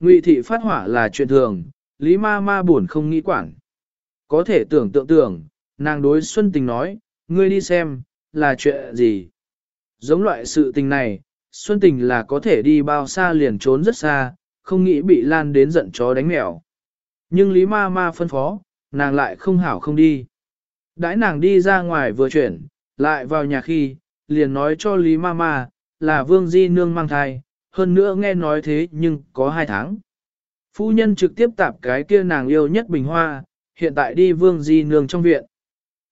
Ngụy thị phát hỏa là chuyện thường, Lý ma ma buồn không nghĩ quản. Có thể tưởng tượng tưởng, nàng đối Xuân Tình nói, ngươi đi xem, là chuyện gì. Giống loại sự tình này, Xuân Tình là có thể đi bao xa liền trốn rất xa, không nghĩ bị lan đến giận chó đánh mèo. Nhưng Lý ma ma phân phó, nàng lại không hảo không đi. Đãi nàng đi ra ngoài vừa chuyển, lại vào nhà khi, liền nói cho Lý ma ma, là Vương Di Nương mang thai, hơn nữa nghe nói thế nhưng có hai tháng. Phu nhân trực tiếp tạp cái kia nàng yêu nhất bình hoa, hiện tại đi Vương Di Nương trong viện.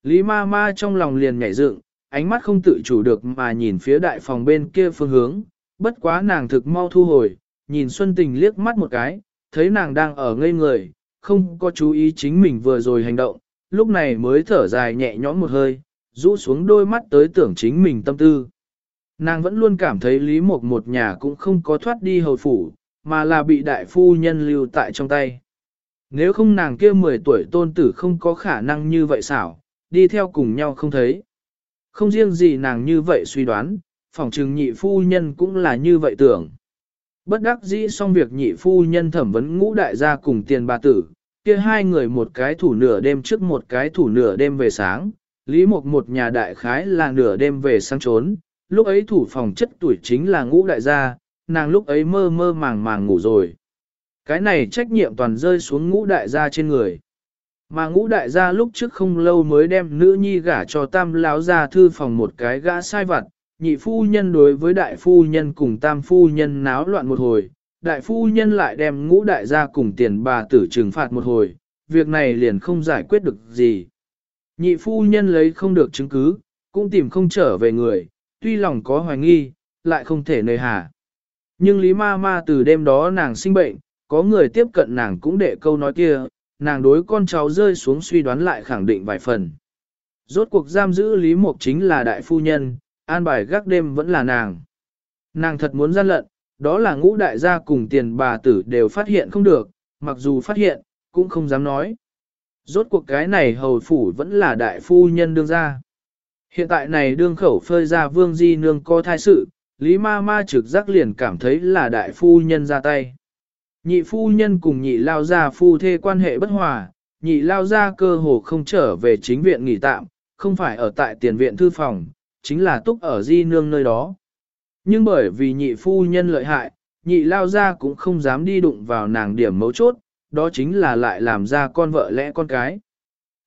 Lý ma ma trong lòng liền nhảy dựng, ánh mắt không tự chủ được mà nhìn phía đại phòng bên kia phương hướng, bất quá nàng thực mau thu hồi, nhìn Xuân Tình liếc mắt một cái, thấy nàng đang ở ngây người, không có chú ý chính mình vừa rồi hành động, lúc này mới thở dài nhẹ nhõm một hơi, rũ xuống đôi mắt tới tưởng chính mình tâm tư. Nàng vẫn luôn cảm thấy Lý Mộc một nhà cũng không có thoát đi hầu phủ, mà là bị đại phu nhân lưu tại trong tay. Nếu không nàng kia 10 tuổi tôn tử không có khả năng như vậy xảo, đi theo cùng nhau không thấy. Không riêng gì nàng như vậy suy đoán, phỏng trừng nhị phu nhân cũng là như vậy tưởng. Bất đắc dĩ xong việc nhị phu nhân thẩm vấn ngũ đại gia cùng tiền bà tử, kia hai người một cái thủ nửa đêm trước một cái thủ nửa đêm về sáng, Lý Mộc một nhà đại khái là nửa đêm về sáng trốn, lúc ấy thủ phòng chất tuổi chính là ngũ đại gia, nàng lúc ấy mơ mơ màng màng ngủ rồi. Cái này trách nhiệm toàn rơi xuống ngũ đại gia trên người. Mà ngũ đại gia lúc trước không lâu mới đem nữ nhi gả cho tam lão gia thư phòng một cái gã sai vặt, nhị phu nhân đối với đại phu nhân cùng tam phu nhân náo loạn một hồi, đại phu nhân lại đem ngũ đại gia cùng tiền bà tử trừng phạt một hồi, việc này liền không giải quyết được gì. Nhị phu nhân lấy không được chứng cứ, cũng tìm không trở về người, tuy lòng có hoài nghi, lại không thể nơi hà. Nhưng Lý Ma Ma từ đêm đó nàng sinh bệnh, có người tiếp cận nàng cũng để câu nói kia, nàng đối con cháu rơi xuống suy đoán lại khẳng định vài phần. Rốt cuộc giam giữ Lý Mục chính là đại phu nhân, an bài gác đêm vẫn là nàng. Nàng thật muốn gian lận, đó là ngũ đại gia cùng tiền bà tử đều phát hiện không được, mặc dù phát hiện, cũng không dám nói. Rốt cuộc cái này hầu phủ vẫn là đại phu nhân đương ra. Hiện tại này đương khẩu phơi ra vương di nương co thai sự, Lý ma ma trực giác liền cảm thấy là đại phu nhân ra tay. Nhị phu nhân cùng nhị lao gia phu thê quan hệ bất hòa, nhị lao gia cơ hồ không trở về chính viện nghỉ tạm, không phải ở tại tiền viện thư phòng, chính là túc ở di nương nơi đó. Nhưng bởi vì nhị phu nhân lợi hại, nhị lao gia cũng không dám đi đụng vào nàng điểm mấu chốt, đó chính là lại làm ra con vợ lẽ con cái.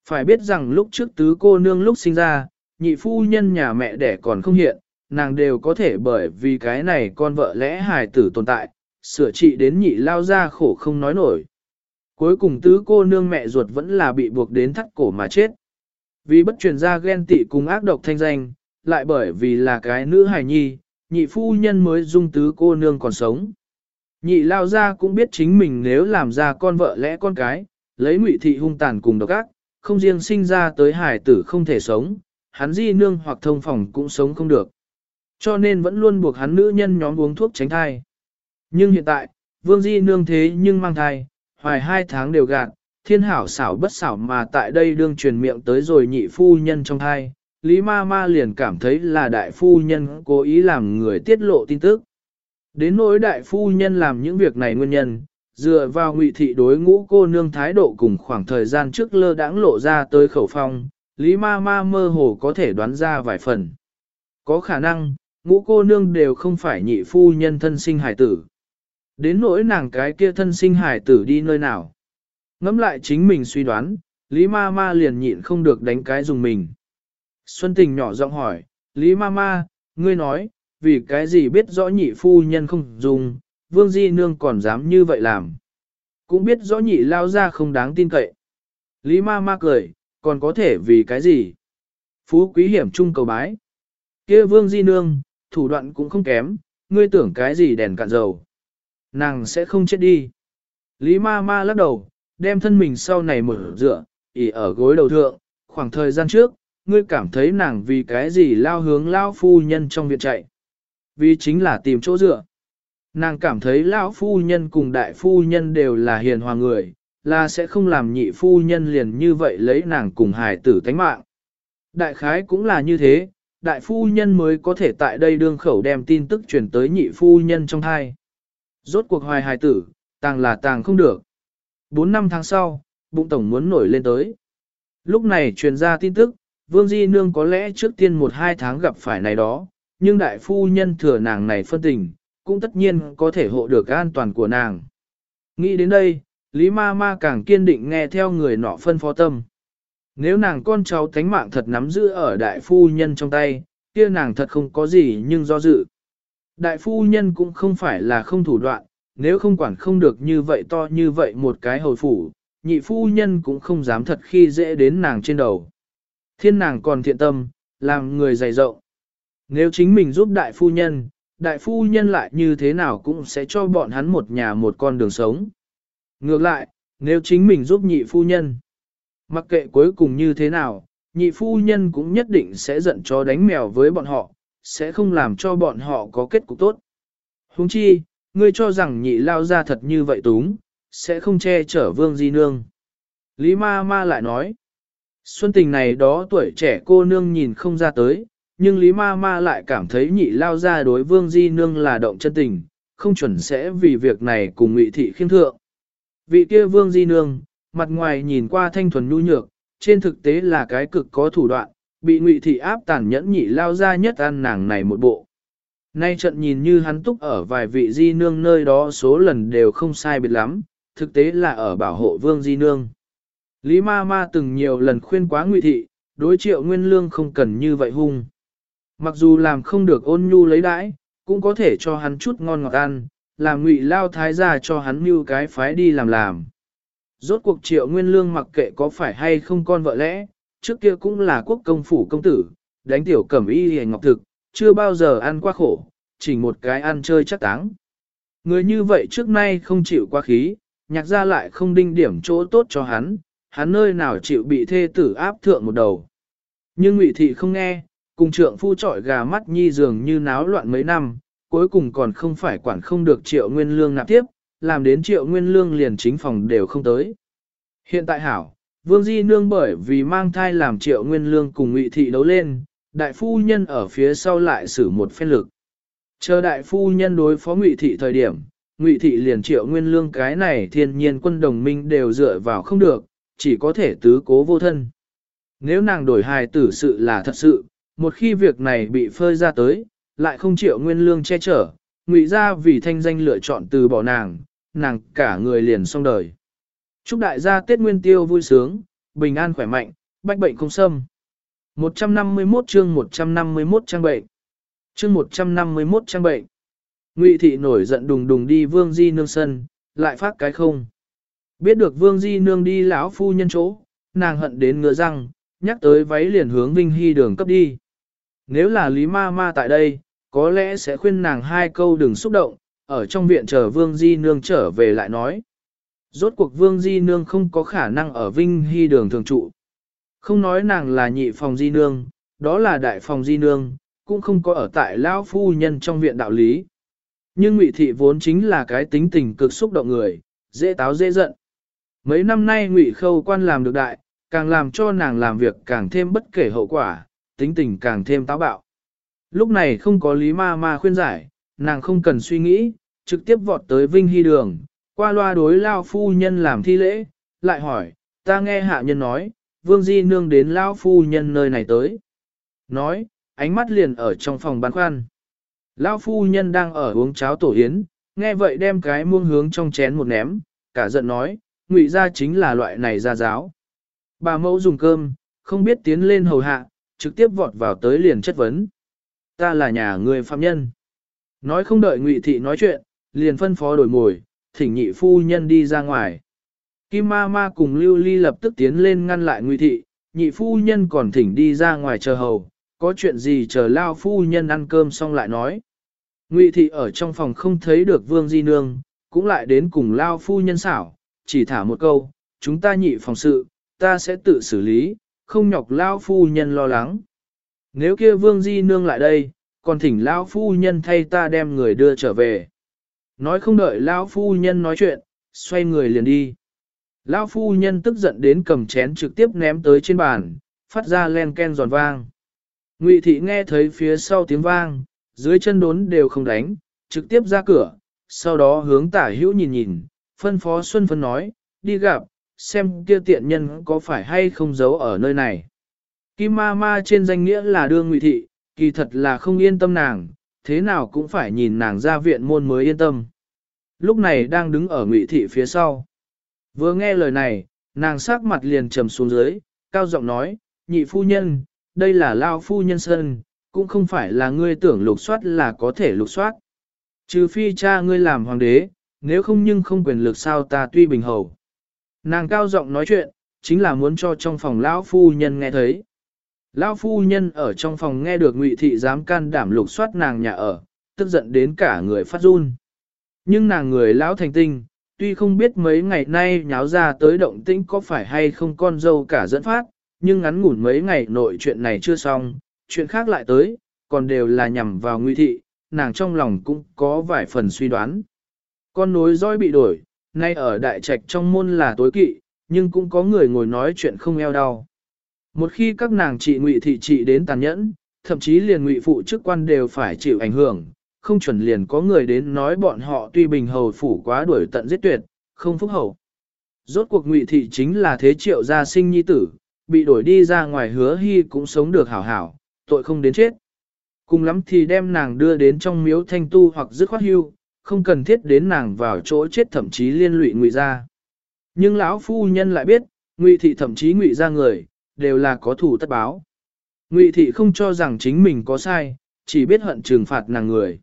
Phải biết rằng lúc trước tứ cô nương lúc sinh ra, nhị phu nhân nhà mẹ đẻ còn không hiện, nàng đều có thể bởi vì cái này con vợ lẽ hài tử tồn tại, sửa trị đến nhị lao ra khổ không nói nổi. Cuối cùng tứ cô nương mẹ ruột vẫn là bị buộc đến thắt cổ mà chết. Vì bất truyền ra ghen tị cùng ác độc thanh danh, lại bởi vì là cái nữ hài nhi, nhị phu nhân mới dung tứ cô nương còn sống. Nhị lao ra cũng biết chính mình nếu làm ra con vợ lẽ con cái, lấy ngụy thị hung tàn cùng độc ác, không riêng sinh ra tới hải tử không thể sống, hắn di nương hoặc thông phòng cũng sống không được. Cho nên vẫn luôn buộc hắn nữ nhân nhóm uống thuốc tránh thai. Nhưng hiện tại, vương di nương thế nhưng mang thai, hoài hai tháng đều gạt, thiên hảo xảo bất xảo mà tại đây đương truyền miệng tới rồi nhị phu nhân trong thai. Lý ma ma liền cảm thấy là đại phu nhân cố ý làm người tiết lộ tin tức. Đến nỗi đại phu nhân làm những việc này nguyên nhân, dựa vào ngụy thị đối ngũ cô nương thái độ cùng khoảng thời gian trước lơ đãng lộ ra tới khẩu phong, Lý ma ma mơ hồ có thể đoán ra vài phần. Có khả năng, ngũ cô nương đều không phải nhị phu nhân thân sinh hải tử. Đến nỗi nàng cái kia thân sinh hải tử đi nơi nào. Ngẫm lại chính mình suy đoán, Lý ma ma liền nhịn không được đánh cái dùng mình. Xuân tình nhỏ giọng hỏi, Lý ma ma, ngươi nói, vì cái gì biết rõ nhị phu nhân không dùng, vương di nương còn dám như vậy làm. Cũng biết rõ nhị lao ra không đáng tin cậy. Lý ma ma cười, còn có thể vì cái gì? Phú quý hiểm trung cầu bái. kia vương di nương, thủ đoạn cũng không kém, ngươi tưởng cái gì đèn cạn dầu. Nàng sẽ không chết đi. Lý ma ma lắc đầu, đem thân mình sau này mở dựa, ỉ ở gối đầu thượng, khoảng thời gian trước, ngươi cảm thấy nàng vì cái gì lao hướng lao phu nhân trong viện chạy. Vì chính là tìm chỗ dựa. Nàng cảm thấy lão phu nhân cùng đại phu nhân đều là hiền hòa người, là sẽ không làm nhị phu nhân liền như vậy lấy nàng cùng hài tử tánh mạng. Đại khái cũng là như thế, đại phu nhân mới có thể tại đây đương khẩu đem tin tức truyền tới nhị phu nhân trong thai. Rốt cuộc hoài hài tử, Tàng là tàng không được. 4 năm tháng sau, bụng tổng muốn nổi lên tới. Lúc này truyền ra tin tức, Vương Di Nương có lẽ trước tiên một hai tháng gặp phải này đó, nhưng đại phu nhân thừa nàng này phân tình, cũng tất nhiên có thể hộ được an toàn của nàng. Nghĩ đến đây, Lý Ma Ma càng kiên định nghe theo người nọ phân phó tâm. Nếu nàng con cháu thánh mạng thật nắm giữ ở đại phu nhân trong tay, kia nàng thật không có gì nhưng do dự. Đại phu nhân cũng không phải là không thủ đoạn, nếu không quản không được như vậy to như vậy một cái hồi phủ, nhị phu nhân cũng không dám thật khi dễ đến nàng trên đầu. Thiên nàng còn thiện tâm, làm người dày rộng. Nếu chính mình giúp đại phu nhân, đại phu nhân lại như thế nào cũng sẽ cho bọn hắn một nhà một con đường sống. Ngược lại, nếu chính mình giúp nhị phu nhân, mặc kệ cuối cùng như thế nào, nhị phu nhân cũng nhất định sẽ giận cho đánh mèo với bọn họ, sẽ không làm cho bọn họ có kết cục tốt. Huống chi, ngươi cho rằng nhị lao ra thật như vậy túng, sẽ không che chở vương di nương. Lý ma ma lại nói, xuân tình này đó tuổi trẻ cô nương nhìn không ra tới, nhưng Lý ma ma lại cảm thấy nhị lao ra đối vương di nương là động chân tình, không chuẩn sẽ vì việc này cùng ngụy thị khiêm thượng. Vị kia vương di nương, mặt ngoài nhìn qua thanh thuần nhu nhược, trên thực tế là cái cực có thủ đoạn, bị ngụy thị áp tàn nhẫn nhị lao ra nhất ăn nàng này một bộ. Nay trận nhìn như hắn túc ở vài vị di nương nơi đó số lần đều không sai biệt lắm, thực tế là ở bảo hộ vương di nương. Lý ma ma từng nhiều lần khuyên quá ngụy thị, đối triệu nguyên lương không cần như vậy hung. Mặc dù làm không được ôn nhu lấy đãi, cũng có thể cho hắn chút ngon ngọt ăn, làm ngụy lao thái gia cho hắn mưu cái phái đi làm làm. Rốt cuộc triệu nguyên lương mặc kệ có phải hay không con vợ lẽ, trước kia cũng là quốc công phủ công tử, đánh tiểu cẩm y hề ngọc thực, chưa bao giờ ăn qua khổ, chỉ một cái ăn chơi chắc táng. Người như vậy trước nay không chịu qua khí, nhạc ra lại không đinh điểm chỗ tốt cho hắn, hắn nơi nào chịu bị thê tử áp thượng một đầu. Nhưng ngụy thị không nghe, cùng trượng phu trọi gà mắt nhi dường như náo loạn mấy năm, cuối cùng còn không phải quản không được triệu nguyên lương nạp tiếp, làm đến triệu nguyên lương liền chính phòng đều không tới. Hiện tại hảo, Vương Di Nương bởi vì mang thai làm triệu nguyên lương cùng ngụy thị đấu lên, đại phu nhân ở phía sau lại xử một phen lực. Chờ đại phu nhân đối phó ngụy thị thời điểm, ngụy thị liền triệu nguyên lương cái này thiên nhiên quân đồng minh đều dựa vào không được, chỉ có thể tứ cố vô thân. Nếu nàng đổi hài tử sự là thật sự, một khi việc này bị phơi ra tới, lại không triệu nguyên lương che chở, ngụy ra vì thanh danh lựa chọn từ bỏ nàng, nàng cả người liền xong đời. Chúc đại gia Tết Nguyên Tiêu vui sướng, bình an khỏe mạnh, bách bệnh không xâm. 151 chương 151 trang bệnh. Chương 151 trang bệnh. Ngụy thị nổi giận đùng đùng đi Vương Di nương sân, lại phát cái không. Biết được Vương Di nương đi lão phu nhân chỗ, nàng hận đến ngựa răng, nhắc tới váy liền hướng Vinh Hy đường cấp đi. Nếu là Lý Ma Ma tại đây, có lẽ sẽ khuyên nàng hai câu đừng xúc động, ở trong viện chờ Vương Di nương trở về lại nói. Rốt cuộc Vương Di nương không có khả năng ở Vinh Hy đường thường trụ. Không nói nàng là nhị phòng Di nương, đó là đại phòng Di nương, cũng không có ở tại lão phu nhân trong viện đạo lý. Nhưng Ngụy thị vốn chính là cái tính tình cực xúc động người, dễ táo dễ giận. Mấy năm nay Ngụy Khâu quan làm được đại, càng làm cho nàng làm việc càng thêm bất kể hậu quả, tính tình càng thêm táo bạo. Lúc này không có lý ma ma khuyên giải, nàng không cần suy nghĩ, trực tiếp vọt tới Vinh Hy Đường, qua loa đối lao phu nhân làm thi lễ, lại hỏi, ta nghe hạ nhân nói, Vương Di Nương đến lao phu nhân nơi này tới. Nói, ánh mắt liền ở trong phòng bán khoan. Lao phu nhân đang ở uống cháo tổ yến, nghe vậy đem cái muông hướng trong chén một ném, cả giận nói, ngụy ra chính là loại này ra giáo. Bà mẫu dùng cơm, không biết tiến lên hầu hạ, trực tiếp vọt vào tới liền chất vấn. Ta là nhà người phạm nhân. Nói không đợi ngụy thị nói chuyện, liền phân phó đổi mồi, thỉnh nhị phu nhân đi ra ngoài. Kim ma ma cùng lưu ly lập tức tiến lên ngăn lại ngụy thị, nhị phu nhân còn thỉnh đi ra ngoài chờ hầu, có chuyện gì chờ lao phu nhân ăn cơm xong lại nói. Ngụy thị ở trong phòng không thấy được vương di nương, cũng lại đến cùng lao phu nhân xảo, chỉ thả một câu, chúng ta nhị phòng sự, ta sẽ tự xử lý, không nhọc lao phu nhân lo lắng. Nếu kia vương di nương lại đây, còn thỉnh lão phu nhân thay ta đem người đưa trở về. Nói không đợi lão phu nhân nói chuyện, xoay người liền đi. lão phu nhân tức giận đến cầm chén trực tiếp ném tới trên bàn, phát ra len ken giòn vang. Ngụy thị nghe thấy phía sau tiếng vang, dưới chân đốn đều không đánh, trực tiếp ra cửa, sau đó hướng tả hữu nhìn nhìn, phân phó Xuân Phân nói, đi gặp, xem kia tiện nhân có phải hay không giấu ở nơi này. Kim ma ma trên danh nghĩa là đương ngụy thị, kỳ thật là không yên tâm nàng, thế nào cũng phải nhìn nàng ra viện môn mới yên tâm. Lúc này đang đứng ở ngụy thị phía sau. Vừa nghe lời này, nàng sắc mặt liền trầm xuống dưới, cao giọng nói, nhị phu nhân, đây là lao phu nhân sơn, cũng không phải là ngươi tưởng lục soát là có thể lục soát. Trừ phi cha ngươi làm hoàng đế, nếu không nhưng không quyền lực sao ta tuy bình hầu. Nàng cao giọng nói chuyện, chính là muốn cho trong phòng lão phu nhân nghe thấy. Lão phu nhân ở trong phòng nghe được ngụy thị dám can đảm lục soát nàng nhà ở, tức giận đến cả người phát run. Nhưng nàng người lão thành tinh, tuy không biết mấy ngày nay nháo ra tới động tĩnh có phải hay không con dâu cả dẫn phát, nhưng ngắn ngủn mấy ngày nội chuyện này chưa xong, chuyện khác lại tới, còn đều là nhằm vào Ngụy thị, nàng trong lòng cũng có vài phần suy đoán. Con nối roi bị đổi, nay ở đại trạch trong môn là tối kỵ, nhưng cũng có người ngồi nói chuyện không eo đau. Một khi các nàng trị ngụy thị trị đến tàn nhẫn, thậm chí liền ngụy phụ chức quan đều phải chịu ảnh hưởng, không chuẩn liền có người đến nói bọn họ tuy bình hầu phủ quá đuổi tận giết tuyệt, không phúc hậu. Rốt cuộc ngụy thị chính là thế triệu gia sinh nhi tử, bị đổi đi ra ngoài hứa hy cũng sống được hảo hảo, tội không đến chết. Cùng lắm thì đem nàng đưa đến trong miếu thanh tu hoặc dứt khoát hưu, không cần thiết đến nàng vào chỗ chết thậm chí liên lụy ngụy ra. Nhưng lão phu nhân lại biết, ngụy thị thậm chí ngụy ra người, đều là có thủ tất báo. Ngụy thị không cho rằng chính mình có sai, chỉ biết hận trừng phạt nàng người.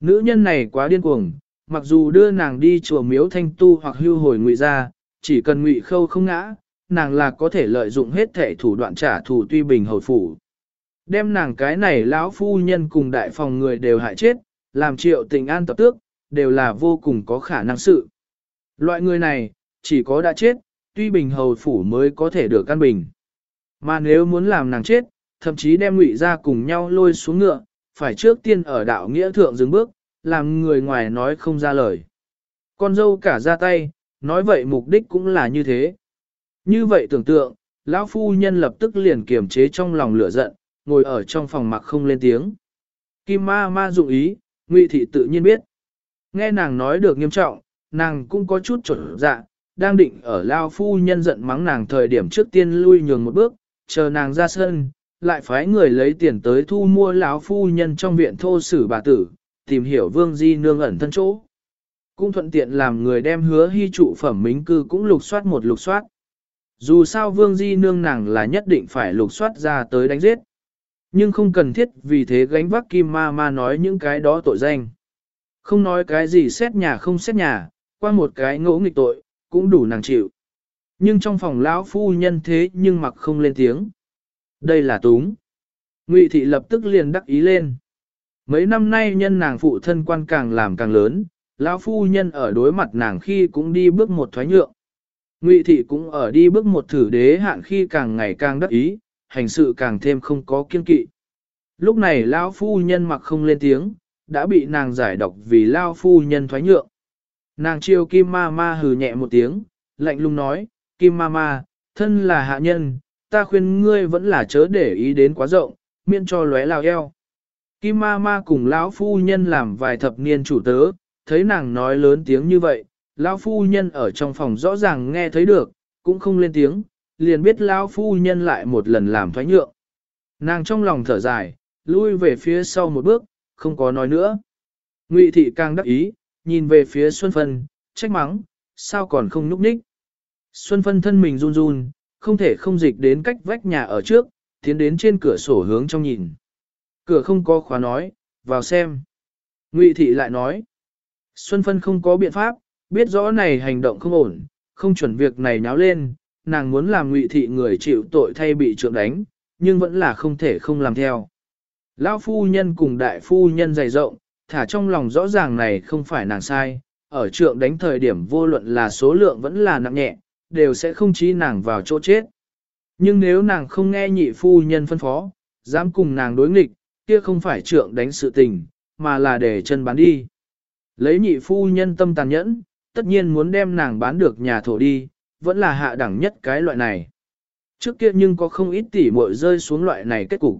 Nữ nhân này quá điên cuồng, mặc dù đưa nàng đi chùa miếu thanh tu hoặc hưu hồi ngụy ra, chỉ cần ngụy khâu không ngã, nàng là có thể lợi dụng hết thể thủ đoạn trả thù tuy bình hồi phủ. Đem nàng cái này lão phu nhân cùng đại phòng người đều hại chết, làm triệu tình an tập tước, đều là vô cùng có khả năng sự. Loại người này, chỉ có đã chết, tuy bình hầu phủ mới có thể được căn bình. Mà nếu muốn làm nàng chết, thậm chí đem ngụy ra cùng nhau lôi xuống ngựa, phải trước tiên ở đạo nghĩa thượng dừng bước, làm người ngoài nói không ra lời. Con dâu cả ra tay, nói vậy mục đích cũng là như thế. Như vậy tưởng tượng, lão phu nhân lập tức liền kiềm chế trong lòng lửa giận, ngồi ở trong phòng mặc không lên tiếng. Kim ma ma dụng ý, ngụy thị tự nhiên biết. Nghe nàng nói được nghiêm trọng, nàng cũng có chút trở dạ, đang định ở lao phu nhân giận mắng nàng thời điểm trước tiên lui nhường một bước, chờ nàng ra sân, lại phái người lấy tiền tới thu mua lão phu nhân trong viện thô sử bà tử, tìm hiểu vương di nương ẩn thân chỗ. Cũng thuận tiện làm người đem hứa hy trụ phẩm mính cư cũng lục soát một lục soát. Dù sao vương di nương nàng là nhất định phải lục soát ra tới đánh giết. Nhưng không cần thiết vì thế gánh vác kim ma ma nói những cái đó tội danh. Không nói cái gì xét nhà không xét nhà, qua một cái ngỗ nghịch tội, cũng đủ nàng chịu. Nhưng trong phòng lão phu nhân thế nhưng mặc không lên tiếng. Đây là túng. Ngụy thị lập tức liền đắc ý lên. Mấy năm nay nhân nàng phụ thân quan càng làm càng lớn, lão phu nhân ở đối mặt nàng khi cũng đi bước một thoái nhượng. Ngụy thị cũng ở đi bước một thử đế hạn khi càng ngày càng đắc ý, hành sự càng thêm không có kiên kỵ. Lúc này lão phu nhân mặc không lên tiếng, đã bị nàng giải độc vì lão phu nhân thoái nhượng. Nàng chiêu kim ma ma hừ nhẹ một tiếng, lạnh lùng nói, kim Mama, thân là hạ nhân, ta khuyên ngươi vẫn là chớ để ý đến quá rộng, miễn cho lóe lao eo. Kim ma ma cùng lão phu nhân làm vài thập niên chủ tớ, thấy nàng nói lớn tiếng như vậy, lão phu nhân ở trong phòng rõ ràng nghe thấy được, cũng không lên tiếng, liền biết lão phu nhân lại một lần làm thoái nhượng. Nàng trong lòng thở dài, lui về phía sau một bước, không có nói nữa. Ngụy thị càng đắc ý, nhìn về phía Xuân Phân, trách mắng, sao còn không nhúc nhích. Xuân Phân thân mình run run, không thể không dịch đến cách vách nhà ở trước, tiến đến trên cửa sổ hướng trong nhìn. Cửa không có khóa nói, vào xem. Ngụy thị lại nói. Xuân Phân không có biện pháp, biết rõ này hành động không ổn, không chuẩn việc này nháo lên, nàng muốn làm ngụy thị người chịu tội thay bị trượng đánh, nhưng vẫn là không thể không làm theo. Lão phu nhân cùng đại phu nhân dày rộng, thả trong lòng rõ ràng này không phải nàng sai, ở trượng đánh thời điểm vô luận là số lượng vẫn là nặng nhẹ, đều sẽ không chí nàng vào chỗ chết. Nhưng nếu nàng không nghe nhị phu nhân phân phó, dám cùng nàng đối nghịch, kia không phải trượng đánh sự tình, mà là để chân bán đi. Lấy nhị phu nhân tâm tàn nhẫn, tất nhiên muốn đem nàng bán được nhà thổ đi, vẫn là hạ đẳng nhất cái loại này. Trước kia nhưng có không ít tỷ muội rơi xuống loại này kết cục.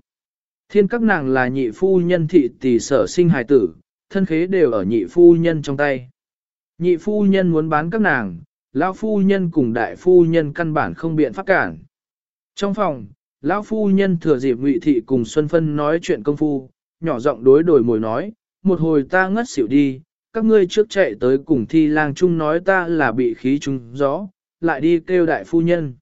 Thiên các nàng là nhị phu nhân thị tỷ sở sinh hài tử, thân khế đều ở nhị phu nhân trong tay. Nhị phu nhân muốn bán các nàng, lão phu nhân cùng đại phu nhân căn bản không biện pháp cản. Trong phòng, lão phu nhân thừa dịp Ngụy thị cùng Xuân Phân nói chuyện công phu, nhỏ giọng đối đổi mồi nói, một hồi ta ngất xỉu đi, các ngươi trước chạy tới cùng thi lang chung nói ta là bị khí trúng gió, lại đi kêu đại phu nhân.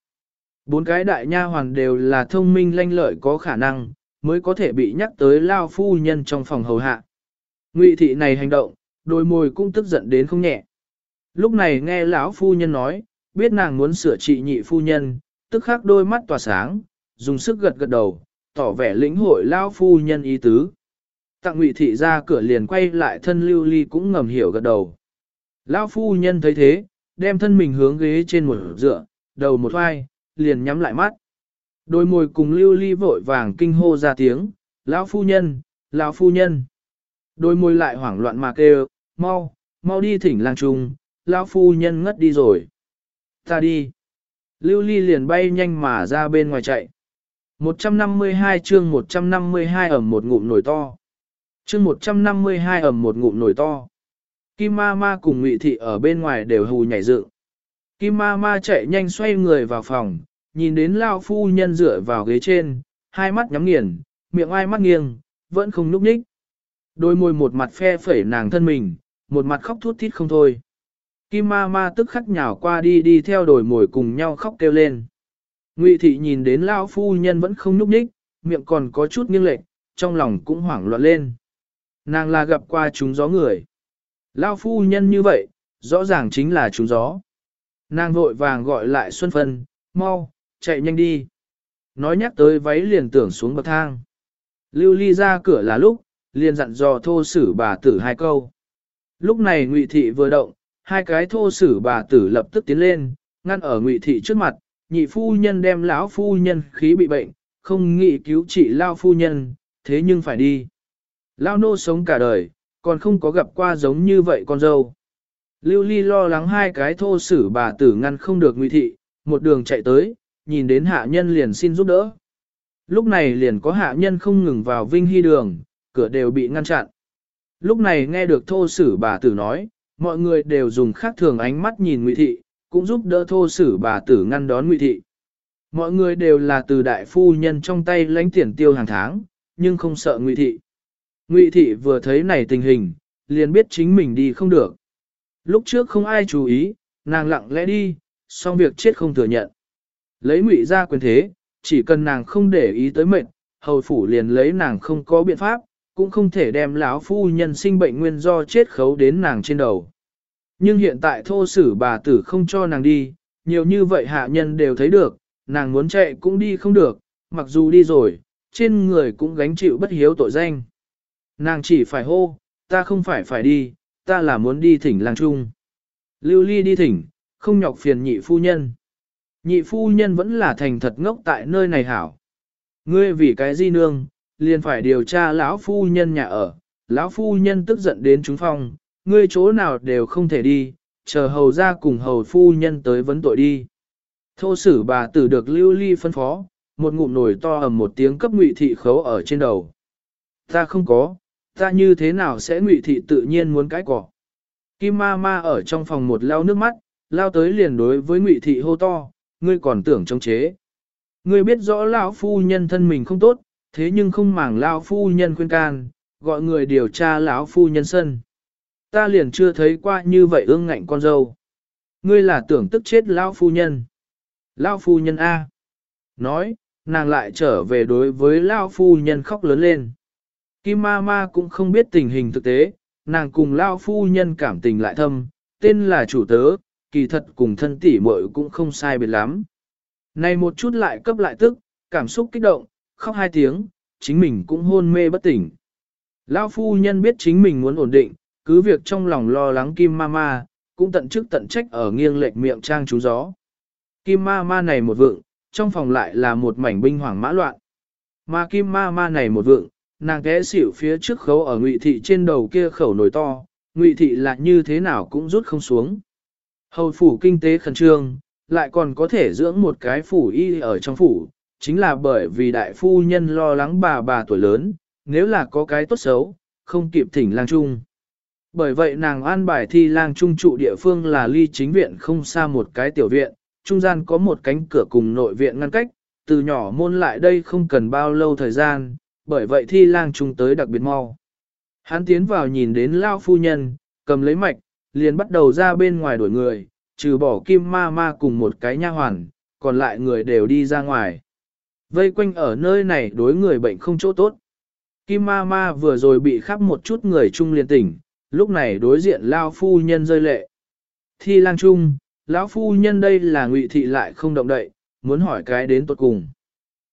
Bốn cái đại nha hoàn đều là thông minh lanh lợi có khả năng, mới có thể bị nhắc tới lao phu nhân trong phòng hầu hạ. Ngụy thị này hành động, đôi môi cũng tức giận đến không nhẹ. Lúc này nghe lão phu nhân nói, biết nàng muốn sửa trị nhị phu nhân, tức khắc đôi mắt tỏa sáng, dùng sức gật gật đầu, tỏ vẻ lĩnh hội lão phu nhân ý tứ. Tặng ngụy thị ra cửa liền quay lại thân lưu ly cũng ngầm hiểu gật đầu. Lão phu nhân thấy thế, đem thân mình hướng ghế trên một dựa, đầu một vai, liền nhắm lại mắt. Đôi môi cùng lưu ly vội vàng kinh hô ra tiếng, lão phu nhân, lão phu nhân. Đôi môi lại hoảng loạn mà kêu, mau, mau đi thỉnh lang trung, lão phu nhân ngất đi rồi. Ta đi. Lưu ly liền bay nhanh mà ra bên ngoài chạy. 152 chương 152 ẩm một ngụm nổi to. Chương 152 ẩm một ngụm nổi to. Kim ma ma cùng ngụy thị ở bên ngoài đều hù nhảy dựng. Kim ma ma chạy nhanh xoay người vào phòng, nhìn đến lao phu nhân dựa vào ghế trên, hai mắt nhắm nghiền, miệng ai mắt nghiêng, vẫn không núp nhích. Đôi môi một mặt phe phẩy nàng thân mình, một mặt khóc thút thít không thôi. Kim ma ma tức khắc nhào qua đi đi theo đồi mồi cùng nhau khóc kêu lên. Ngụy thị nhìn đến Lão phu nhân vẫn không núp nhích, miệng còn có chút nghiêng lệch, trong lòng cũng hoảng loạn lên. Nàng là gặp qua chúng gió người. Lão phu nhân như vậy, rõ ràng chính là chúng gió. Nàng vội vàng gọi lại Xuân Phân, mau, chạy nhanh đi. Nói nhắc tới váy liền tưởng xuống bậc thang. Lưu ly ra cửa là lúc, liền dặn dò thô sử bà tử hai câu. Lúc này ngụy thị vừa động, hai cái thô sử bà tử lập tức tiến lên, ngăn ở ngụy thị trước mặt, nhị phu nhân đem lão phu nhân khí bị bệnh, không nghĩ cứu trị lao phu nhân, thế nhưng phải đi. Lao nô sống cả đời, còn không có gặp qua giống như vậy con dâu. Lưu ly lo lắng hai cái thô sử bà tử ngăn không được ngụy thị, một đường chạy tới, nhìn đến hạ nhân liền xin giúp đỡ. Lúc này liền có hạ nhân không ngừng vào vinh hy đường, cửa đều bị ngăn chặn. Lúc này nghe được thô sử bà tử nói, mọi người đều dùng khác thường ánh mắt nhìn ngụy thị, cũng giúp đỡ thô sử bà tử ngăn đón ngụy thị. Mọi người đều là từ đại phu nhân trong tay lãnh tiền tiêu hàng tháng, nhưng không sợ ngụy thị. Ngụy thị vừa thấy này tình hình, liền biết chính mình đi không được. Lúc trước không ai chú ý, nàng lặng lẽ đi, xong việc chết không thừa nhận. Lấy ngụy ra quyền thế, chỉ cần nàng không để ý tới mệnh, hầu phủ liền lấy nàng không có biện pháp, cũng không thể đem lão phu nhân sinh bệnh nguyên do chết khấu đến nàng trên đầu. Nhưng hiện tại thô sử bà tử không cho nàng đi, nhiều như vậy hạ nhân đều thấy được, nàng muốn chạy cũng đi không được, mặc dù đi rồi, trên người cũng gánh chịu bất hiếu tội danh. Nàng chỉ phải hô, ta không phải phải đi, ta là muốn đi thỉnh làng trung. Lưu ly đi thỉnh, không nhọc phiền nhị phu nhân. Nhị phu nhân vẫn là thành thật ngốc tại nơi này hảo. Ngươi vì cái gì nương, liền phải điều tra lão phu nhân nhà ở. Lão phu nhân tức giận đến chúng phong, ngươi chỗ nào đều không thể đi, chờ hầu ra cùng hầu phu nhân tới vấn tội đi. Thô sử bà tử được lưu ly phân phó, một ngụm nổi to ầm một tiếng cấp ngụy thị khấu ở trên đầu. Ta không có, ta như thế nào sẽ ngụy thị tự nhiên muốn cái cỏ. Kim ma ma ở trong phòng một lao nước mắt, lao tới liền đối với ngụy thị hô to, ngươi còn tưởng chống chế. Ngươi biết rõ lão phu nhân thân mình không tốt, thế nhưng không màng lão phu nhân khuyên can, gọi người điều tra lão phu nhân sân. Ta liền chưa thấy qua như vậy ương ngạnh con dâu. Ngươi là tưởng tức chết lão phu nhân. Lão phu nhân A. Nói, nàng lại trở về đối với lão phu nhân khóc lớn lên. Kim ma ma cũng không biết tình hình thực tế, nàng cùng lão phu nhân cảm tình lại thâm, tên là chủ tớ, kỳ thật cùng thân tỷ muội cũng không sai biệt lắm. Này một chút lại cấp lại tức, cảm xúc kích động, khóc hai tiếng, chính mình cũng hôn mê bất tỉnh. Lão phu nhân biết chính mình muốn ổn định, cứ việc trong lòng lo lắng Kim Mama, cũng tận chức tận trách ở nghiêng lệch miệng trang chú gió. Kim Mama này một vượng, trong phòng lại là một mảnh binh hoảng mã loạn. Mà Kim Mama này một vượng, nàng ghé xỉu phía trước khấu ở ngụy thị trên đầu kia khẩu nồi to, ngụy thị là như thế nào cũng rút không xuống. Hầu phủ kinh tế khẩn trương, lại còn có thể dưỡng một cái phủ y ở trong phủ, chính là bởi vì đại phu nhân lo lắng bà bà tuổi lớn, nếu là có cái tốt xấu, không kịp thỉnh lang trung. Bởi vậy nàng an bài thi lang trung trụ địa phương là ly chính viện không xa một cái tiểu viện, trung gian có một cánh cửa cùng nội viện ngăn cách, từ nhỏ môn lại đây không cần bao lâu thời gian, bởi vậy thi lang trung tới đặc biệt mau. Hắn tiến vào nhìn đến lao phu nhân, cầm lấy mạch, liền bắt đầu ra bên ngoài đuổi người, trừ bỏ kim ma ma cùng một cái nha hoàn, còn lại người đều đi ra ngoài. Vây quanh ở nơi này đối người bệnh không chỗ tốt. Kim ma ma vừa rồi bị khắp một chút người chung liền tỉnh, lúc này đối diện lao phu nhân rơi lệ. Thi lang chung, lão phu nhân đây là ngụy thị lại không động đậy, muốn hỏi cái đến tuột cùng.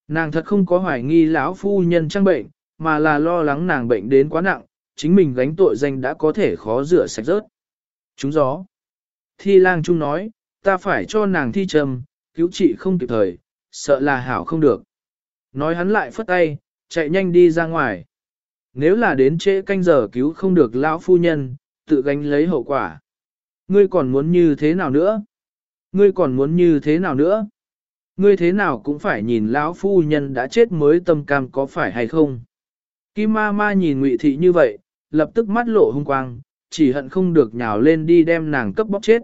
Nàng thật không có hoài nghi lão phu nhân trang bệnh, mà là lo lắng nàng bệnh đến quá nặng, chính mình gánh tội danh đã có thể khó rửa sạch rớt. Chúng gió. Thi lang trung nói, ta phải cho nàng thi trầm, cứu trị không kịp thời, sợ là hảo không được. Nói hắn lại phất tay, chạy nhanh đi ra ngoài. Nếu là đến trễ canh giờ cứu không được lão phu nhân, tự gánh lấy hậu quả. Ngươi còn muốn như thế nào nữa? Ngươi còn muốn như thế nào nữa? Ngươi thế nào cũng phải nhìn lão phu nhân đã chết mới tâm cam có phải hay không? Kim ma ma nhìn ngụy thị như vậy, lập tức mắt lộ hung quang, chỉ hận không được nhào lên đi đem nàng cấp bóc chết.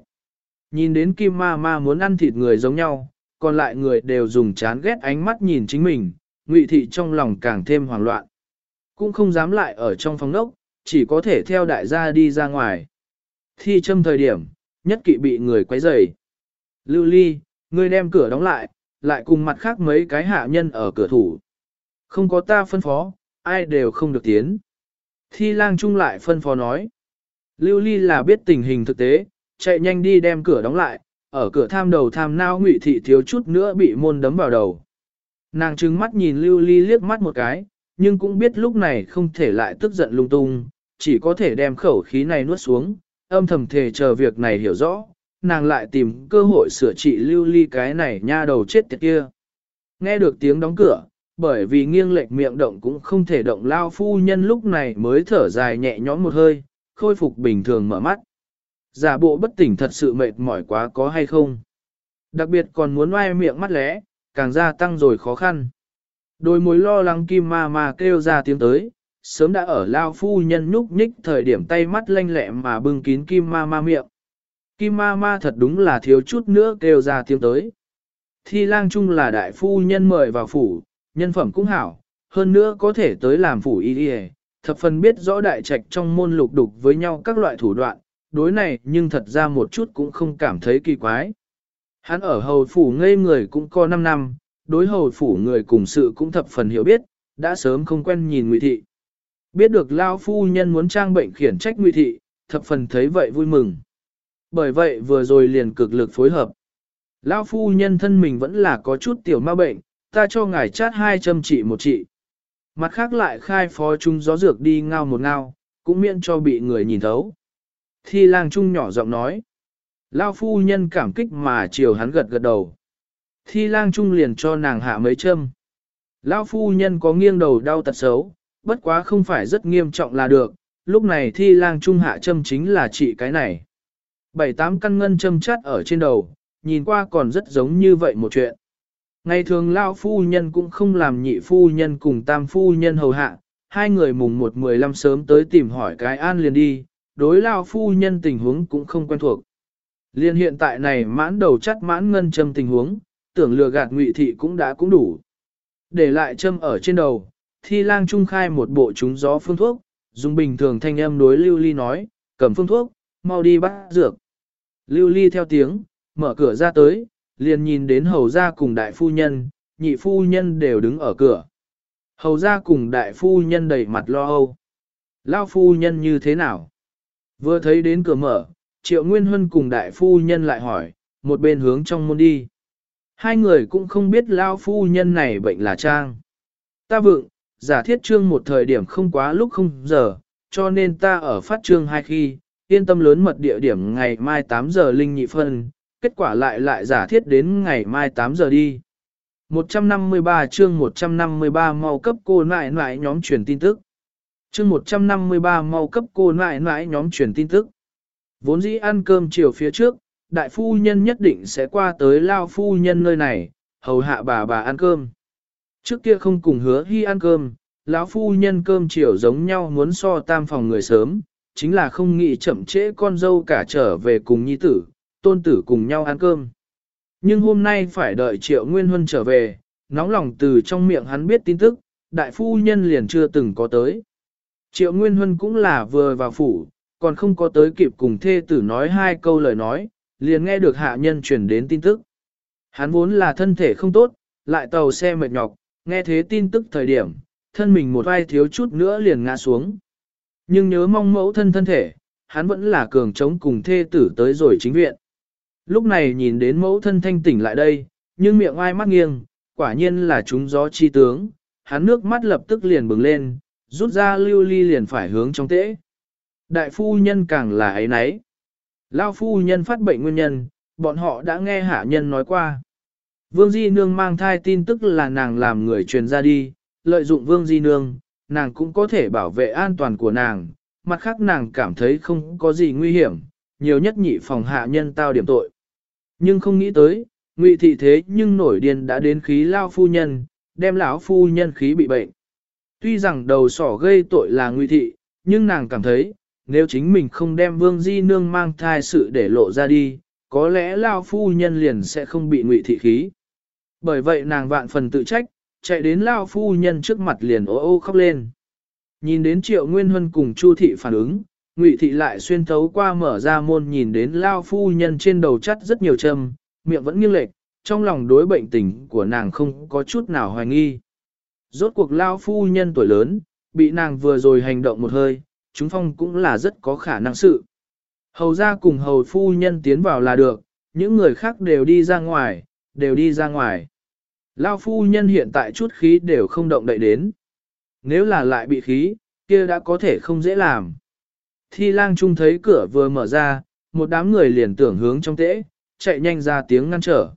Nhìn đến kim ma ma muốn ăn thịt người giống nhau, còn lại người đều dùng chán ghét ánh mắt nhìn chính mình, ngụy thị trong lòng càng thêm hoảng loạn. Cũng không dám lại ở trong phòng nốc, chỉ có thể theo đại gia đi ra ngoài. Thi châm thời điểm, nhất kỵ bị người quấy rầy. Lưu ly, ngươi đem cửa đóng lại, lại cùng mặt khác mấy cái hạ nhân ở cửa thủ. Không có ta phân phó, ai đều không được tiến. Thi lang trung lại phân phó nói. Lưu ly là biết tình hình thực tế, chạy nhanh đi đem cửa đóng lại, ở cửa tham đầu tham nao ngụy thị thiếu chút nữa bị môn đấm vào đầu. Nàng trừng mắt nhìn lưu ly liếc mắt một cái, nhưng cũng biết lúc này không thể lại tức giận lung tung, chỉ có thể đem khẩu khí này nuốt xuống, âm thầm thề chờ việc này hiểu rõ, nàng lại tìm cơ hội sửa trị lưu ly cái này nha đầu chết tiệt kia. Nghe được tiếng đóng cửa, bởi vì nghiêng lệch miệng động cũng không thể động lao phu nhân lúc này mới thở dài nhẹ nhõm một hơi, khôi phục bình thường mở mắt. Giả bộ bất tỉnh thật sự mệt mỏi quá có hay không? Đặc biệt còn muốn oai miệng mắt lẽ, càng gia tăng rồi khó khăn. Đôi mối lo lắng kim ma ma kêu ra tiếng tới, sớm đã ở lao phu nhân nhúc nhích thời điểm tay mắt lanh lẹ mà bưng kín kim ma ma miệng. Kim ma ma thật đúng là thiếu chút nữa kêu ra tiếng tới. Thi lang chung là đại phu nhân mời vào phủ, nhân phẩm cũng hảo, hơn nữa có thể tới làm phủ y thập phần biết rõ đại trạch trong môn lục đục với nhau các loại thủ đoạn, đối này nhưng thật ra một chút cũng không cảm thấy kỳ quái. Hắn ở hầu phủ ngây người cũng có 5 năm, đối hầu phủ người cùng sự cũng thập phần hiểu biết, đã sớm không quen nhìn ngụy thị. Biết được lao phu nhân muốn trang bệnh khiển trách ngụy thị, thập phần thấy vậy vui mừng. Bởi vậy vừa rồi liền cực lực phối hợp. Lao phu nhân thân mình vẫn là có chút tiểu ma bệnh, ta cho ngài chát hai châm trị một trị. Mặt khác lại khai phó chung gió dược đi ngao một ngao, cũng miễn cho bị người nhìn thấu. Thi lang trung nhỏ giọng nói. Lao phu nhân cảm kích mà chiều hắn gật gật đầu. Thi lang trung liền cho nàng hạ mấy châm. Lao phu nhân có nghiêng đầu đau tật xấu, bất quá không phải rất nghiêm trọng là được, lúc này thi lang trung hạ châm chính là trị cái này. Bảy tám căn ngân châm chắt ở trên đầu, nhìn qua còn rất giống như vậy một chuyện. Ngày thường Lao phu nhân cũng không làm nhị phu nhân cùng tam phu nhân hầu hạ, hai người mùng một mười lăm sớm tới tìm hỏi cái an liền đi, đối Lao phu nhân tình huống cũng không quen thuộc. Liên hiện tại này mãn đầu chắt mãn ngân châm tình huống, tưởng lừa gạt ngụy thị cũng đã cũng đủ. Để lại châm ở trên đầu, thi lang trung khai một bộ trúng gió phương thuốc, dùng bình thường thanh âm đối lưu ly nói, cầm phương thuốc, mau đi bắt dược. Lưu ly theo tiếng, mở cửa ra tới, liền nhìn đến hầu gia cùng đại phu nhân, nhị phu nhân đều đứng ở cửa. Hầu gia cùng đại phu nhân đầy mặt lo âu. Lao phu nhân như thế nào? Vừa thấy đến cửa mở, triệu nguyên huân cùng đại phu nhân lại hỏi, một bên hướng trong môn đi. Hai người cũng không biết lao phu nhân này bệnh là trang. Ta vượng, giả thiết trương một thời điểm không quá lúc không giờ, cho nên ta ở phát trương hai khi, yên tâm lớn mật địa điểm ngày mai 8 giờ linh nhị phân, kết quả lại lại giả thiết đến ngày mai 8 giờ đi. 153 chương 153 mau cấp cô nại nại nhóm truyền tin tức. Chương 153 mau cấp cô nại nãi nhóm truyền tin tức. Vốn dĩ ăn cơm chiều phía trước, đại phu nhân nhất định sẽ qua tới lao phu nhân nơi này, hầu hạ bà bà ăn cơm. Trước kia không cùng hứa hy ăn cơm, lão phu nhân cơm chiều giống nhau muốn so tam phòng người sớm, chính là không nghĩ chậm trễ con dâu cả trở về cùng nhi tử, tôn tử cùng nhau ăn cơm. Nhưng hôm nay phải đợi triệu nguyên huân trở về, nóng lòng từ trong miệng hắn biết tin tức, đại phu nhân liền chưa từng có tới. Triệu Nguyên Huân cũng là vừa vào phủ, còn không có tới kịp cùng thê tử nói hai câu lời nói, liền nghe được hạ nhân truyền đến tin tức. Hắn vốn là thân thể không tốt, lại tàu xe mệt nhọc, nghe thế tin tức thời điểm, thân mình một vai thiếu chút nữa liền ngã xuống. Nhưng nhớ mong mẫu thân thân thể, hắn vẫn là cường trống cùng thê tử tới rồi chính viện. Lúc này nhìn đến mẫu thân thanh tỉnh lại đây, nhưng miệng ai mắt nghiêng, quả nhiên là chúng gió chi tướng, hắn nước mắt lập tức liền bừng lên, rút ra lưu ly liền phải hướng trong tễ. Đại phu nhân càng là ấy nấy. Lao phu nhân phát bệnh nguyên nhân, bọn họ đã nghe hạ nhân nói qua. Vương Di Nương mang thai tin tức là nàng làm người truyền ra đi, lợi dụng Vương Di Nương, nàng cũng có thể bảo vệ an toàn của nàng, mặt khác nàng cảm thấy không có gì nguy hiểm, nhiều nhất nhị phòng hạ nhân tao điểm tội. Nhưng không nghĩ tới, ngụy thị thế nhưng nổi điên đã đến khí lao phu nhân, đem lão phu nhân khí bị bệnh. Tuy rằng đầu sỏ gây tội là ngụy thị, nhưng nàng cảm thấy, nếu chính mình không đem vương di nương mang thai sự để lộ ra đi, có lẽ lao phu nhân liền sẽ không bị ngụy thị khí. Bởi vậy nàng vạn phần tự trách, chạy đến lao phu nhân trước mặt liền ô ô khóc lên. Nhìn đến triệu nguyên huân cùng chu thị phản ứng, ngụy thị lại xuyên thấu qua mở ra môn nhìn đến lao phu nhân trên đầu chắt rất nhiều châm, miệng vẫn nghiêng lệch, trong lòng đối bệnh tình của nàng không có chút nào hoài nghi. Rốt cuộc lao phu nhân tuổi lớn, bị nàng vừa rồi hành động một hơi, chúng phong cũng là rất có khả năng sự. Hầu ra cùng hầu phu nhân tiến vào là được, những người khác đều đi ra ngoài, đều đi ra ngoài. Lao phu nhân hiện tại chút khí đều không động đậy đến. Nếu là lại bị khí, kia đã có thể không dễ làm. Thi lang trung thấy cửa vừa mở ra, một đám người liền tưởng hướng trong tễ, chạy nhanh ra tiếng ngăn trở.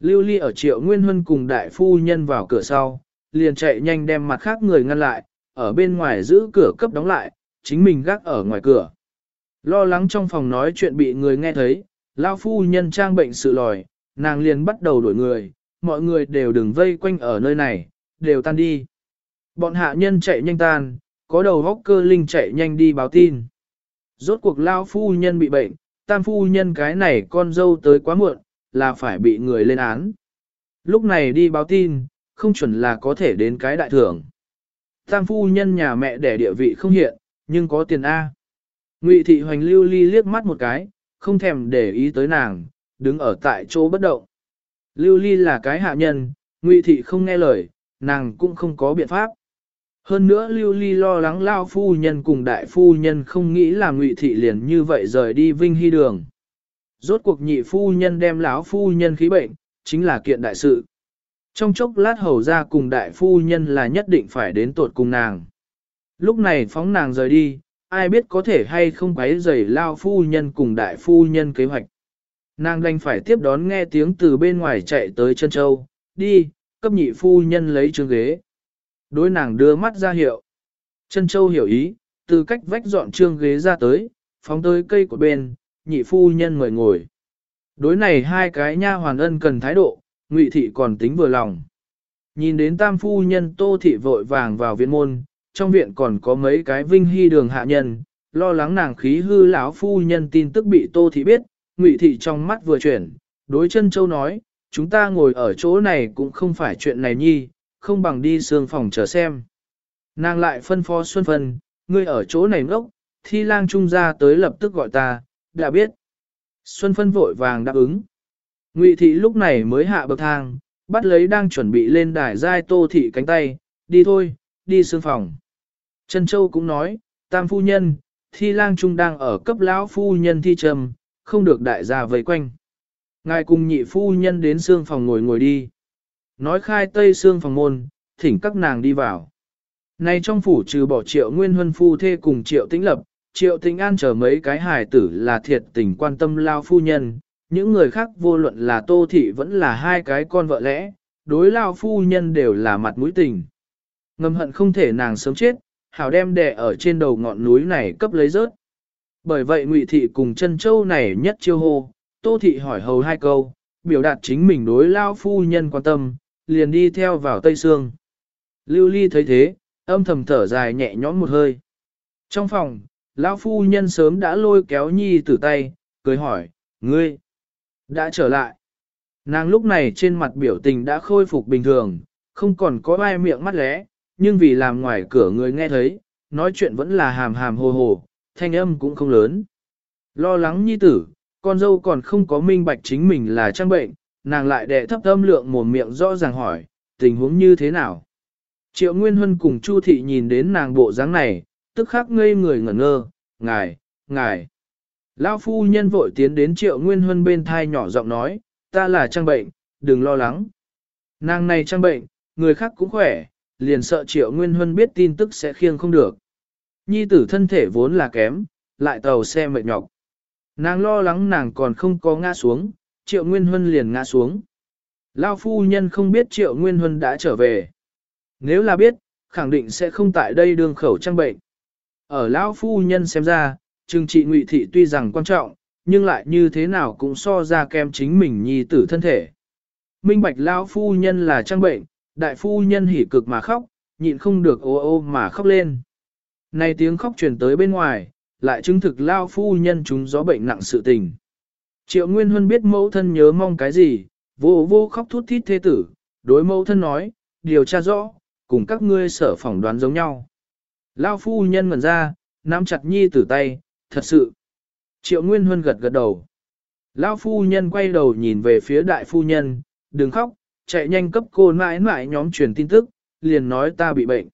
Lưu ly ở triệu nguyên huân cùng đại phu nhân vào cửa sau, liền chạy nhanh đem mặt khác người ngăn lại, ở bên ngoài giữ cửa cấp đóng lại, chính mình gác ở ngoài cửa. Lo lắng trong phòng nói chuyện bị người nghe thấy, lao phu nhân trang bệnh sự lòi, nàng liền bắt đầu đuổi người, mọi người đều đừng vây quanh ở nơi này, đều tan đi. Bọn hạ nhân chạy nhanh tan, có đầu góc cơ linh chạy nhanh đi báo tin. Rốt cuộc lao phu nhân bị bệnh, tam phu nhân cái này con dâu tới quá muộn, là phải bị người lên án. Lúc này đi báo tin, không chuẩn là có thể đến cái đại thưởng. Tam phu nhân nhà mẹ đẻ địa vị không hiện, nhưng có tiền A. Ngụy thị hoành lưu ly liếc mắt một cái, không thèm để ý tới nàng, đứng ở tại chỗ bất động. Lưu ly là cái hạ nhân, ngụy thị không nghe lời, nàng cũng không có biện pháp. Hơn nữa lưu ly lo lắng lao phu nhân cùng đại phu nhân không nghĩ là ngụy thị liền như vậy rời đi vinh hy đường. Rốt cuộc nhị phu nhân đem lão phu nhân khí bệnh, chính là kiện đại sự. Trong chốc lát hầu ra cùng đại phu nhân là nhất định phải đến tột cùng nàng. Lúc này phóng nàng rời đi, ai biết có thể hay không quấy rầy lao phu nhân cùng đại phu nhân kế hoạch. Nàng đành phải tiếp đón nghe tiếng từ bên ngoài chạy tới chân châu, đi, cấp nhị phu nhân lấy trường ghế. Đối nàng đưa mắt ra hiệu. Chân châu hiểu ý, từ cách vách dọn trương ghế ra tới, phóng tới cây của bên, nhị phu nhân mời ngồi. Đối này hai cái nha hoàn ân cần thái độ, ngụy thị còn tính vừa lòng. Nhìn đến tam phu nhân tô thị vội vàng vào viện môn, trong viện còn có mấy cái vinh hy đường hạ nhân, lo lắng nàng khí hư lão phu nhân tin tức bị tô thị biết, ngụy thị trong mắt vừa chuyển, đối chân châu nói, chúng ta ngồi ở chỗ này cũng không phải chuyện này nhi, không bằng đi sương phòng chờ xem. Nàng lại phân phó Xuân Phân, ngươi ở chỗ này ngốc, thi lang trung ra tới lập tức gọi ta, đã biết. Xuân Phân vội vàng đáp ứng. Ngụy thị lúc này mới hạ bậc thang, bắt lấy đang chuẩn bị lên đài giai tô thị cánh tay, đi thôi, đi sương phòng. Trân Châu cũng nói, tam phu nhân, thi lang trung đang ở cấp lão phu nhân thi trầm, không được đại gia vây quanh. Ngài cùng nhị phu nhân đến sương phòng ngồi ngồi đi. Nói khai tây sương phòng môn, thỉnh các nàng đi vào. Này trong phủ trừ bỏ triệu nguyên huân phu thê cùng triệu tĩnh lập, triệu tĩnh an chờ mấy cái hài tử là thiệt tình quan tâm lao phu nhân, những người khác vô luận là tô thị vẫn là hai cái con vợ lẽ, đối lao phu nhân đều là mặt mũi tình. Ngầm hận không thể nàng sớm chết, hảo đem đè ở trên đầu ngọn núi này cấp lấy rớt. Bởi vậy ngụy thị cùng chân châu này nhất chiêu hô, tô thị hỏi hầu hai câu, biểu đạt chính mình đối lao phu nhân quan tâm, liền đi theo vào Tây Sương. Lưu Ly thấy thế, âm thầm thở dài nhẹ nhõm một hơi. Trong phòng, lão phu nhân sớm đã lôi kéo nhi tử tay, cười hỏi, ngươi, đã trở lại. Nàng lúc này trên mặt biểu tình đã khôi phục bình thường, không còn có ai miệng mắt lẽ, nhưng vì làm ngoài cửa người nghe thấy, nói chuyện vẫn là hàm hàm hồ hồ, thanh âm cũng không lớn. Lo lắng nhi tử, con dâu còn không có minh bạch chính mình là trang bệnh, nàng lại đệ thấp âm lượng một miệng rõ ràng hỏi, tình huống như thế nào. Triệu Nguyên Huân cùng Chu Thị nhìn đến nàng bộ dáng này, tức khắc ngây người ngẩn ngơ, ngài, ngài. Lão phu nhân vội tiến đến Triệu Nguyên Huân bên thai nhỏ giọng nói, ta là trang bệnh, đừng lo lắng. Nàng này trang bệnh, người khác cũng khỏe, liền sợ Triệu Nguyên Huân biết tin tức sẽ khiêng không được. Nhi tử thân thể vốn là kém, lại tàu xe mệt nhọc. Nàng lo lắng nàng còn không có ngã xuống, Triệu Nguyên Huân liền ngã xuống. Lao phu nhân không biết Triệu Nguyên Huân đã trở về. Nếu là biết, khẳng định sẽ không tại đây đương khẩu trang bệnh. Ở Lão phu nhân xem ra, trừng trị ngụy thị tuy rằng quan trọng, nhưng lại như thế nào cũng so ra kem chính mình nhi tử thân thể. Minh bạch Lão phu nhân là trang bệnh, đại phu nhân hỉ cực mà khóc, nhịn không được ô ô mà khóc lên. Này tiếng khóc truyền tới bên ngoài, lại chứng thực Lão phu nhân chúng gió bệnh nặng sự tình. Triệu Nguyên Huân biết mẫu thân nhớ mong cái gì, vô vô khóc thút thít thê tử, đối mẫu thân nói, điều tra rõ, cùng các ngươi sở phỏng đoán giống nhau. Lao phu nhân ngẩn ra, nắm chặt nhi tử tay, thật sự. Triệu Nguyên Huân gật gật đầu. Lao phu nhân quay đầu nhìn về phía đại phu nhân, đừng khóc, chạy nhanh cấp cô mãi mãi nhóm truyền tin tức, liền nói ta bị bệnh.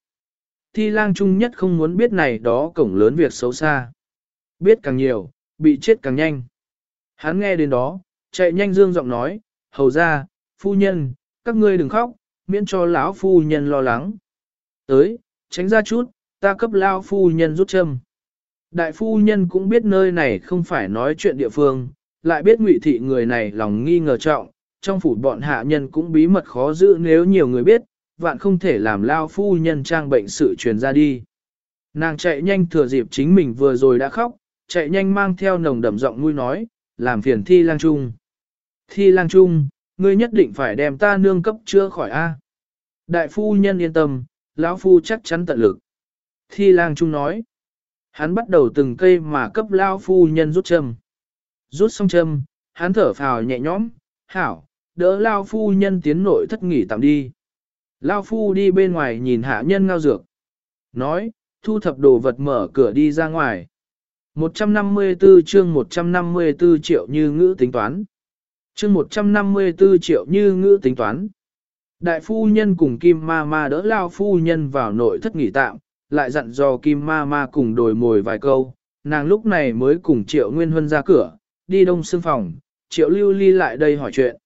Thi lang trung nhất không muốn biết này đó cổng lớn việc xấu xa. Biết càng nhiều, bị chết càng nhanh. Hắn nghe đến đó, chạy nhanh dương giọng nói, hầu ra, phu nhân, các ngươi đừng khóc, miễn cho lão phu nhân lo lắng. Tới, tránh ra chút, ta cấp lao phu nhân rút châm. Đại phu nhân cũng biết nơi này không phải nói chuyện địa phương, lại biết ngụy thị người này lòng nghi ngờ trọng, trong phủ bọn hạ nhân cũng bí mật khó giữ nếu nhiều người biết, vạn không thể làm lao phu nhân trang bệnh sự truyền ra đi. Nàng chạy nhanh thừa dịp chính mình vừa rồi đã khóc, chạy nhanh mang theo nồng đậm giọng nuôi nói, làm phiền thi lang trung. Thi lang trung, ngươi nhất định phải đem ta nương cấp chữa khỏi A. Đại phu nhân yên tâm, lão phu chắc chắn tận lực. Thi lang trung nói. Hắn bắt đầu từng cây mà cấp lao phu nhân rút châm. Rút xong châm, hắn thở phào nhẹ nhõm, hảo, đỡ lao phu nhân tiến nội thất nghỉ tạm đi. Lao phu đi bên ngoài nhìn hạ nhân ngao dược. Nói, thu thập đồ vật mở cửa đi ra ngoài. 154 chương 154 triệu như ngữ tính toán. Chương 154 triệu như ngữ tính toán. Đại phu nhân cùng Kim Ma Ma đỡ lao phu nhân vào nội thất nghỉ tạm, lại dặn dò Kim Ma Ma cùng đổi mồi vài câu, nàng lúc này mới cùng Triệu Nguyên Huân ra cửa, đi đông xương phòng, Triệu Lưu Ly lại đây hỏi chuyện.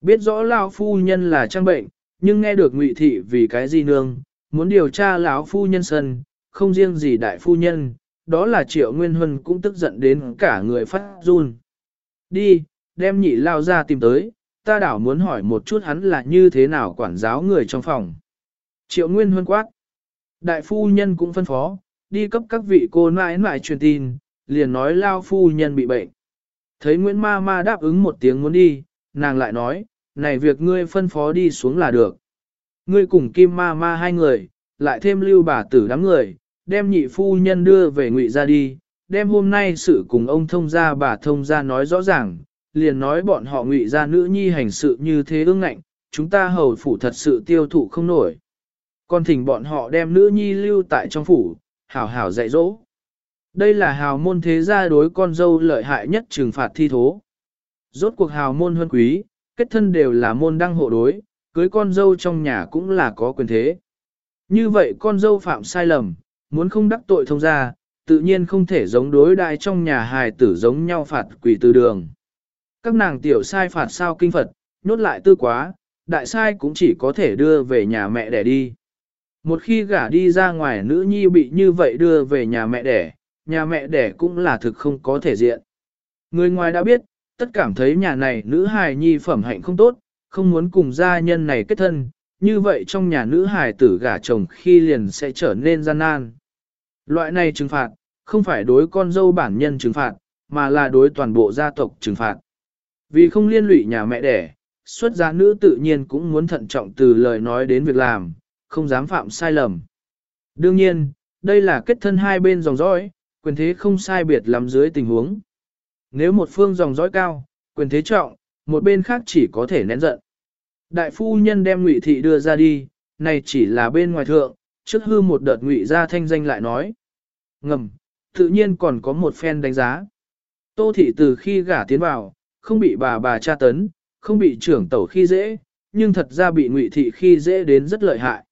Biết rõ lão phu nhân là trang bệnh, nhưng nghe được ngụy thị vì cái gì nương, muốn điều tra lão phu nhân sân, không riêng gì đại phu nhân, đó là Triệu Nguyên Huân cũng tức giận đến cả người phát run. Đi, đem nhị lao ra tìm tới, ta đảo muốn hỏi một chút hắn là như thế nào quản giáo người trong phòng. Triệu Nguyên Huân quát. Đại phu nhân cũng phân phó, đi cấp các vị cô nãi nãi truyền tin, liền nói lao phu nhân bị bệnh. Thấy Nguyễn Ma Ma đáp ứng một tiếng muốn đi, nàng lại nói, này việc ngươi phân phó đi xuống là được. Ngươi cùng Kim Ma Ma hai người, lại thêm lưu bà tử đám người, đem nhị phu nhân đưa về ngụy ra đi, đem hôm nay sự cùng ông thông gia bà thông gia nói rõ ràng, liền nói bọn họ ngụy ra nữ nhi hành sự như thế ương ngạnh, chúng ta hầu phủ thật sự tiêu thụ không nổi. Còn thỉnh bọn họ đem nữ nhi lưu tại trong phủ, hảo hảo dạy dỗ. Đây là hào môn thế gia đối con dâu lợi hại nhất trừng phạt thi thố. Rốt cuộc hào môn huân quý, kết thân đều là môn đăng hộ đối, cưới con dâu trong nhà cũng là có quyền thế. Như vậy con dâu phạm sai lầm, muốn không đắc tội thông gia, tự nhiên không thể giống đối đại trong nhà hài tử giống nhau phạt quỷ từ đường. Các nàng tiểu sai phạt sao kinh Phật, nốt lại tư quá, đại sai cũng chỉ có thể đưa về nhà mẹ để đi. Một khi gả đi ra ngoài nữ nhi bị như vậy đưa về nhà mẹ đẻ, nhà mẹ đẻ cũng là thực không có thể diện. Người ngoài đã biết, tất cảm thấy nhà này nữ hài nhi phẩm hạnh không tốt, không muốn cùng gia nhân này kết thân, như vậy trong nhà nữ hài tử gả chồng khi liền sẽ trở nên gian nan. Loại này trừng phạt, không phải đối con dâu bản nhân trừng phạt, mà là đối toàn bộ gia tộc trừng phạt. Vì không liên lụy nhà mẹ đẻ, xuất gia nữ tự nhiên cũng muốn thận trọng từ lời nói đến việc làm, không dám phạm sai lầm. Đương nhiên, đây là kết thân hai bên dòng dõi, quyền thế không sai biệt lắm dưới tình huống. Nếu một phương dòng dõi cao, quyền thế trọng, một bên khác chỉ có thể nén giận. Đại phu nhân đem ngụy thị đưa ra đi, này chỉ là bên ngoài thượng, trước hư một đợt ngụy ra thanh danh lại nói. Ngầm, tự nhiên còn có một phen đánh giá. Tô thị từ khi gả tiến vào, không bị bà bà tra tấn, không bị trưởng tẩu khi dễ, nhưng thật ra bị ngụy thị khi dễ đến rất lợi hại.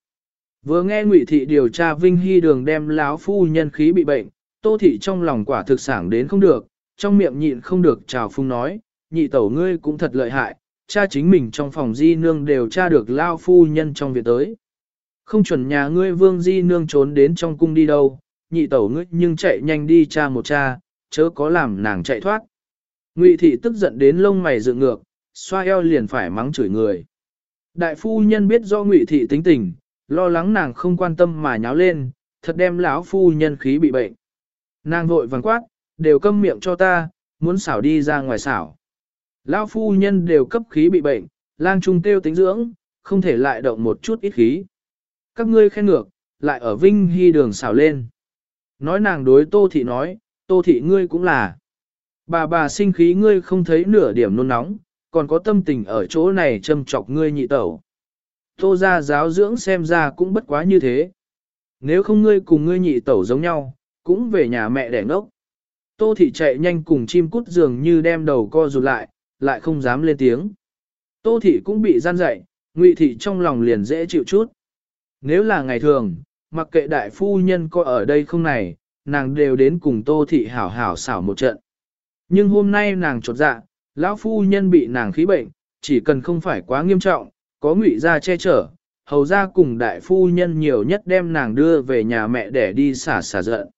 Vừa nghe ngụy thị điều tra Vinh Hy đường đem láo phu nhân khí bị bệnh, tô thị trong lòng quả thực sảng đến không được, trong miệng nhịn không được chào phung nói, nhị tẩu ngươi cũng thật lợi hại, cha chính mình trong phòng di nương đều tra được lao phu nhân trong việc tới. Không chuẩn nhà ngươi vương di nương trốn đến trong cung đi đâu, nhị tẩu ngươi nhưng chạy nhanh đi cha một cha, chớ có làm nàng chạy thoát. Ngụy thị tức giận đến lông mày dựng ngược, xoa eo liền phải mắng chửi người. Đại phu nhân biết do Ngụy thị tính tình, lo lắng nàng không quan tâm mà nháo lên, thật đem lão phu nhân khí bị bệnh. Nàng vội vàng quát, đều câm miệng cho ta, muốn xảo đi ra ngoài xảo. Lão phu nhân đều cấp khí bị bệnh, lang trung tiêu tính dưỡng, không thể lại động một chút ít khí. Các ngươi khen ngược, lại ở Vinh Hy đường xảo lên. Nói nàng đối Tô Thị nói, Tô Thị ngươi cũng là. Bà bà sinh khí ngươi không thấy nửa điểm nôn nóng, còn có tâm tình ở chỗ này châm chọc ngươi nhị tẩu. Tô ra giáo dưỡng xem ra cũng bất quá như thế. Nếu không ngươi cùng ngươi nhị tẩu giống nhau, cũng về nhà mẹ đẻ ngốc. Tô thị chạy nhanh cùng chim cút dường như đem đầu co rụt lại, lại không dám lên tiếng. Tô thị cũng bị gian dậy, ngụy thị trong lòng liền dễ chịu chút. Nếu là ngày thường, mặc kệ đại phu nhân có ở đây không này, nàng đều đến cùng tô thị hảo hảo xảo một trận. Nhưng hôm nay nàng trột dạ, lão phu nhân bị nàng khí bệnh, chỉ cần không phải quá nghiêm trọng, có ngụy gia che chở, hầu ra cùng đại phu nhân nhiều nhất đem nàng đưa về nhà mẹ để đi xả xả giận.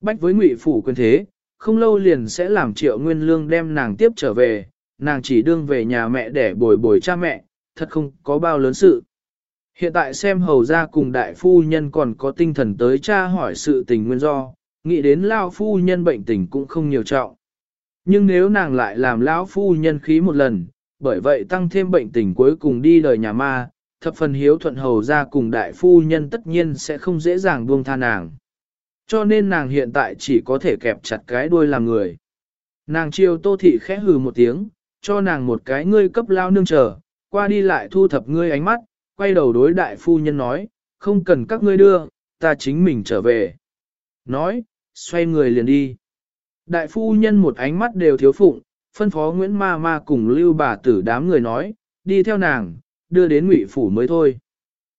Bách với ngụy phủ quyền thế, không lâu liền sẽ làm triệu nguyên lương đem nàng tiếp trở về, nàng chỉ đương về nhà mẹ để bồi bồi cha mẹ, thật không có bao lớn sự. Hiện tại xem hầu ra cùng đại phu nhân còn có tinh thần tới cha hỏi sự tình nguyên do, nghĩ đến lao phu nhân bệnh tình cũng không nhiều trọng. Nhưng nếu nàng lại làm lão phu nhân khí một lần, bởi vậy tăng thêm bệnh tình cuối cùng đi đời nhà ma, thập phần hiếu thuận hầu ra cùng đại phu nhân tất nhiên sẽ không dễ dàng buông tha nàng. Cho nên nàng hiện tại chỉ có thể kẹp chặt cái đuôi làm người. Nàng chiều tô thị khẽ hừ một tiếng, cho nàng một cái ngươi cấp lao nương chờ, qua đi lại thu thập ngươi ánh mắt, quay đầu đối đại phu nhân nói, không cần các ngươi đưa, ta chính mình trở về. Nói, xoay người liền đi. Đại phu nhân một ánh mắt đều thiếu phụng, phân phó Nguyễn Ma Ma cùng lưu bà tử đám người nói, đi theo nàng, đưa đến ngụy phủ mới thôi.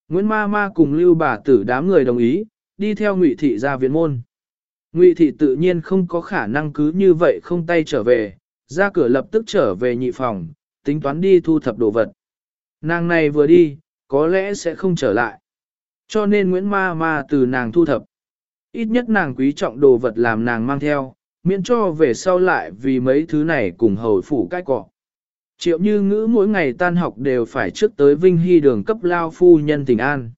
Nguyễn Ma Ma cùng lưu bà tử đám người đồng ý, đi theo ngụy thị ra viện môn. Ngụy thị tự nhiên không có khả năng cứ như vậy không tay trở về, ra cửa lập tức trở về nhị phòng, tính toán đi thu thập đồ vật. Nàng này vừa đi, có lẽ sẽ không trở lại. Cho nên Nguyễn Ma Ma từ nàng thu thập. Ít nhất nàng quý trọng đồ vật làm nàng mang theo, miễn cho về sau lại vì mấy thứ này cùng hầu phủ cái cọ. Triệu như ngữ mỗi ngày tan học đều phải trước tới Vinh Hy đường cấp lao phu nhân tình an.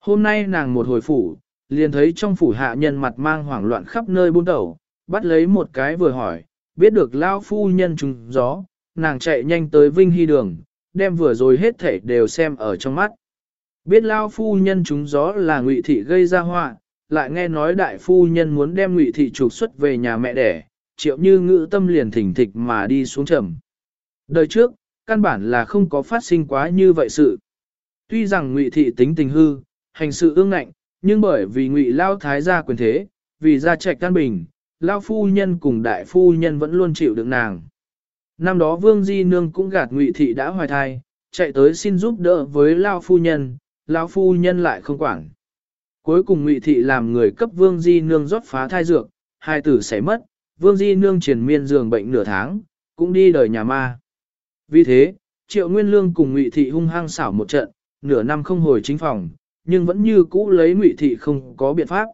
Hôm nay nàng một hồi phủ, liền thấy trong phủ hạ nhân mặt mang hoảng loạn khắp nơi buôn đầu, bắt lấy một cái vừa hỏi, biết được lao phu nhân trùng gió, nàng chạy nhanh tới Vinh Hy đường, đem vừa rồi hết thể đều xem ở trong mắt. Biết lao phu nhân trúng gió là ngụy thị gây ra họa, lại nghe nói đại phu nhân muốn đem ngụy thị trục xuất về nhà mẹ đẻ, triệu như ngữ tâm liền thỉnh thịch mà đi xuống trầm. Đời trước, căn bản là không có phát sinh quá như vậy sự. Tuy rằng ngụy thị tính tình hư, hành sự ương ngạnh, nhưng bởi vì ngụy lao thái gia quyền thế, vì gia trạch căn bình, lao phu nhân cùng đại phu nhân vẫn luôn chịu đựng nàng. Năm đó vương di nương cũng gạt ngụy thị đã hoài thai, chạy tới xin giúp đỡ với lao phu nhân, lao phu nhân lại không quản. Cuối cùng Ngụy thị làm người cấp Vương Di Nương rót phá thai dược, hai tử sẽ mất, Vương Di Nương triển miên giường bệnh nửa tháng, cũng đi đời nhà ma. Vì thế, Triệu Nguyên Lương cùng Ngụy thị hung hăng xảo một trận, nửa năm không hồi chính phòng, nhưng vẫn như cũ lấy Ngụy thị không có biện pháp.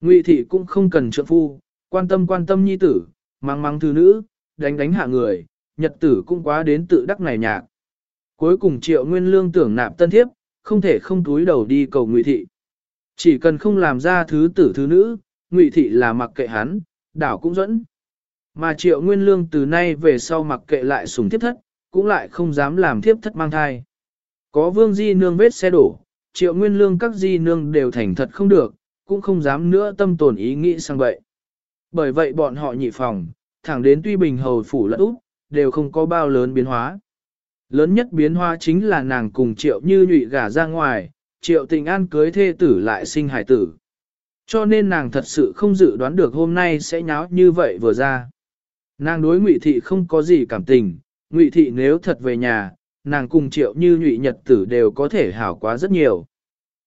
Ngụy thị cũng không cần trợ phu, quan tâm quan tâm nhi tử, mang mang thư nữ, đánh đánh hạ người, nhật tử cũng quá đến tự đắc này nhạc. Cuối cùng Triệu Nguyên Lương tưởng nạp tân thiếp, không thể không túi đầu đi cầu Ngụy thị. Chỉ cần không làm ra thứ tử thứ nữ, ngụy thị là mặc kệ hắn, đảo cũng dẫn. Mà triệu nguyên lương từ nay về sau mặc kệ lại sùng thiếp thất, cũng lại không dám làm thiếp thất mang thai. Có vương di nương vết xe đổ, triệu nguyên lương các di nương đều thành thật không được, cũng không dám nữa tâm tồn ý nghĩ sang vậy. Bởi vậy bọn họ nhị phòng, thẳng đến tuy bình hầu phủ lẫn úp, đều không có bao lớn biến hóa. Lớn nhất biến hóa chính là nàng cùng triệu như nhụy gả ra ngoài, triệu tình an cưới thê tử lại sinh hải tử. Cho nên nàng thật sự không dự đoán được hôm nay sẽ nháo như vậy vừa ra. Nàng đối ngụy thị không có gì cảm tình, ngụy thị nếu thật về nhà, nàng cùng triệu như nhụy nhật tử đều có thể hảo quá rất nhiều.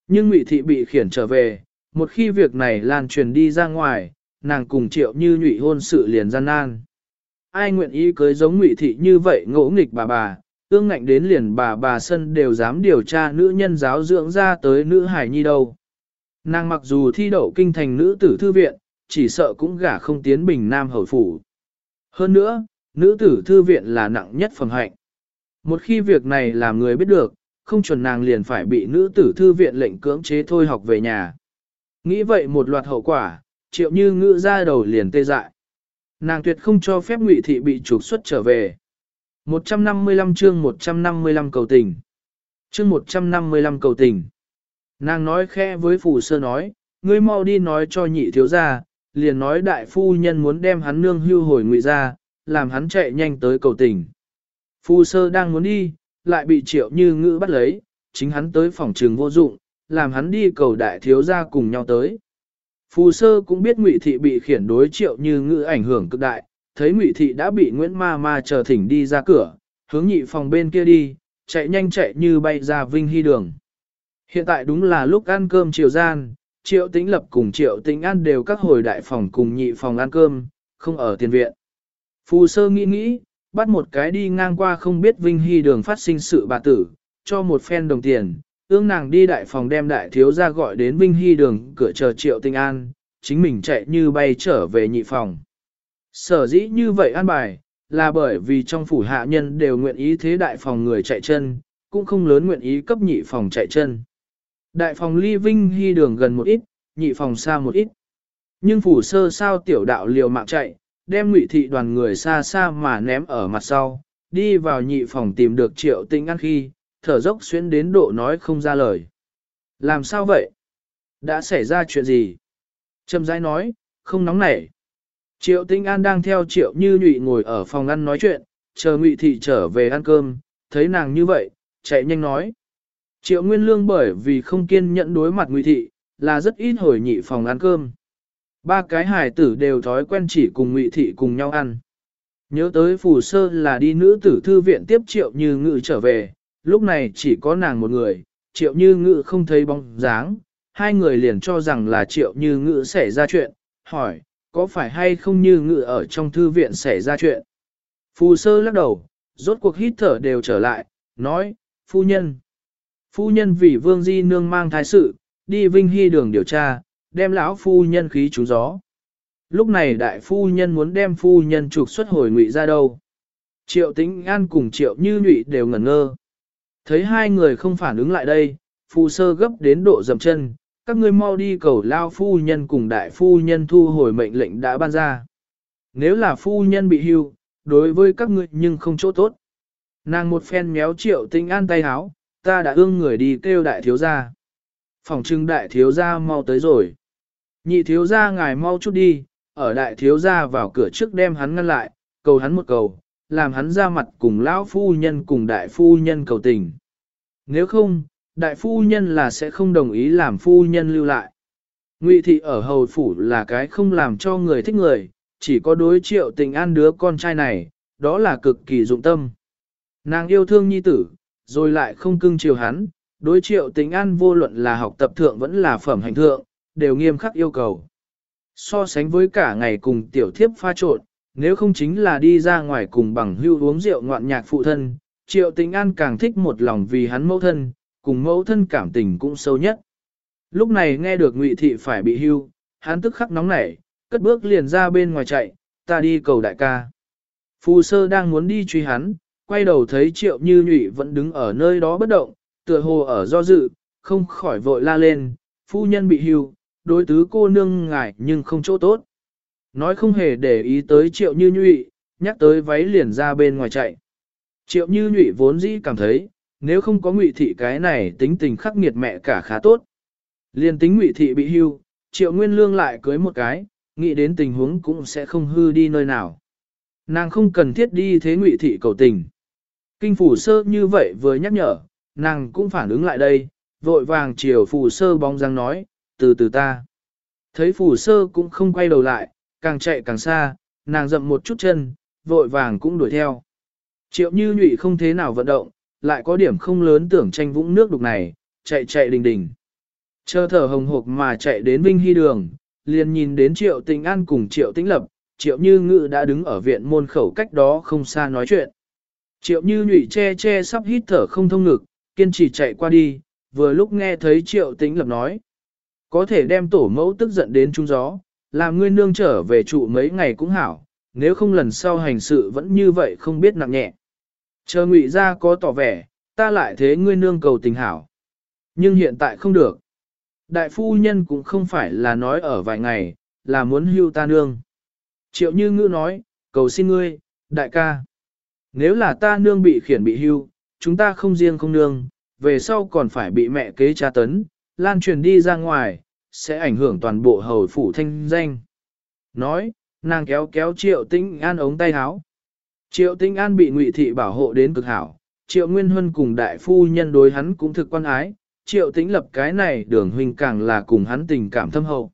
Nhưng ngụy thị bị khiển trở về, một khi việc này lan truyền đi ra ngoài, nàng cùng triệu như nhụy hôn sự liền gian nan. Ai nguyện ý cưới giống ngụy thị như vậy ngỗ nghịch bà bà, ương ngạnh đến liền bà bà sân đều dám điều tra nữ nhân giáo dưỡng ra tới nữ hải nhi đâu. Nàng mặc dù thi đậu kinh thành nữ tử thư viện, chỉ sợ cũng gả không tiến bình nam hầu phủ. Hơn nữa, nữ tử thư viện là nặng nhất phần hạnh. Một khi việc này làm người biết được, không chuẩn nàng liền phải bị nữ tử thư viện lệnh cưỡng chế thôi học về nhà. Nghĩ vậy một loạt hậu quả, triệu như ngữ ra đầu liền tê dại. Nàng tuyệt không cho phép ngụy thị bị trục xuất trở về. 155 chương 155 cầu tình. Chương 155 cầu tình. Nàng nói khẽ với phù sơ nói, ngươi mau đi nói cho nhị thiếu gia, liền nói đại phu nhân muốn đem hắn nương hưu hồi ngụy ra, làm hắn chạy nhanh tới cầu tình. Phù sơ đang muốn đi, lại bị triệu như ngữ bắt lấy, chính hắn tới phòng trường vô dụng, làm hắn đi cầu đại thiếu gia cùng nhau tới. Phù sơ cũng biết ngụy thị bị khiển đối triệu như ngữ ảnh hưởng cực đại, thấy ngụy thị đã bị Nguyễn Ma Ma chờ thỉnh đi ra cửa, hướng nhị phòng bên kia đi, chạy nhanh chạy như bay ra Vinh Hy đường. Hiện tại đúng là lúc ăn cơm chiều gian, triệu tĩnh lập cùng triệu tĩnh ăn đều các hồi đại phòng cùng nhị phòng ăn cơm, không ở tiền viện. Phù sơ nghĩ nghĩ, bắt một cái đi ngang qua không biết Vinh Hy đường phát sinh sự bà tử, cho một phen đồng tiền, ương nàng đi đại phòng đem đại thiếu ra gọi đến Vinh Hy đường cửa chờ triệu tinh an, chính mình chạy như bay trở về nhị phòng. Sở dĩ như vậy an bài, là bởi vì trong phủ hạ nhân đều nguyện ý thế đại phòng người chạy chân, cũng không lớn nguyện ý cấp nhị phòng chạy chân. Đại phòng ly Vinh Hy đường gần một ít, nhị phòng xa một ít. Nhưng phủ sơ sao tiểu đạo liều mạng chạy, đem ngụy thị đoàn người xa xa mà ném ở mặt sau, đi vào nhị phòng tìm được triệu tinh ăn khi, thở dốc xuyến đến độ nói không ra lời. Làm sao vậy? Đã xảy ra chuyện gì? Trầm rãi nói, không nóng nảy. Triệu tinh an đang theo triệu như nhụy ngồi ở phòng ăn nói chuyện, chờ ngụy thị trở về ăn cơm, thấy nàng như vậy, chạy nhanh nói. Triệu nguyên lương bởi vì không kiên nhẫn đối mặt ngụy thị, là rất ít hồi nhị phòng ăn cơm. Ba cái hài tử đều thói quen chỉ cùng ngụy thị cùng nhau ăn. Nhớ tới phù sơ là đi nữ tử thư viện tiếp triệu như ngự trở về, lúc này chỉ có nàng một người, triệu như ngự không thấy bóng dáng, hai người liền cho rằng là triệu như ngự xảy ra chuyện, hỏi, có phải hay không như ngự ở trong thư viện xảy ra chuyện? Phù sơ lắc đầu, rốt cuộc hít thở đều trở lại, nói, phu nhân. Phu nhân vì vương di nương mang thái sự, đi vinh hy đường điều tra, đem lão phu nhân khí trúng gió. Lúc này đại phu nhân muốn đem phu nhân trục xuất hồi ngụy ra đâu. Triệu tĩnh an cùng triệu như nhụy đều ngẩn ngơ. Thấy hai người không phản ứng lại đây, phu sơ gấp đến độ dầm chân, các ngươi mau đi cầu lao phu nhân cùng đại phu nhân thu hồi mệnh lệnh đã ban ra. Nếu là phu nhân bị hưu, đối với các ngươi nhưng không chỗ tốt. Nàng một phen méo triệu tinh an tay háo, ta đã ương người đi kêu đại thiếu gia. Phòng trưng đại thiếu gia mau tới rồi. Nhị thiếu gia ngài mau chút đi, ở đại thiếu gia vào cửa trước đem hắn ngăn lại, cầu hắn một cầu, làm hắn ra mặt cùng lão phu nhân cùng đại phu nhân cầu tình. Nếu không, đại phu nhân là sẽ không đồng ý làm phu nhân lưu lại. Ngụy thị ở hầu phủ là cái không làm cho người thích người, chỉ có đối triệu tình an đứa con trai này, đó là cực kỳ dụng tâm. Nàng yêu thương nhi tử, rồi lại không cưng chiều hắn, đối triệu tình an vô luận là học tập thượng vẫn là phẩm hành thượng, đều nghiêm khắc yêu cầu. So sánh với cả ngày cùng tiểu thiếp pha trộn, nếu không chính là đi ra ngoài cùng bằng hưu uống rượu ngoạn nhạc phụ thân, triệu tình an càng thích một lòng vì hắn mẫu thân, cùng mẫu thân cảm tình cũng sâu nhất. Lúc này nghe được ngụy thị phải bị hưu, hắn tức khắc nóng nảy, cất bước liền ra bên ngoài chạy, ta đi cầu đại ca. Phù sơ đang muốn đi truy hắn, quay đầu thấy triệu như nhụy vẫn đứng ở nơi đó bất động, tựa hồ ở do dự, không khỏi vội la lên, phu nhân bị hưu, đối tứ cô nương ngại nhưng không chỗ tốt. Nói không hề để ý tới triệu như nhụy, nhắc tới váy liền ra bên ngoài chạy. Triệu như nhụy vốn dĩ cảm thấy, nếu không có ngụy thị cái này tính tình khắc nghiệt mẹ cả khá tốt. liên tính ngụy thị bị hưu, triệu nguyên lương lại cưới một cái, nghĩ đến tình huống cũng sẽ không hư đi nơi nào. Nàng không cần thiết đi thế ngụy thị cầu tình. Kinh phủ sơ như vậy vừa nhắc nhở, nàng cũng phản ứng lại đây, vội vàng chiều phủ sơ bóng răng nói, từ từ ta. Thấy phủ sơ cũng không quay đầu lại, càng chạy càng xa, nàng dậm một chút chân, vội vàng cũng đuổi theo. Triệu như nhụy không thế nào vận động, lại có điểm không lớn tưởng tranh vũng nước đục này, chạy chạy đình đình. Chờ thở hồng hộc mà chạy đến Vinh Hy đường, liền nhìn đến Triệu Tĩnh An cùng Triệu Tĩnh Lập, Triệu Như Ngự đã đứng ở viện môn khẩu cách đó không xa nói chuyện. Triệu Như nhụy che che sắp hít thở không thông ngực, kiên trì chạy qua đi, vừa lúc nghe thấy Triệu Tĩnh Lập nói. Có thể đem tổ mẫu tức giận đến trung gió, làm ngươi nương trở về trụ mấy ngày cũng hảo, nếu không lần sau hành sự vẫn như vậy không biết nặng nhẹ. Chờ ngụy ra có tỏ vẻ, ta lại thế ngươi nương cầu tình hảo. Nhưng hiện tại không được. Đại phu nhân cũng không phải là nói ở vài ngày, là muốn hưu ta nương. Triệu như ngữ nói, cầu xin ngươi, đại ca. Nếu là ta nương bị khiển bị hưu, chúng ta không riêng không nương, về sau còn phải bị mẹ kế tra tấn, lan truyền đi ra ngoài, sẽ ảnh hưởng toàn bộ hầu phủ thanh danh. Nói, nàng kéo kéo triệu tinh an ống tay háo. Triệu tinh an bị ngụy thị bảo hộ đến cực hảo, triệu nguyên huân cùng đại phu nhân đối hắn cũng thực quan ái, triệu tĩnh lập cái này đường huynh càng là cùng hắn tình cảm thâm hậu.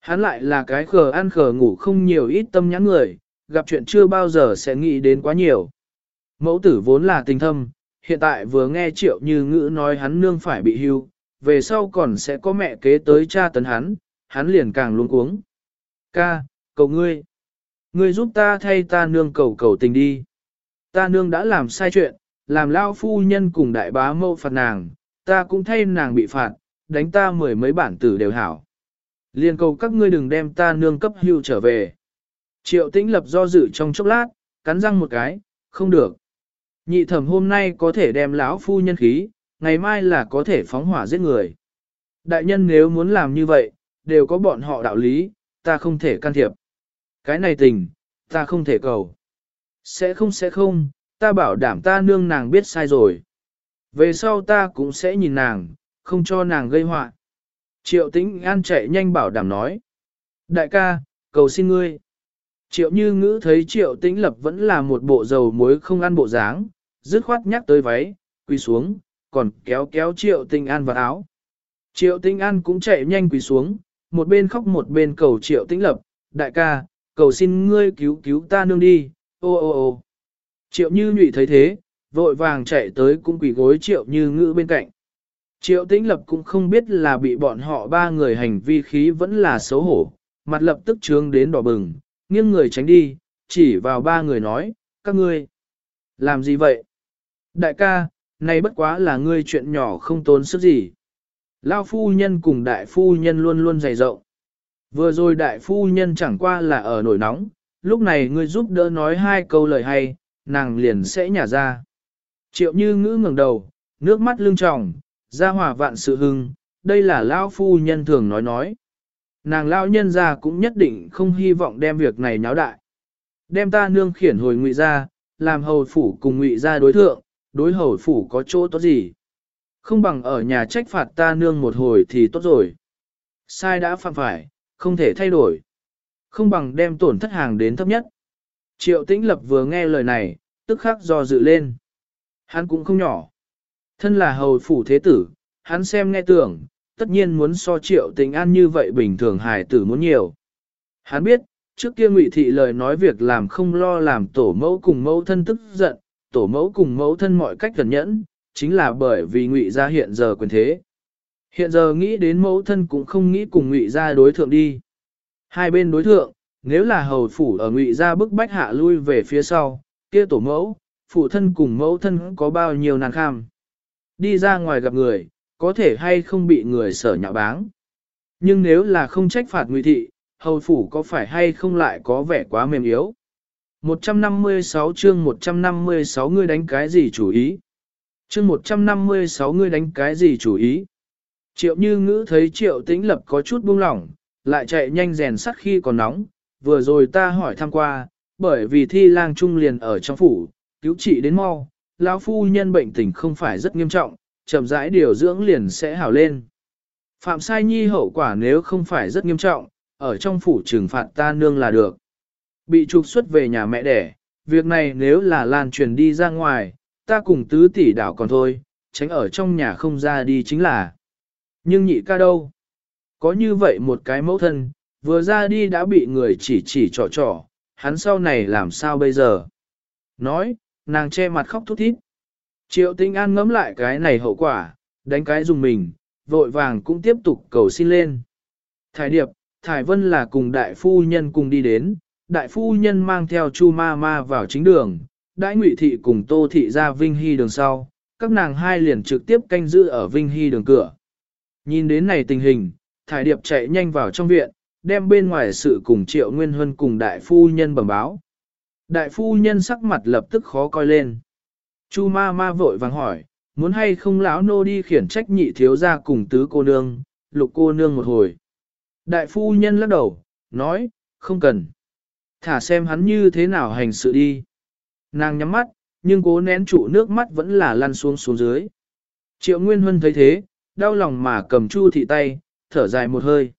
Hắn lại là cái khờ ăn khờ ngủ không nhiều ít tâm nhãn người, gặp chuyện chưa bao giờ sẽ nghĩ đến quá nhiều. Mẫu tử vốn là tình thâm, hiện tại vừa nghe triệu như ngữ nói hắn nương phải bị hưu, về sau còn sẽ có mẹ kế tới cha tấn hắn, hắn liền càng luôn cuống. Ca, cầu ngươi. Ngươi giúp ta thay ta nương cầu cầu tình đi. Ta nương đã làm sai chuyện, làm lao phu nhân cùng đại bá mâu phạt nàng, ta cũng thay nàng bị phạt, đánh ta mười mấy bản tử đều hảo. Liên cầu các ngươi đừng đem ta nương cấp hưu trở về. Triệu tĩnh lập do dự trong chốc lát, cắn răng một cái, không được. Nhị thẩm hôm nay có thể đem lão phu nhân khí, ngày mai là có thể phóng hỏa giết người. Đại nhân nếu muốn làm như vậy, đều có bọn họ đạo lý, ta không thể can thiệp. Cái này tình, ta không thể cầu. Sẽ không sẽ không, ta bảo đảm ta nương nàng biết sai rồi. Về sau ta cũng sẽ nhìn nàng, không cho nàng gây họa. Triệu tĩnh an chạy nhanh bảo đảm nói. Đại ca, cầu xin ngươi. Triệu như ngữ thấy triệu tĩnh lập vẫn là một bộ dầu muối không ăn bộ dáng, dứt khoát nhắc tới váy, quỳ xuống, còn kéo kéo triệu tĩnh an vào áo. Triệu tĩnh an cũng chạy nhanh quỳ xuống, một bên khóc một bên cầu triệu tĩnh lập, đại ca, cầu xin ngươi cứu cứu ta nương đi, ô ô ô. Triệu như nhụy thấy thế, vội vàng chạy tới cũng quỳ gối triệu như ngữ bên cạnh. Triệu tĩnh lập cũng không biết là bị bọn họ ba người hành vi khí vẫn là xấu hổ, mặt lập tức trướng đến đỏ bừng, nghiêng người tránh đi, chỉ vào ba người nói, các ngươi, làm gì vậy? Đại ca, này bất quá là ngươi chuyện nhỏ không tốn sức gì. Lao phu nhân cùng đại phu nhân luôn luôn dày rộng. Vừa rồi đại phu nhân chẳng qua là ở nổi nóng, lúc này ngươi giúp đỡ nói hai câu lời hay, nàng liền sẽ nhả ra. Triệu như ngữ ngẩng đầu, nước mắt lưng tròng, ra hòa vạn sự hưng, đây là Lao phu nhân thường nói nói. Nàng Lao nhân ra cũng nhất định không hy vọng đem việc này nháo đại. Đem ta nương khiển hồi ngụy ra, làm hầu phủ cùng ngụy ra đối thượng, đối hầu phủ có chỗ tốt gì. Không bằng ở nhà trách phạt ta nương một hồi thì tốt rồi. Sai đã phạm phải, không thể thay đổi. Không bằng đem tổn thất hàng đến thấp nhất. Triệu tĩnh lập vừa nghe lời này, tức khắc do dự lên. Hắn cũng không nhỏ. Thân là hầu phủ thế tử, hắn xem nghe tưởng, tất nhiên muốn so triệu tình an như vậy bình thường hài tử muốn nhiều. Hắn biết, trước kia ngụy thị lời nói việc làm không lo làm tổ mẫu cùng mẫu thân tức giận, tổ mẫu cùng mẫu thân mọi cách gần nhẫn, chính là bởi vì ngụy gia hiện giờ quyền thế. Hiện giờ nghĩ đến mẫu thân cũng không nghĩ cùng ngụy gia đối thượng đi. Hai bên đối thượng, nếu là hầu phủ ở ngụy gia bức bách hạ lui về phía sau, kia tổ mẫu, phụ thân cùng mẫu thân có bao nhiêu nàng kham. Đi ra ngoài gặp người, có thể hay không bị người sở nhạo báng. Nhưng nếu là không trách phạt ngụy thị, hầu phủ có phải hay không lại có vẻ quá mềm yếu. 156 chương 156 ngươi đánh cái gì chủ ý? Chương 156 ngươi đánh cái gì chủ ý? Triệu như ngữ thấy triệu tĩnh lập có chút buông lỏng, lại chạy nhanh rèn sắt khi còn nóng, vừa rồi ta hỏi thăm qua, bởi vì thi lang trung liền ở trong phủ, cứu trị đến mau, lão phu nhân bệnh tình không phải rất nghiêm trọng, chậm rãi điều dưỡng liền sẽ hảo lên. Phạm sai nhi hậu quả nếu không phải rất nghiêm trọng, ở trong phủ trừng phạt ta nương là được. Bị trục xuất về nhà mẹ đẻ, việc này nếu là lan truyền đi ra ngoài, ta cùng tứ tỷ đảo còn thôi, tránh ở trong nhà không ra đi chính là. Nhưng nhị ca đâu? Có như vậy một cái mẫu thân, vừa ra đi đã bị người chỉ chỉ trò trò, hắn sau này làm sao bây giờ? Nói, nàng che mặt khóc thút thít. Triệu tinh an ngẫm lại cái này hậu quả, đánh cái dùng mình, vội vàng cũng tiếp tục cầu xin lên. thái điệp, Thải Vân là cùng đại phu nhân cùng đi đến, đại phu nhân mang theo Chu ma ma vào chính đường, đại ngụy thị cùng tô thị ra Vinh Hy đường sau, các nàng hai liền trực tiếp canh giữ ở Vinh Hy đường cửa. Nhìn đến này tình hình, Thải Điệp chạy nhanh vào trong viện, đem bên ngoài sự cùng Triệu Nguyên Huân cùng đại phu nhân bẩm báo. Đại phu nhân sắc mặt lập tức khó coi lên. Chu ma ma vội vàng hỏi, muốn hay không lão nô đi khiển trách nhị thiếu ra cùng tứ cô nương, lục cô nương một hồi. Đại phu nhân lắc đầu, nói, không cần. Thả xem hắn như thế nào hành sự đi. Nàng nhắm mắt, nhưng cố nén trụ nước mắt vẫn là lăn xuống xuống dưới. Triệu Nguyên Huân thấy thế, đau lòng mà cầm Chu thị tay, thở dài một hơi.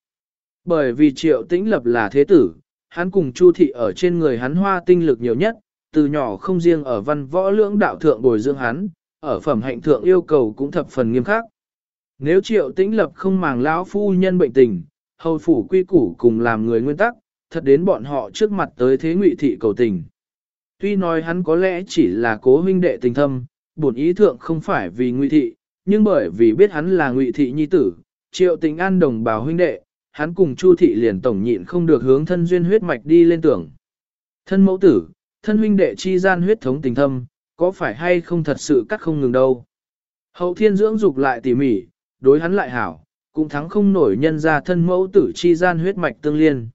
Bởi vì Triệu Tĩnh Lập là thế tử, hắn cùng Chu thị ở trên người hắn hoa tinh lực nhiều nhất, từ nhỏ không riêng ở văn võ lưỡng đạo thượng bồi dưỡng hắn, ở phẩm hạnh thượng yêu cầu cũng thập phần nghiêm khắc. Nếu Triệu Tĩnh Lập không màng lão phu nhân bệnh tình, hầu phủ quy củ cùng làm người nguyên tắc, thật đến bọn họ trước mặt tới thế ngụy thị cầu tình. Tuy nói hắn có lẽ chỉ là cố huynh đệ tình thâm, bổn ý thượng không phải vì ngụy thị, nhưng bởi vì biết hắn là ngụy thị nhi tử, triệu tình an đồng bào huynh đệ, hắn cùng chu thị liền tổng nhịn không được hướng thân duyên huyết mạch đi lên tưởng. Thân mẫu tử, thân huynh đệ chi gian huyết thống tình thâm, có phải hay không thật sự cắt không ngừng đâu. Hậu thiên dưỡng dục lại tỉ mỉ, đối hắn lại hảo, cũng thắng không nổi nhân ra thân mẫu tử chi gian huyết mạch tương liên.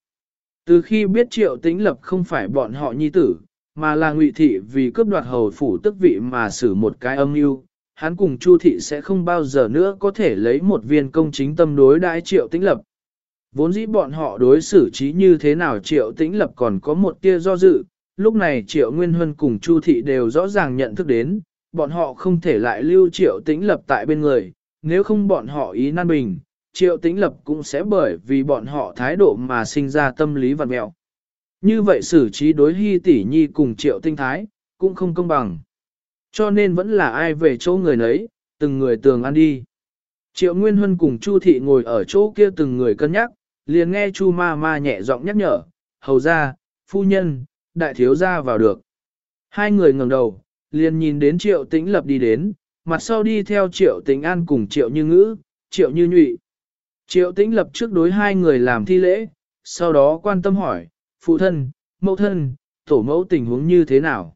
Từ khi biết triệu tĩnh lập không phải bọn họ nhi tử, mà là ngụy thị vì cướp đoạt hầu phủ tức vị mà xử một cái âm mưu hắn cùng Chu thị sẽ không bao giờ nữa có thể lấy một viên công chính tâm đối đãi triệu tĩnh lập. Vốn dĩ bọn họ đối xử trí như thế nào triệu tĩnh lập còn có một tia do dự, lúc này triệu nguyên huân cùng Chu thị đều rõ ràng nhận thức đến, bọn họ không thể lại lưu triệu tĩnh lập tại bên người, nếu không bọn họ ý nan bình, triệu tĩnh lập cũng sẽ bởi vì bọn họ thái độ mà sinh ra tâm lý vật mẹo. Như vậy xử trí đối hy tỷ nhi cùng triệu tinh thái, cũng không công bằng. Cho nên vẫn là ai về chỗ người nấy, từng người tường ăn đi. Triệu Nguyên Huân cùng Chu Thị ngồi ở chỗ kia từng người cân nhắc, liền nghe Chu Ma Ma nhẹ giọng nhắc nhở, hầu ra, phu nhân, đại thiếu gia vào được. Hai người ngẩng đầu, liền nhìn đến Triệu Tĩnh Lập đi đến, mặt sau đi theo Triệu Tĩnh An cùng Triệu Như Ngữ, Triệu Như Nhụy. Triệu Tĩnh Lập trước đối hai người làm thi lễ, sau đó quan tâm hỏi, phụ thân, mẫu thân, tổ mẫu tình huống như thế nào?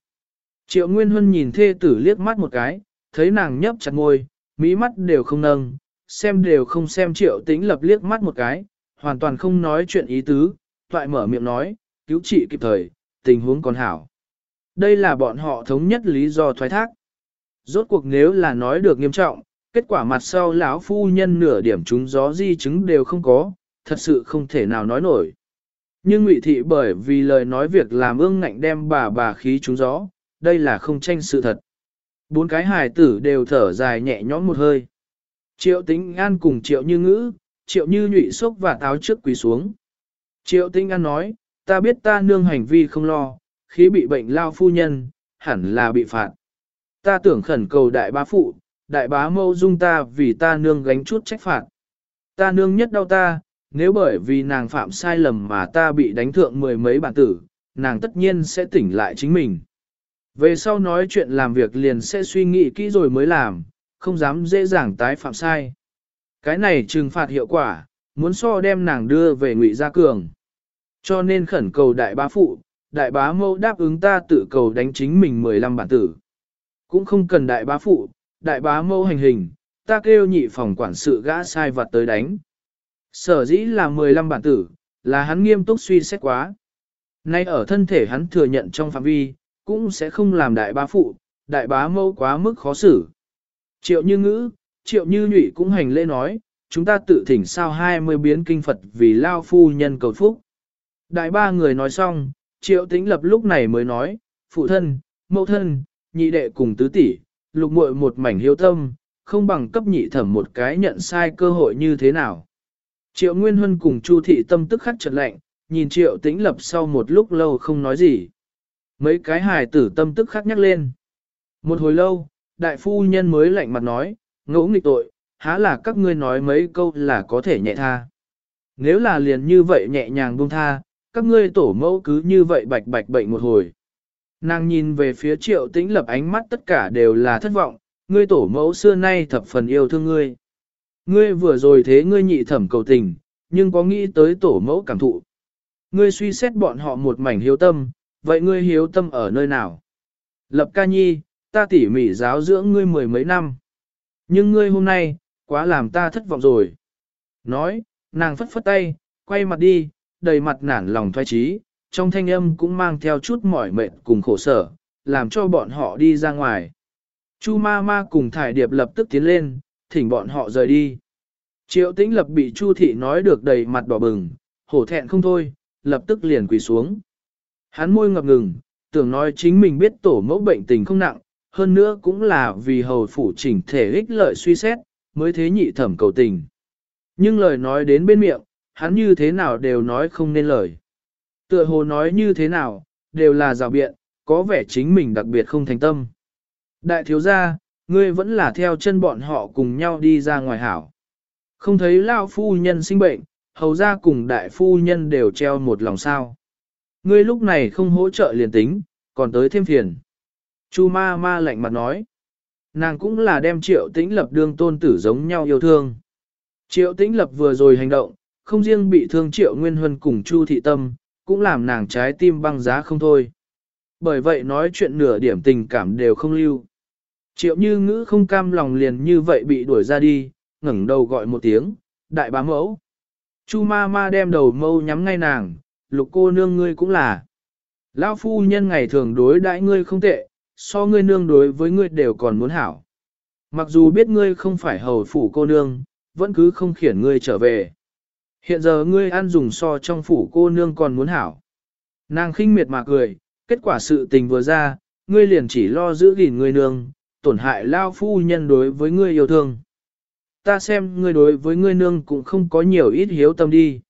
Triệu Nguyên Huân nhìn thê tử liếc mắt một cái, thấy nàng nhấp chặt ngôi, mỹ mắt đều không nâng, xem đều không xem triệu tĩnh lập liếc mắt một cái, hoàn toàn không nói chuyện ý tứ, toại mở miệng nói, cứu trị kịp thời, tình huống còn hảo. Đây là bọn họ thống nhất lý do thoái thác. Rốt cuộc nếu là nói được nghiêm trọng, kết quả mặt sau lão phu nhân nửa điểm trúng gió di chứng đều không có, thật sự không thể nào nói nổi. Nhưng ngụy thị bởi vì lời nói việc làm ương ngạnh đem bà bà khí trúng gió, đây là không tranh sự thật. Bốn cái hài tử đều thở dài nhẹ nhõm một hơi. Triệu tính an cùng triệu như ngữ, triệu như nhụy sốc và táo trước quỳ xuống. Triệu tính an nói, ta biết ta nương hành vi không lo, khi bị bệnh lao phu nhân, hẳn là bị phạt. Ta tưởng khẩn cầu đại bá phụ, đại bá mâu dung ta vì ta nương gánh chút trách phạt. Ta nương nhất đau ta, nếu bởi vì nàng phạm sai lầm mà ta bị đánh thượng mười mấy bản tử, nàng tất nhiên sẽ tỉnh lại chính mình. Về sau nói chuyện làm việc liền sẽ suy nghĩ kỹ rồi mới làm, không dám dễ dàng tái phạm sai. Cái này trừng phạt hiệu quả, muốn so đem nàng đưa về ngụy gia cường. Cho nên khẩn cầu đại bá phụ, đại bá mâu đáp ứng ta tự cầu đánh chính mình 15 bản tử. Cũng không cần đại bá phụ, đại bá mâu hành hình, ta kêu nhị phòng quản sự gã sai vặt tới đánh. Sở dĩ là 15 bản tử, là hắn nghiêm túc suy xét quá. Nay ở thân thể hắn thừa nhận trong phạm vi, cũng sẽ không làm đại bá phụ, đại bá mâu quá mức khó xử. Triệu như ngữ, triệu như nhụy cũng hành lễ nói, chúng ta tự thỉnh sao 20 biến kinh Phật vì lao phu nhân cầu phúc. Đại ba người nói xong, triệu tĩnh lập lúc này mới nói, phụ thân, mẫu thân, nhị đệ cùng tứ tỷ, lục muội một mảnh hiếu tâm, không bằng cấp nhị thẩm một cái nhận sai cơ hội như thế nào. Triệu Nguyên Huân cùng Chu thị tâm tức khắc chợt lạnh, nhìn Triệu Tĩnh Lập sau một lúc lâu không nói gì. Mấy cái hài tử tâm tức khắc nhắc lên. Một hồi lâu, đại phu nhân mới lạnh mặt nói, ngỗ nghịch tội, há là các ngươi nói mấy câu là có thể nhẹ tha. Nếu là liền như vậy nhẹ nhàng buông tha, các ngươi tổ mẫu cứ như vậy bạch bạch bệnh một hồi. Nàng nhìn về phía triệu tĩnh lập ánh mắt tất cả đều là thất vọng, ngươi tổ mẫu xưa nay thập phần yêu thương ngươi. Ngươi vừa rồi thế ngươi nhị thẩm cầu tình, nhưng có nghĩ tới tổ mẫu cảm thụ. Ngươi suy xét bọn họ một mảnh hiếu tâm, vậy ngươi hiếu tâm ở nơi nào? Lập ca nhi, ta tỉ mỉ giáo dưỡng ngươi mười mấy năm. Nhưng ngươi hôm nay, quá làm ta thất vọng rồi. Nói, nàng phất phất tay, quay mặt đi, đầy mặt nản lòng thoái trí, trong thanh âm cũng mang theo chút mỏi mệt cùng khổ sở, làm cho bọn họ đi ra ngoài. Chu ma ma cùng thải điệp lập tức tiến lên, thỉnh bọn họ rời đi. Triệu tĩnh lập bị Chu thị nói được đầy mặt đỏ bừng, hổ thẹn không thôi, lập tức liền quỳ xuống. Hắn môi ngập ngừng, tưởng nói chính mình biết tổ mẫu bệnh tình không nặng, hơn nữa cũng là vì hầu phủ chỉnh thể ích lợi suy xét, mới thế nhị thẩm cầu tình. Nhưng lời nói đến bên miệng, hắn như thế nào đều nói không nên lời. Tựa hồ nói như thế nào, đều là rào biện, có vẻ chính mình đặc biệt không thành tâm. Đại thiếu gia, ngươi vẫn là theo chân bọn họ cùng nhau đi ra ngoài hảo. Không thấy lao phu nhân sinh bệnh, hầu ra cùng đại phu nhân đều treo một lòng sao. Ngươi lúc này không hỗ trợ liền tính, còn tới thêm phiền. Chu ma ma lạnh mặt nói. Nàng cũng là đem triệu tĩnh lập đương tôn tử giống nhau yêu thương. Triệu tĩnh lập vừa rồi hành động, không riêng bị thương triệu nguyên huân cùng chu thị tâm, cũng làm nàng trái tim băng giá không thôi. Bởi vậy nói chuyện nửa điểm tình cảm đều không lưu. Triệu như ngữ không cam lòng liền như vậy bị đuổi ra đi, ngẩng đầu gọi một tiếng, đại bá mẫu. Chu ma ma đem đầu mâu nhắm ngay nàng, lục cô nương ngươi cũng là. Lão phu nhân ngày thường đối đãi ngươi không tệ, so ngươi nương đối với ngươi đều còn muốn hảo. Mặc dù biết ngươi không phải hầu phủ cô nương, vẫn cứ không khiển ngươi trở về. Hiện giờ ngươi ăn dùng so trong phủ cô nương còn muốn hảo. Nàng khinh miệt mà cười, kết quả sự tình vừa ra, ngươi liền chỉ lo giữ gìn ngươi nương, tổn hại lao phu nhân đối với ngươi yêu thương. Ta xem ngươi đối với ngươi nương cũng không có nhiều ít hiếu tâm đi.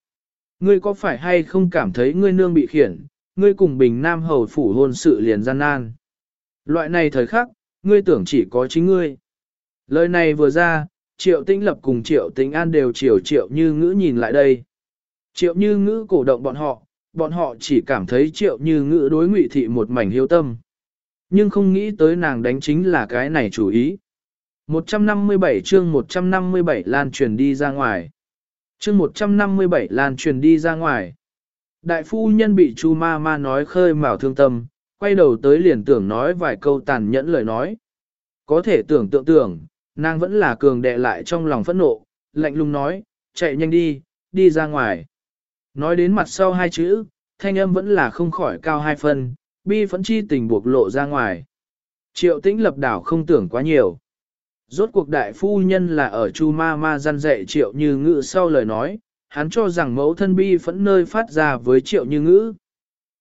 Ngươi có phải hay không cảm thấy ngươi nương bị khiển, ngươi cùng bình nam hầu phủ hôn sự liền gian nan. Loại này thời khắc, ngươi tưởng chỉ có chính ngươi. Lời này vừa ra, triệu tĩnh lập cùng triệu tĩnh an đều chiều triệu như ngữ nhìn lại đây. Triệu như ngữ cổ động bọn họ, bọn họ chỉ cảm thấy triệu như ngữ đối ngụy thị một mảnh hiếu tâm. Nhưng không nghĩ tới nàng đánh chính là cái này chủ ý. 157 chương 157 lan truyền đi ra ngoài. Chương 157 lan truyền đi ra ngoài. Đại phu nhân bị chu ma ma nói khơi mào thương tâm, quay đầu tới liền tưởng nói vài câu tàn nhẫn lời nói. Có thể tưởng tượng tưởng, nàng vẫn là cường đệ lại trong lòng phẫn nộ, lạnh lùng nói, chạy nhanh đi, đi ra ngoài. Nói đến mặt sau hai chữ, thanh âm vẫn là không khỏi cao hai phân, bi phẫn chi tình buộc lộ ra ngoài. Triệu tĩnh lập đảo không tưởng quá nhiều. Rốt cuộc đại phu nhân là ở chu ma ma gian dạy triệu như ngữ sau lời nói, hắn cho rằng mẫu thân bi phẫn nơi phát ra với triệu như ngữ.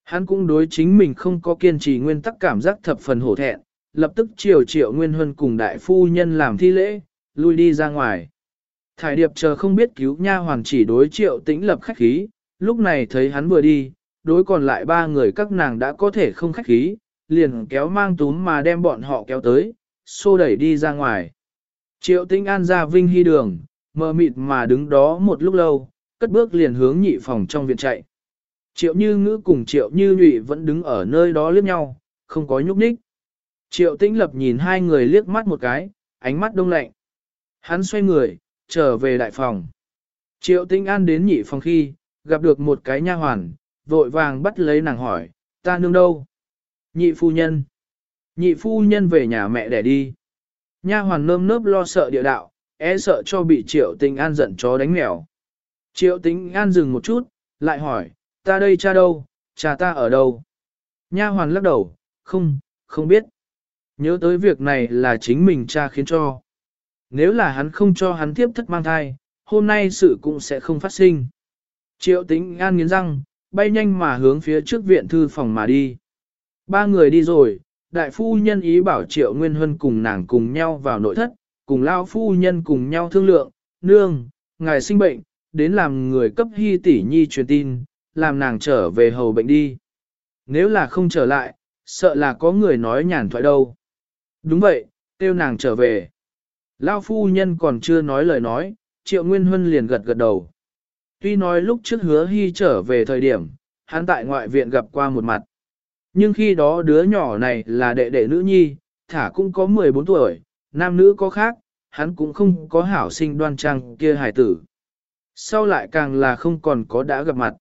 Hắn cũng đối chính mình không có kiên trì nguyên tắc cảm giác thập phần hổ thẹn, lập tức triều triệu nguyên huân cùng đại phu nhân làm thi lễ, lui đi ra ngoài. Thải điệp chờ không biết cứu nha hoàng chỉ đối triệu tĩnh lập khách khí, lúc này thấy hắn vừa đi, đối còn lại ba người các nàng đã có thể không khách khí, liền kéo mang túm mà đem bọn họ kéo tới, xô đẩy đi ra ngoài. Triệu Tinh an ra vinh hy đường, mờ mịt mà đứng đó một lúc lâu, cất bước liền hướng nhị phòng trong viện chạy. Triệu như ngữ cùng triệu như nhụy vẫn đứng ở nơi đó liếc nhau, không có nhúc nhích. Triệu tĩnh lập nhìn hai người liếc mắt một cái, ánh mắt đông lạnh. Hắn xoay người, trở về đại phòng. Triệu tĩnh an đến nhị phòng khi, gặp được một cái nha hoàn, vội vàng bắt lấy nàng hỏi, ta nương đâu? Nhị phu nhân. Nhị phu nhân về nhà mẹ để đi. Nha hoàn nơm nớp lo sợ địa đạo, e sợ cho bị triệu tình an giận chó đánh mèo. Triệu tình an dừng một chút, lại hỏi, ta đây cha đâu, cha ta ở đâu? Nha hoàn lắc đầu, không, không biết. Nhớ tới việc này là chính mình cha khiến cho. Nếu là hắn không cho hắn tiếp thất mang thai, hôm nay sự cũng sẽ không phát sinh. Triệu tính an nghiến răng, bay nhanh mà hướng phía trước viện thư phòng mà đi. Ba người đi rồi, đại phu nhân ý bảo triệu nguyên huân cùng nàng cùng nhau vào nội thất, cùng lao phu nhân cùng nhau thương lượng, nương, ngài sinh bệnh, đến làm người cấp hy tỷ nhi truyền tin, làm nàng trở về hầu bệnh đi. Nếu là không trở lại, sợ là có người nói nhàn thoại đâu. Đúng vậy, tiêu nàng trở về. Lao phu nhân còn chưa nói lời nói, triệu nguyên huân liền gật gật đầu. Tuy nói lúc trước hứa hy trở về thời điểm, hắn tại ngoại viện gặp qua một mặt. Nhưng khi đó đứa nhỏ này là đệ đệ nữ nhi, thả cũng có 14 tuổi, nam nữ có khác, hắn cũng không có hảo sinh đoan trang kia hài tử. Sau lại càng là không còn có đã gặp mặt.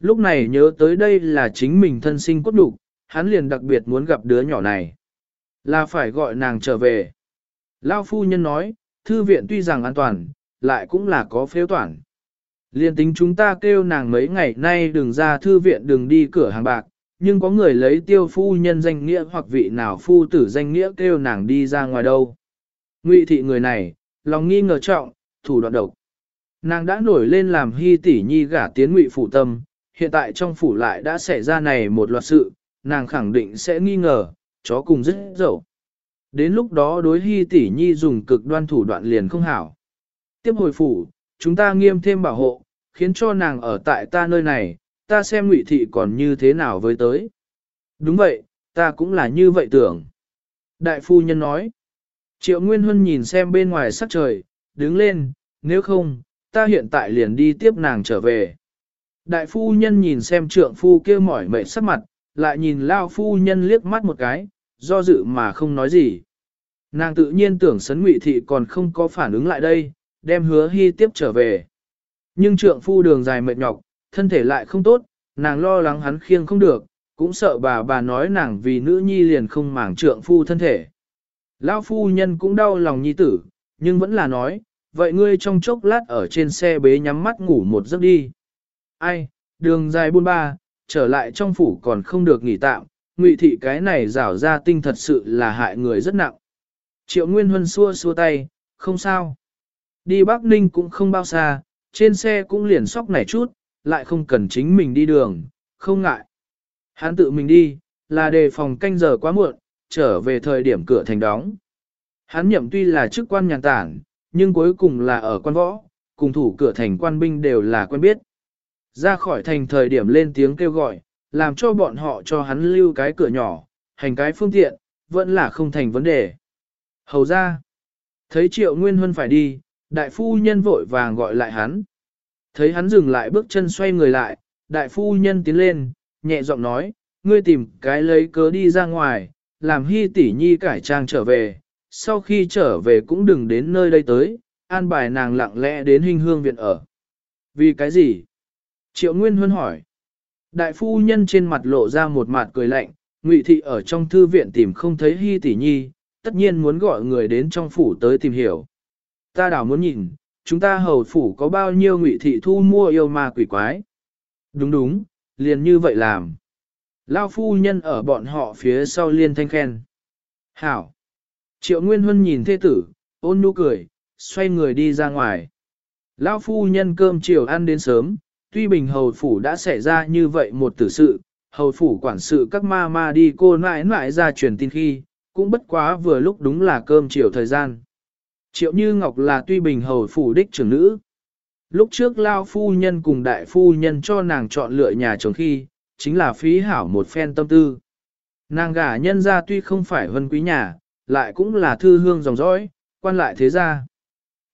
Lúc này nhớ tới đây là chính mình thân sinh cốt đủ, hắn liền đặc biệt muốn gặp đứa nhỏ này. Là phải gọi nàng trở về. Lao phu nhân nói, thư viện tuy rằng an toàn, lại cũng là có phếu toàn. Liên tính chúng ta kêu nàng mấy ngày nay đừng ra thư viện đừng đi cửa hàng bạc, nhưng có người lấy tiêu phu nhân danh nghĩa hoặc vị nào phu tử danh nghĩa kêu nàng đi ra ngoài đâu. Ngụy thị người này, lòng nghi ngờ trọng, thủ đoạn độc. Nàng đã nổi lên làm hy tỷ nhi gả tiến ngụy phủ tâm, hiện tại trong phủ lại đã xảy ra này một loạt sự, nàng khẳng định sẽ nghi ngờ, chó cùng rất dẫu. Đến lúc đó đối hy tỷ nhi dùng cực đoan thủ đoạn liền không hảo. Tiếp hồi phủ, chúng ta nghiêm thêm bảo hộ, khiến cho nàng ở tại ta nơi này, ta xem ngụy thị còn như thế nào với tới. Đúng vậy, ta cũng là như vậy tưởng. Đại phu nhân nói. Triệu Nguyên Huân nhìn xem bên ngoài sắc trời, đứng lên, nếu không, ta hiện tại liền đi tiếp nàng trở về. Đại phu nhân nhìn xem trượng phu kia mỏi mệt sắc mặt, lại nhìn lao phu nhân liếc mắt một cái, do dự mà không nói gì. Nàng tự nhiên tưởng sấn ngụy thị còn không có phản ứng lại đây, đem hứa hy tiếp trở về. Nhưng trượng phu đường dài mệt nhọc, thân thể lại không tốt, nàng lo lắng hắn khiêng không được, cũng sợ bà bà nói nàng vì nữ nhi liền không màng trượng phu thân thể. Lão phu nhân cũng đau lòng nhi tử, nhưng vẫn là nói, vậy ngươi trong chốc lát ở trên xe bế nhắm mắt ngủ một giấc đi. Ai, đường dài buôn ba, trở lại trong phủ còn không được nghỉ tạm, ngụy thị cái này rảo ra tinh thật sự là hại người rất nặng. Triệu Nguyên Huân xua xua tay, không sao. Đi Bắc Ninh cũng không bao xa, trên xe cũng liền sóc nảy chút, lại không cần chính mình đi đường, không ngại. Hắn tự mình đi, là đề phòng canh giờ quá muộn, trở về thời điểm cửa thành đóng. Hắn nhậm tuy là chức quan nhàn tản, nhưng cuối cùng là ở quan võ, cùng thủ cửa thành quan binh đều là quen biết. Ra khỏi thành thời điểm lên tiếng kêu gọi, làm cho bọn họ cho hắn lưu cái cửa nhỏ, hành cái phương tiện, vẫn là không thành vấn đề. Hầu ra, thấy triệu nguyên huân phải đi, đại phu nhân vội vàng gọi lại hắn. Thấy hắn dừng lại bước chân xoay người lại, đại phu nhân tiến lên, nhẹ giọng nói, ngươi tìm cái lấy cớ đi ra ngoài, làm hy tỷ nhi cải trang trở về, sau khi trở về cũng đừng đến nơi đây tới, an bài nàng lặng lẽ đến hình hương viện ở. Vì cái gì? Triệu Nguyên Huân hỏi. Đại phu nhân trên mặt lộ ra một mặt cười lạnh, Ngụy thị ở trong thư viện tìm không thấy Hi tỷ nhi, tất nhiên muốn gọi người đến trong phủ tới tìm hiểu. Ta đảo muốn nhìn, chúng ta hầu phủ có bao nhiêu Ngụy thị thu mua yêu ma quỷ quái. Đúng đúng, liền như vậy làm. Lao phu nhân ở bọn họ phía sau liên thanh khen. Hảo. Triệu Nguyên Huân nhìn thê tử, ôn nhu cười, xoay người đi ra ngoài. Lao phu nhân cơm chiều ăn đến sớm, tuy bình hầu phủ đã xảy ra như vậy một tử sự, hầu phủ quản sự các ma ma đi cô nãi nãi ra truyền tin khi, cũng bất quá vừa lúc đúng là cơm chiều thời gian. Triệu Như Ngọc là tuy bình hầu phủ đích trưởng nữ. Lúc trước Lao phu nhân cùng đại phu nhân cho nàng chọn lựa nhà chồng khi, chính là phí hảo một phen tâm tư. Nàng gả nhân ra tuy không phải vân quý nhà, lại cũng là thư hương dòng dõi, quan lại thế gia.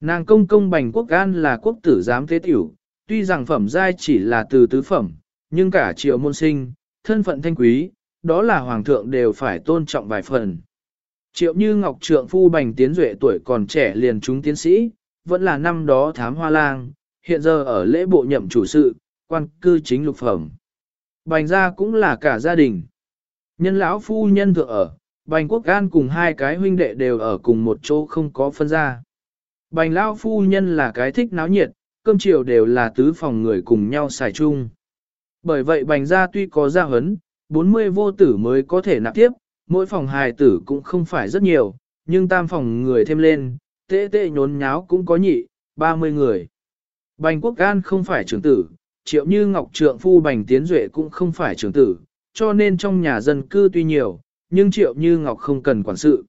Nàng công công bành quốc an là quốc tử giám thế tiểu, tuy rằng phẩm giai chỉ là từ tứ phẩm, nhưng cả triệu môn sinh, thân phận thanh quý, đó là hoàng thượng đều phải tôn trọng vài phần. Triệu như ngọc trượng phu bành tiến duệ tuổi còn trẻ liền chúng tiến sĩ, vẫn là năm đó thám hoa lang, hiện giờ ở lễ bộ nhậm chủ sự, quan cư chính lục phẩm. Bành gia cũng là cả gia đình. Nhân lão phu nhân thượng ở, bành quốc gan cùng hai cái huynh đệ đều ở cùng một chỗ không có phân ra. Bành lão phu nhân là cái thích náo nhiệt, cơm chiều đều là tứ phòng người cùng nhau xài chung. Bởi vậy bành gia tuy có gia hấn, 40 vô tử mới có thể nạp tiếp, mỗi phòng hài tử cũng không phải rất nhiều, nhưng tam phòng người thêm lên, tệ tệ nhốn nháo cũng có nhị, 30 người. Bành quốc gan không phải trưởng tử, triệu như ngọc trượng phu bành tiến duệ cũng không phải trưởng tử, cho nên trong nhà dân cư tuy nhiều, nhưng triệu như ngọc không cần quản sự.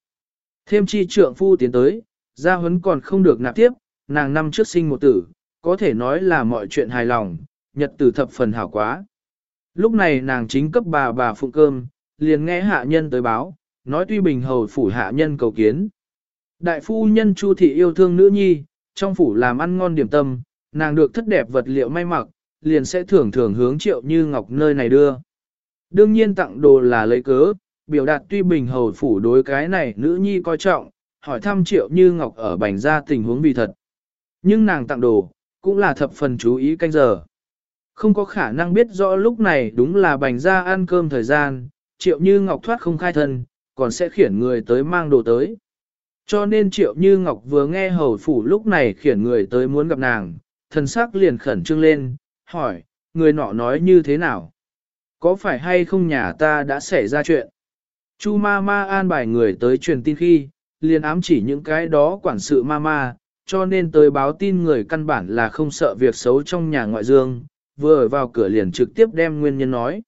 Thêm chi trượng phu tiến tới, gia huấn còn không được nạp tiếp, nàng năm trước sinh một tử, có thể nói là mọi chuyện hài lòng, nhật tử thập phần hảo quá. Lúc này nàng chính cấp bà bà phụng cơm, liền nghe hạ nhân tới báo, nói tuy bình hầu phủ hạ nhân cầu kiến. Đại phu nhân Chu thị yêu thương nữ nhi, trong phủ làm ăn ngon điểm tâm, nàng được thất đẹp vật liệu may mặc, liền sẽ thường thường hướng triệu như ngọc nơi này đưa. Đương nhiên tặng đồ là lấy cớ, biểu đạt tuy bình hầu phủ đối cái này nữ nhi coi trọng, hỏi thăm triệu như ngọc ở bành ra tình huống vì thật. Nhưng nàng tặng đồ, cũng là thập phần chú ý canh giờ. Không có khả năng biết rõ lúc này đúng là bành ra ăn cơm thời gian, triệu như ngọc thoát không khai thân, còn sẽ khiển người tới mang đồ tới. Cho nên triệu như ngọc vừa nghe hầu phủ lúc này khiển người tới muốn gặp nàng, thần sắc liền khẩn trương lên, hỏi, người nọ nói như thế nào? Có phải hay không nhà ta đã xảy ra chuyện? Chu ma ma an bài người tới truyền tin khi, liền ám chỉ những cái đó quản sự ma ma, cho nên tới báo tin người căn bản là không sợ việc xấu trong nhà ngoại dương, vừa vào cửa liền trực tiếp đem nguyên nhân nói.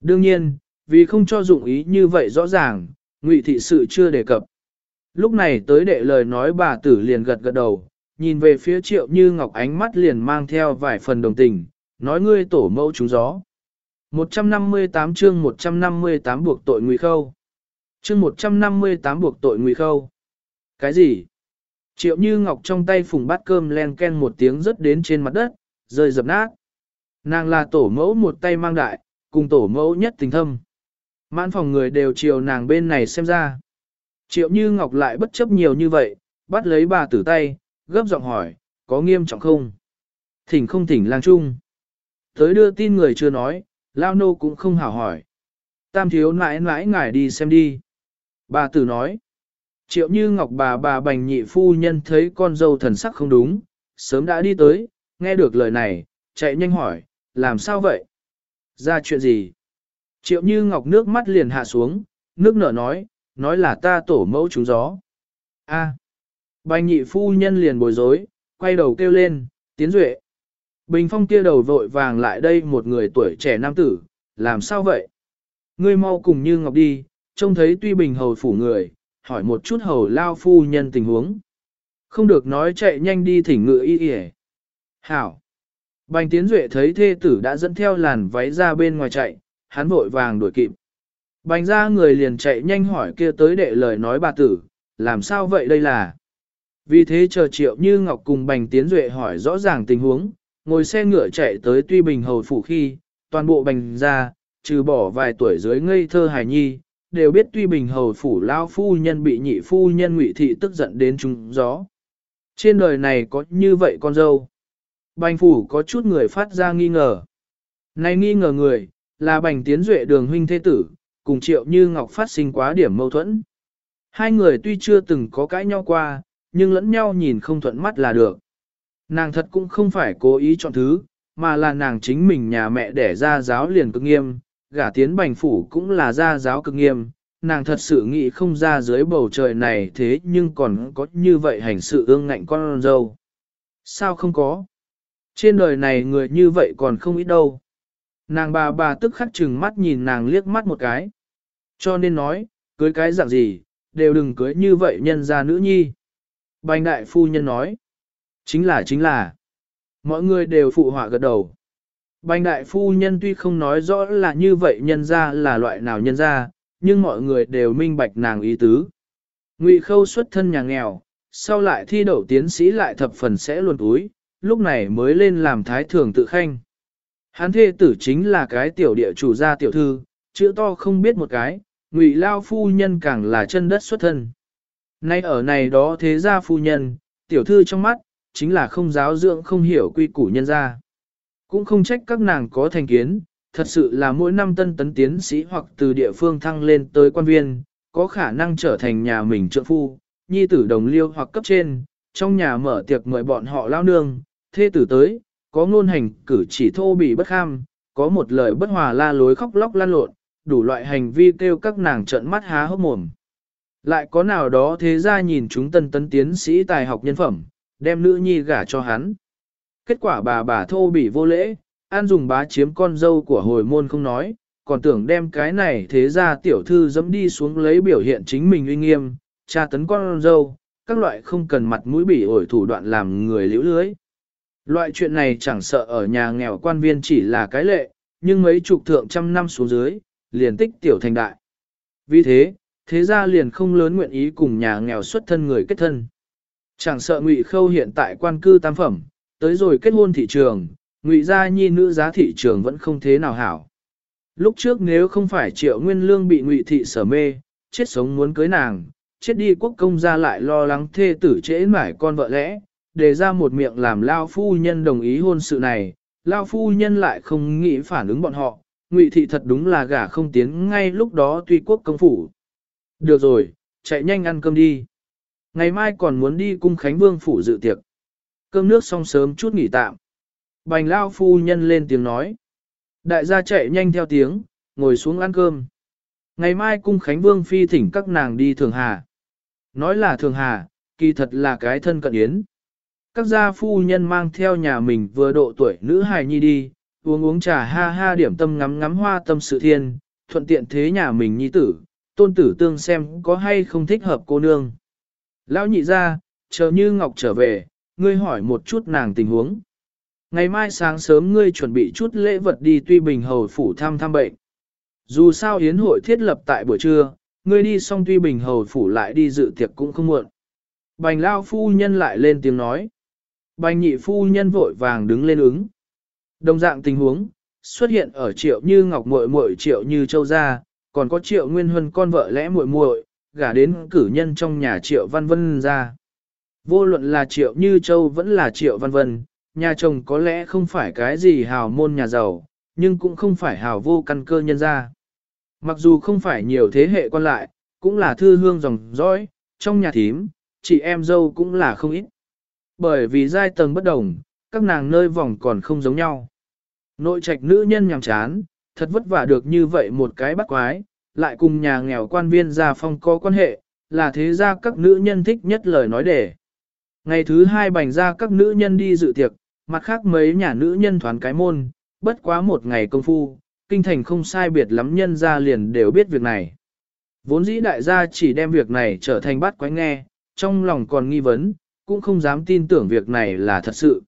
Đương nhiên, vì không cho dụng ý như vậy rõ ràng, ngụy thị sự chưa đề cập. Lúc này tới đệ lời nói bà tử liền gật gật đầu, nhìn về phía triệu như ngọc ánh mắt liền mang theo vài phần đồng tình, nói ngươi tổ mẫu trúng gió. 158 chương 158 buộc tội ngụy khâu. Chương 158 buộc tội ngụy khâu. Cái gì? Triệu như ngọc trong tay phùng bát cơm len ken một tiếng rớt đến trên mặt đất, rơi dập nát. Nàng là tổ mẫu một tay mang đại, cùng tổ mẫu nhất tình thâm. Mãn phòng người đều chiều nàng bên này xem ra. Triệu như ngọc lại bất chấp nhiều như vậy, bắt lấy bà tử tay, gấp giọng hỏi, có nghiêm trọng không? Thỉnh không thỉnh lang trung. Tới đưa tin người chưa nói, lao nô cũng không hảo hỏi. Tam thiếu nãi nãi ngài đi xem đi. Bà tử nói, triệu như ngọc bà bà bành nhị phu nhân thấy con dâu thần sắc không đúng, sớm đã đi tới, nghe được lời này, chạy nhanh hỏi, làm sao vậy? Ra chuyện gì? Triệu như ngọc nước mắt liền hạ xuống, nước nở nói, nói là ta tổ mẫu trúng gió. A. À. Bành nhị phu nhân liền bối rối, quay đầu kêu lên, tiến duệ. Bình phong kia đầu vội vàng lại đây một người tuổi trẻ nam tử, làm sao vậy? Ngươi mau cùng như ngọc đi, trông thấy tuy bình hầu phủ người, hỏi một chút hầu lao phu nhân tình huống. Không được nói chạy nhanh đi thỉnh ngự y y Hảo. Bành tiến duệ thấy thê tử đã dẫn theo làn váy ra bên ngoài chạy, hắn vội vàng đuổi kịp. Bành ra người liền chạy nhanh hỏi kia tới đệ lời nói bà tử, làm sao vậy đây là? Vì thế chờ triệu như Ngọc cùng bành tiến duệ hỏi rõ ràng tình huống, ngồi xe ngựa chạy tới tuy bình hầu phủ khi, toàn bộ bành ra, trừ bỏ vài tuổi dưới ngây thơ hài nhi, đều biết tuy bình hầu phủ lao phu nhân bị nhị phu nhân ngụy thị tức giận đến trúng gió. Trên đời này có như vậy con dâu. Bành phủ có chút người phát ra nghi ngờ. Này nghi ngờ người, là bành tiến duệ đường huynh thế tử, cùng triệu như ngọc phát sinh quá điểm mâu thuẫn. Hai người tuy chưa từng có cãi nhau qua, nhưng lẫn nhau nhìn không thuận mắt là được. Nàng thật cũng không phải cố ý chọn thứ, mà là nàng chính mình nhà mẹ đẻ ra giáo liền cực nghiêm, gả tiến bành phủ cũng là ra giáo cực nghiêm, nàng thật sự nghĩ không ra dưới bầu trời này thế nhưng còn có như vậy hành sự ương ngạnh con dâu. Sao không có? Trên đời này người như vậy còn không ít đâu. Nàng bà bà tức khắc chừng mắt nhìn nàng liếc mắt một cái. Cho nên nói, cưới cái dạng gì, đều đừng cưới như vậy nhân ra nữ nhi. Bành đại phu nhân nói, chính là chính là, mọi người đều phụ họa gật đầu. Bành đại phu nhân tuy không nói rõ là như vậy nhân ra là loại nào nhân ra, nhưng mọi người đều minh bạch nàng ý tứ. Ngụy khâu xuất thân nhà nghèo, sau lại thi đậu tiến sĩ lại thập phần sẽ luôn túi, lúc này mới lên làm thái thường tự khanh. Hắn thê tử chính là cái tiểu địa chủ gia tiểu thư, chữ to không biết một cái, ngụy lao phu nhân càng là chân đất xuất thân. Nay ở này đó thế gia phu nhân, tiểu thư trong mắt, chính là không giáo dưỡng không hiểu quy củ nhân gia. Cũng không trách các nàng có thành kiến, thật sự là mỗi năm tân tấn tiến sĩ hoặc từ địa phương thăng lên tới quan viên, có khả năng trở thành nhà mình trợ phu, nhi tử đồng liêu hoặc cấp trên, trong nhà mở tiệc mời bọn họ lao nương, thê tử tới, có ngôn hành cử chỉ thô bỉ bất kham, có một lời bất hòa la lối khóc lóc lan lộn, đủ loại hành vi kêu các nàng trợn mắt há hốc mồm. Lại có nào đó thế ra nhìn chúng tân tấn tiến sĩ tài học nhân phẩm, đem nữ nhi gả cho hắn. Kết quả bà bà thô bỉ vô lễ, an dùng bá chiếm con dâu của hồi môn không nói, còn tưởng đem cái này thế ra tiểu thư dẫm đi xuống lấy biểu hiện chính mình uy nghiêm, tra tấn con dâu, các loại không cần mặt mũi bỉ ổi thủ đoạn làm người liễu lưới. Loại chuyện này chẳng sợ ở nhà nghèo quan viên chỉ là cái lệ, nhưng mấy chục thượng trăm năm xuống dưới, liền tích tiểu thành đại. Vì thế, thế gia liền không lớn nguyện ý cùng nhà nghèo xuất thân người kết thân. Chẳng sợ Ngụy Khâu hiện tại quan cư tam phẩm, tới rồi kết hôn thị trường, Ngụy gia nhi nữ giá thị trường vẫn không thế nào hảo. Lúc trước nếu không phải Triệu Nguyên Lương bị Ngụy thị sở mê, chết sống muốn cưới nàng, chết đi quốc công gia lại lo lắng thê tử trễ mải con vợ lẽ, đề ra một miệng làm lao phu nhân đồng ý hôn sự này, lao phu nhân lại không nghĩ phản ứng bọn họ, ngụy thị thật đúng là gả không tiến ngay lúc đó tuy quốc công phủ. Được rồi, chạy nhanh ăn cơm đi. Ngày mai còn muốn đi cung Khánh Vương phủ dự tiệc. Cơm nước xong sớm chút nghỉ tạm. Bành lao phu nhân lên tiếng nói. Đại gia chạy nhanh theo tiếng, ngồi xuống ăn cơm. Ngày mai cung Khánh Vương phi thỉnh các nàng đi Thường Hà. Nói là Thường Hà, kỳ thật là cái thân cận yến. Các gia phu nhân mang theo nhà mình vừa độ tuổi nữ hài nhi đi, uống uống trà ha ha điểm tâm ngắm ngắm hoa tâm sự thiên, thuận tiện thế nhà mình nhi tử, tôn tử tương xem có hay không thích hợp cô nương. Lão nhị ra, chờ như Ngọc trở về, ngươi hỏi một chút nàng tình huống. Ngày mai sáng sớm ngươi chuẩn bị chút lễ vật đi tuy bình hầu phủ thăm thăm bệnh. Dù sao yến hội thiết lập tại buổi trưa, ngươi đi xong tuy bình hầu phủ lại đi dự tiệc cũng không muộn. Bành lao phu nhân lại lên tiếng nói. Bành nhị phu nhân vội vàng đứng lên ứng. Đồng dạng tình huống, xuất hiện ở triệu như ngọc muội muội triệu như châu gia, còn có triệu nguyên huân con vợ lẽ muội muội gả đến cử nhân trong nhà triệu văn vân ra. Vô luận là triệu như châu vẫn là triệu văn vân, nhà chồng có lẽ không phải cái gì hào môn nhà giàu, nhưng cũng không phải hào vô căn cơ nhân gia. Mặc dù không phải nhiều thế hệ quan lại, cũng là thư hương dòng dõi, trong nhà thím, chị em dâu cũng là không ít. Bởi vì giai tầng bất đồng, các nàng nơi vòng còn không giống nhau. Nội trạch nữ nhân nhằm chán, thật vất vả được như vậy một cái bắt quái, lại cùng nhà nghèo quan viên gia phong có quan hệ, là thế ra các nữ nhân thích nhất lời nói để. Ngày thứ hai bành ra các nữ nhân đi dự tiệc, mặt khác mấy nhà nữ nhân thoán cái môn, bất quá một ngày công phu, kinh thành không sai biệt lắm nhân ra liền đều biết việc này. Vốn dĩ đại gia chỉ đem việc này trở thành bắt quái nghe, trong lòng còn nghi vấn, cũng không dám tin tưởng việc này là thật sự.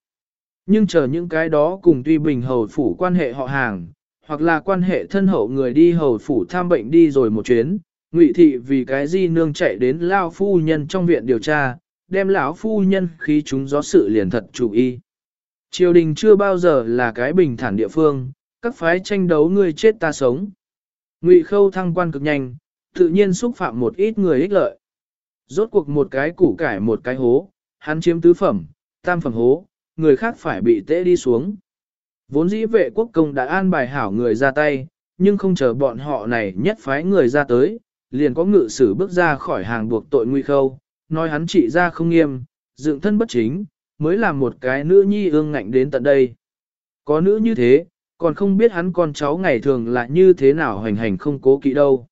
Nhưng chờ những cái đó cùng tuy bình hầu phủ quan hệ họ hàng, hoặc là quan hệ thân hậu người đi hầu phủ tham bệnh đi rồi một chuyến, ngụy thị vì cái gì nương chạy đến lao phu nhân trong viện điều tra, đem lão phu nhân khí chúng gió sự liền thật chủ y. Triều đình chưa bao giờ là cái bình thản địa phương, các phái tranh đấu người chết ta sống. Ngụy khâu thăng quan cực nhanh, tự nhiên xúc phạm một ít người ích lợi. Rốt cuộc một cái củ cải một cái hố, hắn chiếm tứ phẩm, tam phẩm hố, người khác phải bị tễ đi xuống. Vốn dĩ vệ quốc công đã an bài hảo người ra tay, nhưng không chờ bọn họ này nhất phái người ra tới, liền có ngự sử bước ra khỏi hàng buộc tội nguy khâu, nói hắn trị ra không nghiêm, dựng thân bất chính, mới làm một cái nữ nhi ương ngạnh đến tận đây. Có nữ như thế, còn không biết hắn con cháu ngày thường là như thế nào hành hành không cố kỵ đâu.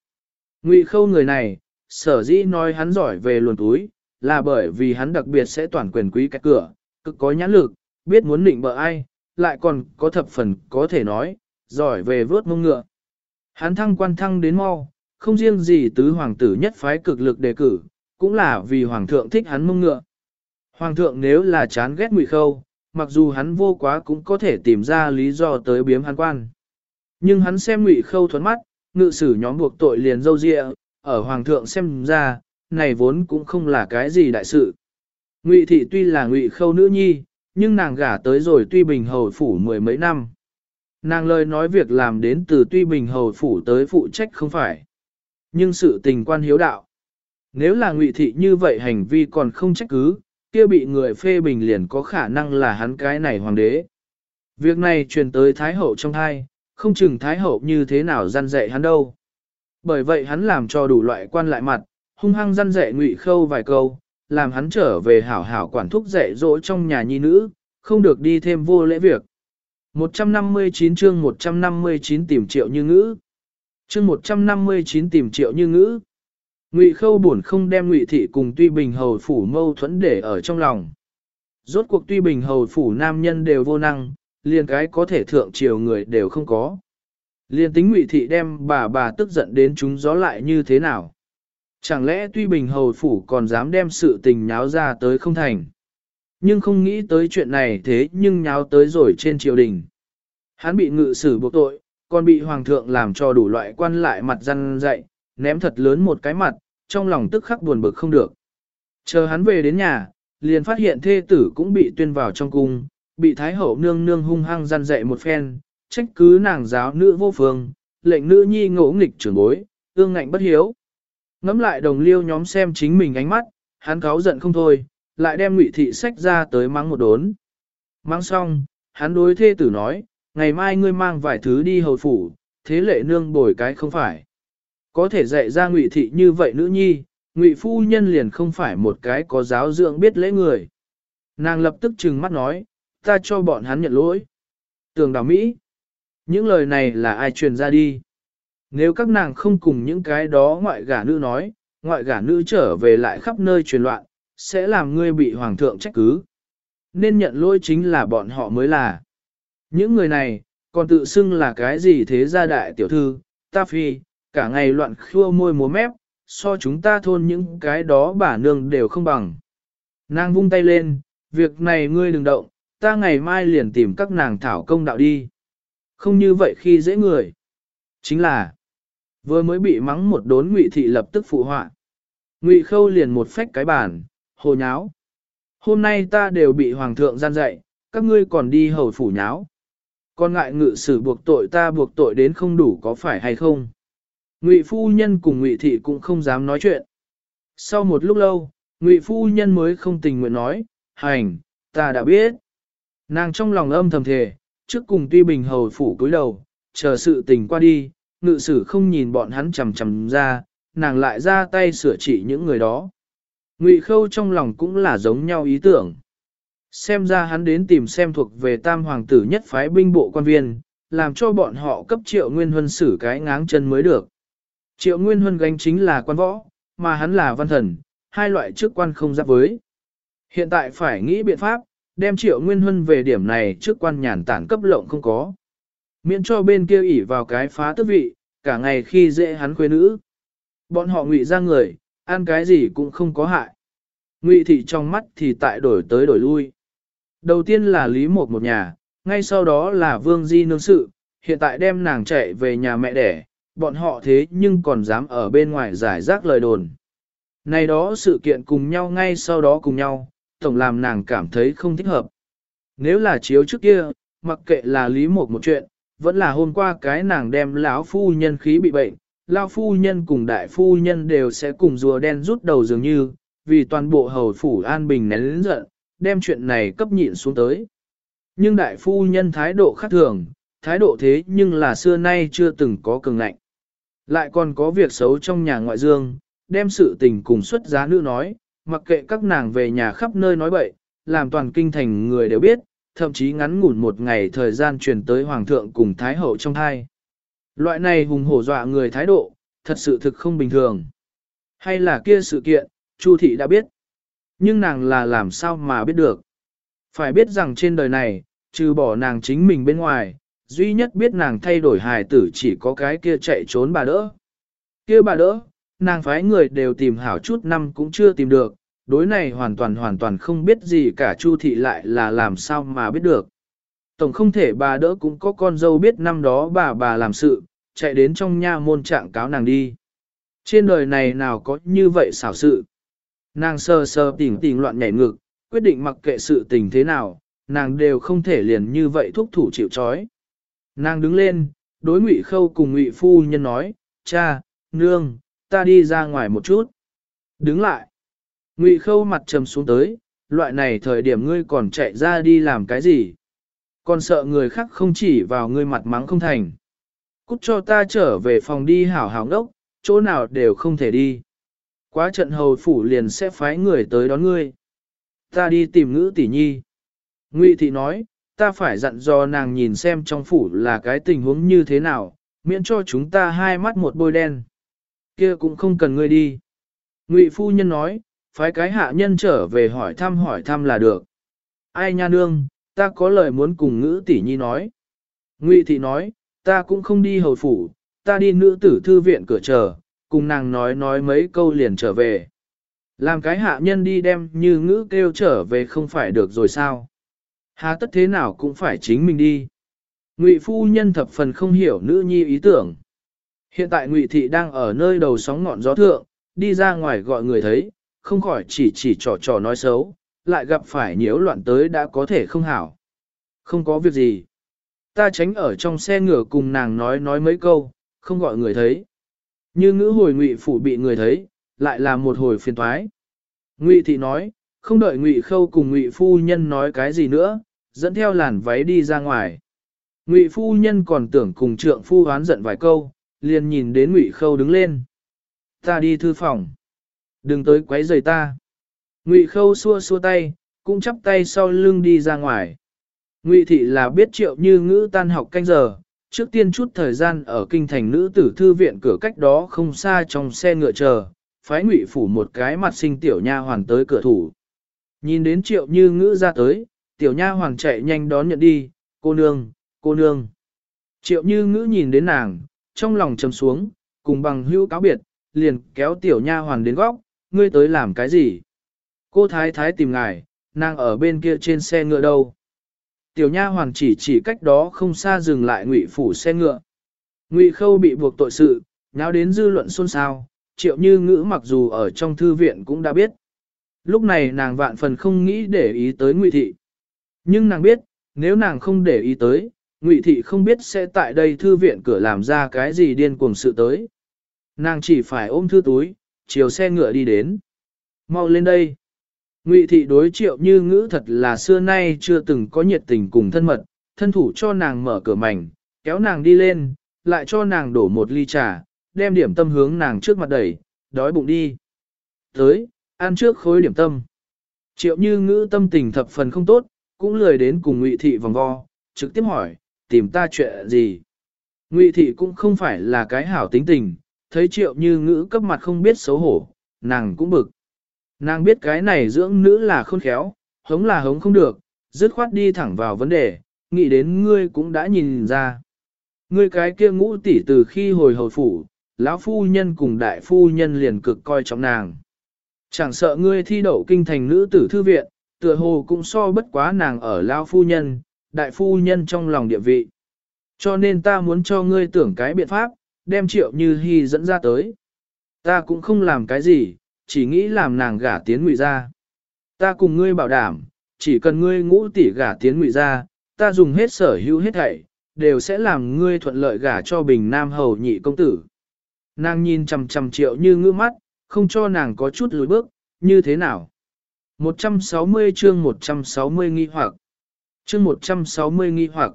Ngụy khâu người này, sở dĩ nói hắn giỏi về luồn túi, là bởi vì hắn đặc biệt sẽ toàn quyền quý cái cửa, cực có nhãn lực, biết muốn định bợ ai, lại còn có thập phần có thể nói, giỏi về vớt mông ngựa. Hắn thăng quan thăng đến mau, không riêng gì tứ hoàng tử nhất phái cực lực đề cử, cũng là vì hoàng thượng thích hắn mông ngựa. Hoàng thượng nếu là chán ghét ngụy khâu, mặc dù hắn vô quá cũng có thể tìm ra lý do tới biếm hắn quan. Nhưng hắn xem ngụy khâu thuấn mắt, ngự sử nhóm buộc tội liền dâu dịa, ở hoàng thượng xem ra, này vốn cũng không là cái gì đại sự. Ngụy thị tuy là ngụy khâu nữ nhi, nhưng nàng gả tới rồi tuy bình hầu phủ mười mấy năm. Nàng lời nói việc làm đến từ tuy bình hầu phủ tới phụ trách không phải. Nhưng sự tình quan hiếu đạo. Nếu là ngụy thị như vậy hành vi còn không trách cứ, kia bị người phê bình liền có khả năng là hắn cái này hoàng đế. Việc này truyền tới Thái Hậu trong thai, không chừng Thái Hậu như thế nào gian dạy hắn đâu. Bởi vậy hắn làm cho đủ loại quan lại mặt, hung hăng răn dạy ngụy khâu vài câu, làm hắn trở về hảo hảo quản thúc dạy dỗ trong nhà nhi nữ, không được đi thêm vô lễ việc. 159 chương 159 tìm triệu như ngữ. Chương 159 tìm triệu như ngữ. Ngụy Khâu buồn không đem Ngụy thị cùng Tuy Bình hầu phủ mâu thuẫn để ở trong lòng. Rốt cuộc Tuy Bình hầu phủ nam nhân đều vô năng, liền cái có thể thượng triều người đều không có. Liền tính Ngụy thị đem bà bà tức giận đến chúng gió lại như thế nào? Chẳng lẽ Tuy Bình hầu phủ còn dám đem sự tình nháo ra tới không thành? Nhưng không nghĩ tới chuyện này thế nhưng nháo tới rồi trên triều đình. Hắn bị ngự xử buộc tội, còn bị hoàng thượng làm cho đủ loại quan lại mặt răn dậy, ném thật lớn một cái mặt, trong lòng tức khắc buồn bực không được. Chờ hắn về đến nhà, liền phát hiện thê tử cũng bị tuyên vào trong cung, bị thái hậu nương nương hung hăng răn dậy một phen, trách cứ nàng giáo nữ vô phương, lệnh nữ nhi ngỗ nghịch trưởng bối, ương ngạnh bất hiếu. Ngắm lại đồng liêu nhóm xem chính mình ánh mắt, hắn cáo giận không thôi, lại đem ngụy thị sách ra tới mắng một đốn. Mắng xong, hắn đối thê tử nói, ngày mai ngươi mang vài thứ đi hầu phủ, thế lệ nương bồi cái không phải. Có thể dạy ra ngụy thị như vậy nữ nhi, ngụy phu nhân liền không phải một cái có giáo dưỡng biết lễ người. Nàng lập tức trừng mắt nói, ta cho bọn hắn nhận lỗi. Tường đào Mỹ. Những lời này là ai truyền ra đi? Nếu các nàng không cùng những cái đó ngoại gả nữ nói, ngoại gả nữ trở về lại khắp nơi truyền loạn, sẽ làm ngươi bị hoàng thượng trách cứ. Nên nhận lỗi chính là bọn họ mới là. Những người này, còn tự xưng là cái gì thế gia đại tiểu thư, ta phi, cả ngày loạn khua môi múa mép, so chúng ta thôn những cái đó bà nương đều không bằng. Nàng vung tay lên, việc này ngươi đừng động, ta ngày mai liền tìm các nàng thảo công đạo đi. Không như vậy khi dễ người. Chính là, vừa mới bị mắng một đốn ngụy thị lập tức phụ họa. Ngụy khâu liền một phách cái bàn, hồ nháo. Hôm nay ta đều bị hoàng thượng gian dạy, các ngươi còn đi hầu phủ nháo. Còn ngại ngự sử buộc tội ta buộc tội đến không đủ có phải hay không? Ngụy phu nhân cùng Ngụy thị cũng không dám nói chuyện. Sau một lúc lâu, Ngụy phu nhân mới không tình nguyện nói, hành, ta đã biết. Nàng trong lòng âm thầm thề, trước cùng tuy bình hầu phủ cúi đầu, chờ sự tình qua đi, ngự sử không nhìn bọn hắn chầm chầm ra, nàng lại ra tay sửa trị những người đó. Ngụy khâu trong lòng cũng là giống nhau ý tưởng. Xem ra hắn đến tìm xem thuộc về tam hoàng tử nhất phái binh bộ quan viên, làm cho bọn họ cấp triệu nguyên huân xử cái ngáng chân mới được. Triệu nguyên huân gánh chính là quan võ, mà hắn là văn thần, hai loại chức quan không giáp với. Hiện tại phải nghĩ biện pháp, đem triệu nguyên huân về điểm này trước quan nhàn tản cấp lộng không có. Miễn cho bên kia ỉ vào cái phá tước vị, cả ngày khi dễ hắn khuê nữ. Bọn họ ngụy ra người, ăn cái gì cũng không có hại. Ngụy thị trong mắt thì tại đổi tới đổi lui. Đầu tiên là Lý Mộc một nhà, ngay sau đó là Vương Di nương sự, hiện tại đem nàng chạy về nhà mẹ đẻ, bọn họ thế nhưng còn dám ở bên ngoài giải rác lời đồn. Này đó sự kiện cùng nhau ngay sau đó cùng nhau, tổng làm nàng cảm thấy không thích hợp. Nếu là chiếu trước kia, mặc kệ là Lý Mộc một chuyện, vẫn là hôm qua cái nàng đem lão phu nhân khí bị bệnh, lão phu nhân cùng đại phu nhân đều sẽ cùng rùa đen rút đầu dường như, vì toàn bộ hầu phủ an bình nén lĩnh giận, đem chuyện này cấp nhịn xuống tới. Nhưng đại phu nhân thái độ khác thường, thái độ thế nhưng là xưa nay chưa từng có cường ngạnh. Lại còn có việc xấu trong nhà ngoại dương, đem sự tình cùng xuất giá nữ nói, mặc kệ các nàng về nhà khắp nơi nói bậy, làm toàn kinh thành người đều biết, thậm chí ngắn ngủn một ngày thời gian truyền tới hoàng thượng cùng thái hậu trong thai. Loại này hùng hổ dọa người thái độ, thật sự thực không bình thường. Hay là kia sự kiện, Chu thị đã biết. Nhưng nàng là làm sao mà biết được. Phải biết rằng trên đời này, trừ bỏ nàng chính mình bên ngoài, duy nhất biết nàng thay đổi hài tử chỉ có cái kia chạy trốn bà đỡ. Kia bà đỡ, nàng phái người đều tìm hảo chút năm cũng chưa tìm được, đối này hoàn toàn hoàn toàn không biết gì cả Chu thị lại là làm sao mà biết được. Tổng không thể bà đỡ cũng có con dâu biết năm đó bà bà làm sự, chạy đến trong nha môn trạng cáo nàng đi. Trên đời này nào có như vậy xảo sự. Nàng sơ sơ tỉnh tỉnh loạn nhảy ngực, quyết định mặc kệ sự tình thế nào, nàng đều không thể liền như vậy thúc thủ chịu trói. Nàng đứng lên, đối ngụy khâu cùng ngụy phu nhân nói, cha, nương, ta đi ra ngoài một chút. Đứng lại. Ngụy khâu mặt trầm xuống tới, loại này thời điểm ngươi còn chạy ra đi làm cái gì? Còn sợ người khác không chỉ vào ngươi mặt mắng không thành. Cút cho ta trở về phòng đi hảo hảo ngốc, chỗ nào đều không thể đi. Quá trận hầu phủ liền sẽ phái người tới đón ngươi. Ta đi tìm ngữ tỷ nhi. Ngụy thị nói, ta phải dặn dò nàng nhìn xem trong phủ là cái tình huống như thế nào, miễn cho chúng ta hai mắt một bôi đen. Kia cũng không cần ngươi đi. Ngụy phu nhân nói, phái cái hạ nhân trở về hỏi thăm hỏi thăm là được. Ai nha nương, ta có lời muốn cùng ngữ tỷ nhi nói. Ngụy thị nói, ta cũng không đi hầu phủ, ta đi nữ tử thư viện cửa chờ, cùng nàng nói nói mấy câu liền trở về. Làm cái hạ nhân đi đem như ngữ kêu trở về không phải được rồi sao? Hà tất thế nào cũng phải chính mình đi. Ngụy phu nhân thập phần không hiểu nữ nhi ý tưởng. Hiện tại Ngụy thị đang ở nơi đầu sóng ngọn gió thượng, đi ra ngoài gọi người thấy, không khỏi chỉ chỉ trò trò nói xấu, lại gặp phải nhiễu loạn tới đã có thể không hảo. Không có việc gì. Ta tránh ở trong xe ngựa cùng nàng nói nói mấy câu, không gọi người thấy. Như ngữ hồi ngụy phủ bị người thấy, lại là một hồi phiền thoái. Ngụy thị nói, không đợi ngụy khâu cùng ngụy phu nhân nói cái gì nữa, dẫn theo làn váy đi ra ngoài. Ngụy phu nhân còn tưởng cùng trượng phu hoán giận vài câu, liền nhìn đến ngụy khâu đứng lên. Ta đi thư phòng. Đừng tới quấy rầy ta. Ngụy khâu xua xua tay, cũng chắp tay sau lưng đi ra ngoài. Ngụy thị là biết triệu như ngữ tan học canh giờ, trước tiên chút thời gian ở kinh thành nữ tử thư viện cửa cách đó không xa trong xe ngựa chờ, phái ngụy phủ một cái mặt sinh tiểu nha hoàn tới cửa thủ. Nhìn đến triệu như ngữ ra tới, tiểu nha hoàng chạy nhanh đón nhận đi, cô nương, cô nương. Triệu như ngữ nhìn đến nàng, trong lòng trầm xuống, cùng bằng hữu cáo biệt, liền kéo tiểu nha hoàng đến góc, ngươi tới làm cái gì? Cô thái thái tìm ngài, nàng ở bên kia trên xe ngựa đâu? Tiểu nha hoàng chỉ chỉ cách đó không xa dừng lại ngụy phủ xe ngựa. Ngụy khâu bị buộc tội sự, nháo đến dư luận xôn xao, triệu như ngữ mặc dù ở trong thư viện cũng đã biết. Lúc này nàng vạn phần không nghĩ để ý tới ngụy thị. Nhưng nàng biết, nếu nàng không để ý tới, ngụy thị không biết sẽ tại đây thư viện cửa làm ra cái gì điên cuồng sự tới. Nàng chỉ phải ôm thư túi, chiều xe ngựa đi đến. Mau lên đây. Ngụy thị đối triệu như ngữ thật là xưa nay chưa từng có nhiệt tình cùng thân mật, thân thủ cho nàng mở cửa mảnh, kéo nàng đi lên, lại cho nàng đổ một ly trà, đem điểm tâm hướng nàng trước mặt đẩy, đói bụng đi. Tới, ăn trước khối điểm tâm. Triệu như ngữ tâm tình thập phần không tốt, cũng lười đến cùng ngụy thị vòng vo, trực tiếp hỏi, tìm ta chuyện gì. Ngụy thị cũng không phải là cái hảo tính tình, thấy triệu như ngữ cấp mặt không biết xấu hổ, nàng cũng bực. Nàng biết cái này dưỡng nữ là khôn khéo, hống là hống không được, dứt khoát đi thẳng vào vấn đề, nghĩ đến ngươi cũng đã nhìn ra. Ngươi cái kia ngũ tỷ từ khi hồi hồi phủ, lão phu nhân cùng đại phu nhân liền cực coi trọng nàng. Chẳng sợ ngươi thi đậu kinh thành nữ tử thư viện, tựa hồ cũng so bất quá nàng ở lão phu nhân, đại phu nhân trong lòng địa vị. Cho nên ta muốn cho ngươi tưởng cái biện pháp, đem triệu như hy dẫn ra tới. Ta cũng không làm cái gì, chỉ nghĩ làm nàng gả tiến ngụy ra. Ta cùng ngươi bảo đảm, chỉ cần ngươi ngũ tỷ gả tiến ngụy ra, ta dùng hết sở hữu hết thảy, đều sẽ làm ngươi thuận lợi gả cho bình nam hầu nhị công tử. Nàng nhìn chằm chằm triệu như ngư mắt, không cho nàng có chút lùi bước, như thế nào? 160 chương 160 nghi hoặc. Chương 160 nghi hoặc.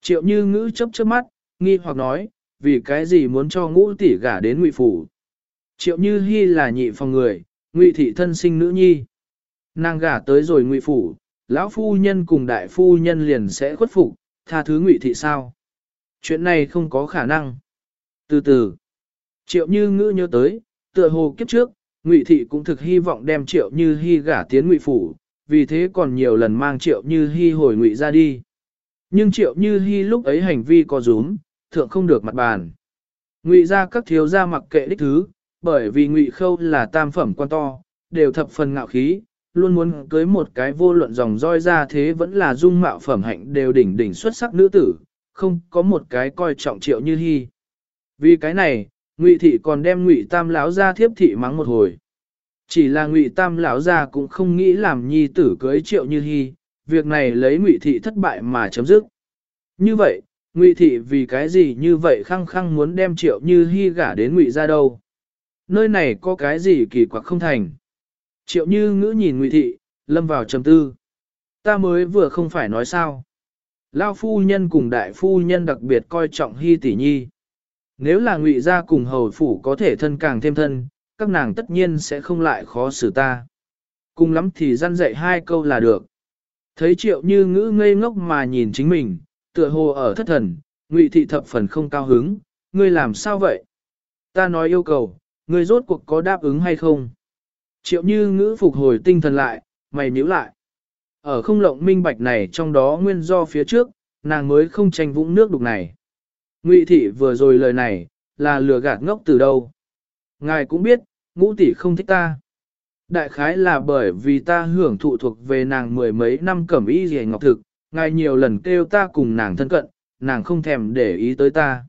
Triệu như ngữ chấp chớp mắt, nghi hoặc nói, vì cái gì muốn cho ngũ tỷ gả đến ngụy phủ. Triệu như hi là nhị phòng người, ngụy thị thân sinh nữ nhi. Nàng gả tới rồi ngụy phủ, lão phu nhân cùng đại phu nhân liền sẽ khuất phục, tha thứ ngụy thị sao. Chuyện này không có khả năng. Từ từ, triệu như ngữ nhớ tới, tựa hồ kiếp trước, ngụy thị cũng thực hy vọng đem triệu như hi gả tiến ngụy phủ, vì thế còn nhiều lần mang triệu như hi hồi ngụy ra đi. Nhưng triệu như hi lúc ấy hành vi có rúm, thượng không được mặt bàn. Ngụy ra các thiếu gia mặc kệ đích thứ, bởi vì ngụy khâu là tam phẩm quan to, đều thập phần ngạo khí, luôn muốn cưới một cái vô luận dòng roi ra thế vẫn là dung mạo phẩm hạnh đều đỉnh đỉnh xuất sắc nữ tử, không có một cái coi trọng triệu như hy. Vì cái này, ngụy thị còn đem ngụy tam lão ra thiếp thị mắng một hồi. Chỉ là ngụy tam lão ra cũng không nghĩ làm nhi tử cưới triệu như hy, việc này lấy ngụy thị thất bại mà chấm dứt. Như vậy, ngụy thị vì cái gì như vậy khăng khăng muốn đem triệu như hy gả đến ngụy ra đâu? Nơi này có cái gì kỳ quặc không thành? Triệu như ngữ nhìn ngụy thị, lâm vào trầm tư. Ta mới vừa không phải nói sao. Lao phu nhân cùng đại phu nhân đặc biệt coi trọng hy tỷ nhi. Nếu là ngụy gia cùng hầu phủ có thể thân càng thêm thân, các nàng tất nhiên sẽ không lại khó xử ta. Cùng lắm thì răn dạy hai câu là được. Thấy triệu như ngữ ngây ngốc mà nhìn chính mình, tựa hồ ở thất thần, ngụy thị thập phần không cao hứng, ngươi làm sao vậy? Ta nói yêu cầu, ngươi rốt cuộc có đáp ứng hay không? Triệu như ngữ phục hồi tinh thần lại, mày nhíu lại. Ở không lộng minh bạch này trong đó nguyên do phía trước, nàng mới không tranh vũng nước đục này. Ngụy thị vừa rồi lời này, là lừa gạt ngốc từ đâu. Ngài cũng biết, ngũ tỷ không thích ta. Đại khái là bởi vì ta hưởng thụ thuộc về nàng mười mấy năm cẩm y rìa ngọc thực, ngài nhiều lần kêu ta cùng nàng thân cận, nàng không thèm để ý tới ta.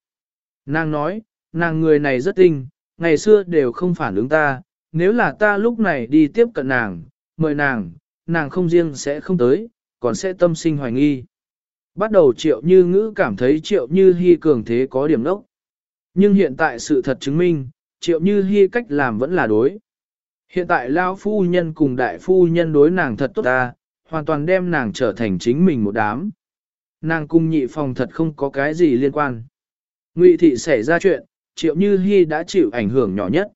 Nàng nói, nàng người này rất tinh, ngày xưa đều không phản ứng ta, nếu là ta lúc này đi tiếp cận nàng, mời nàng, nàng không riêng sẽ không tới, còn sẽ tâm sinh hoài nghi. Bắt đầu triệu như ngữ cảm thấy triệu như hy cường thế có điểm đốc. Nhưng hiện tại sự thật chứng minh, triệu như hy cách làm vẫn là đối. Hiện tại lao phu nhân cùng đại phu nhân đối nàng thật tốt ta, hoàn toàn đem nàng trở thành chính mình một đám. Nàng cung nhị phòng thật không có cái gì liên quan. Ngụy thị xảy ra chuyện, triệu như hy đã chịu ảnh hưởng nhỏ nhất.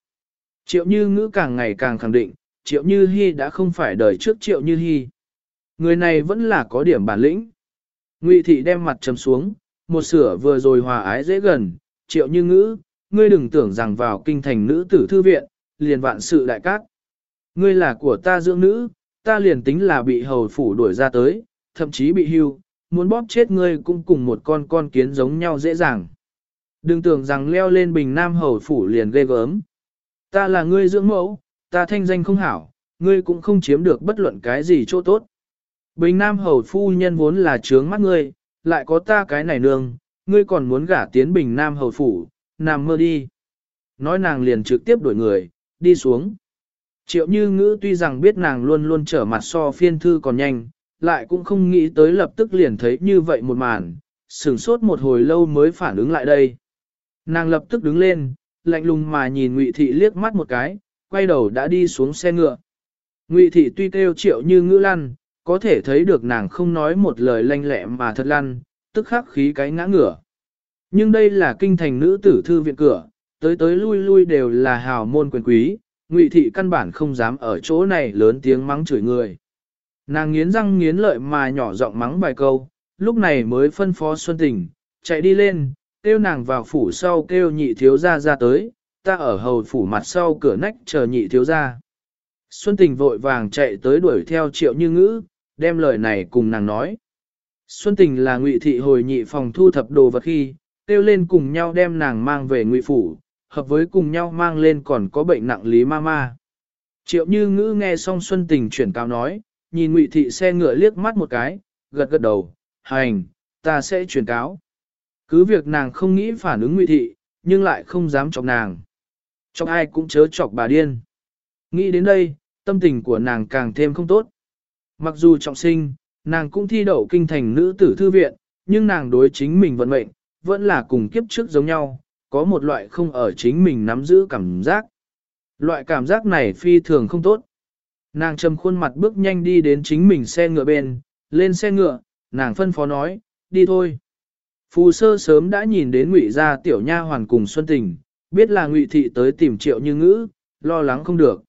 Triệu như ngữ càng ngày càng khẳng định, triệu như hy đã không phải đời trước triệu như hy. Người này vẫn là có điểm bản lĩnh. Ngụy thị đem mặt chấm xuống, một sửa vừa rồi hòa ái dễ gần, triệu như ngữ, ngươi đừng tưởng rằng vào kinh thành nữ tử thư viện, liền vạn sự đại cát. Ngươi là của ta dưỡng nữ, ta liền tính là bị hầu phủ đuổi ra tới, thậm chí bị hưu, muốn bóp chết ngươi cũng cùng một con con kiến giống nhau dễ dàng. Đừng tưởng rằng leo lên bình nam hầu phủ liền ghê gớm. Ta là ngươi dưỡng mẫu, ta thanh danh không hảo, ngươi cũng không chiếm được bất luận cái gì chỗ tốt. Bình nam hầu phu nhân vốn là trướng mắt ngươi, lại có ta cái này nương, ngươi còn muốn gả tiến bình nam hầu phủ, nằm mơ đi. Nói nàng liền trực tiếp đuổi người, đi xuống. Triệu như ngữ tuy rằng biết nàng luôn luôn trở mặt so phiên thư còn nhanh, lại cũng không nghĩ tới lập tức liền thấy như vậy một màn, sửng sốt một hồi lâu mới phản ứng lại đây. Nàng lập tức đứng lên, lạnh lùng mà nhìn Ngụy Thị liếc mắt một cái, quay đầu đã đi xuống xe ngựa. Ngụy Thị tuy kêu triệu như ngữ lăn, có thể thấy được nàng không nói một lời lanh lẹ mà thật lăn, tức khắc khí cái ngã ngửa. Nhưng đây là kinh thành nữ tử thư viện cửa, tới tới lui lui đều là hào môn quyền quý, Ngụy Thị căn bản không dám ở chỗ này lớn tiếng mắng chửi người. Nàng nghiến răng nghiến lợi mà nhỏ giọng mắng vài câu, lúc này mới phân phó Xuân Tình, chạy đi lên, kêu nàng vào phủ sau kêu nhị thiếu gia ra tới, ta ở hầu phủ mặt sau cửa nách chờ nhị thiếu gia. Xuân Tình vội vàng chạy tới đuổi theo triệu như ngữ, đem lời này cùng nàng nói. Xuân Tình là ngụy thị hồi nhị phòng thu thập đồ vật khi, kêu lên cùng nhau đem nàng mang về ngụy phủ, hợp với cùng nhau mang lên còn có bệnh nặng lý ma ma. Triệu như ngữ nghe xong Xuân Tình chuyển cáo nói, nhìn ngụy thị xe ngựa liếc mắt một cái, gật gật đầu, hành, ta sẽ chuyển cáo. Cứ việc nàng không nghĩ phản ứng ngụy thị, nhưng lại không dám chọc nàng. Chọc ai cũng chớ chọc bà điên. Nghĩ đến đây, tâm tình của nàng càng thêm không tốt. Mặc dù trọng sinh, nàng cũng thi đậu kinh thành nữ tử thư viện, nhưng nàng đối chính mình vận mệnh, vẫn là cùng kiếp trước giống nhau, có một loại không ở chính mình nắm giữ cảm giác. Loại cảm giác này phi thường không tốt. Nàng trầm khuôn mặt bước nhanh đi đến chính mình xe ngựa bên, lên xe ngựa, nàng phân phó nói, đi thôi. Phù sơ sớm đã nhìn đến ngụy gia tiểu nha hoàn cùng Xuân Tình, biết là ngụy thị tới tìm triệu như ngữ, lo lắng không được.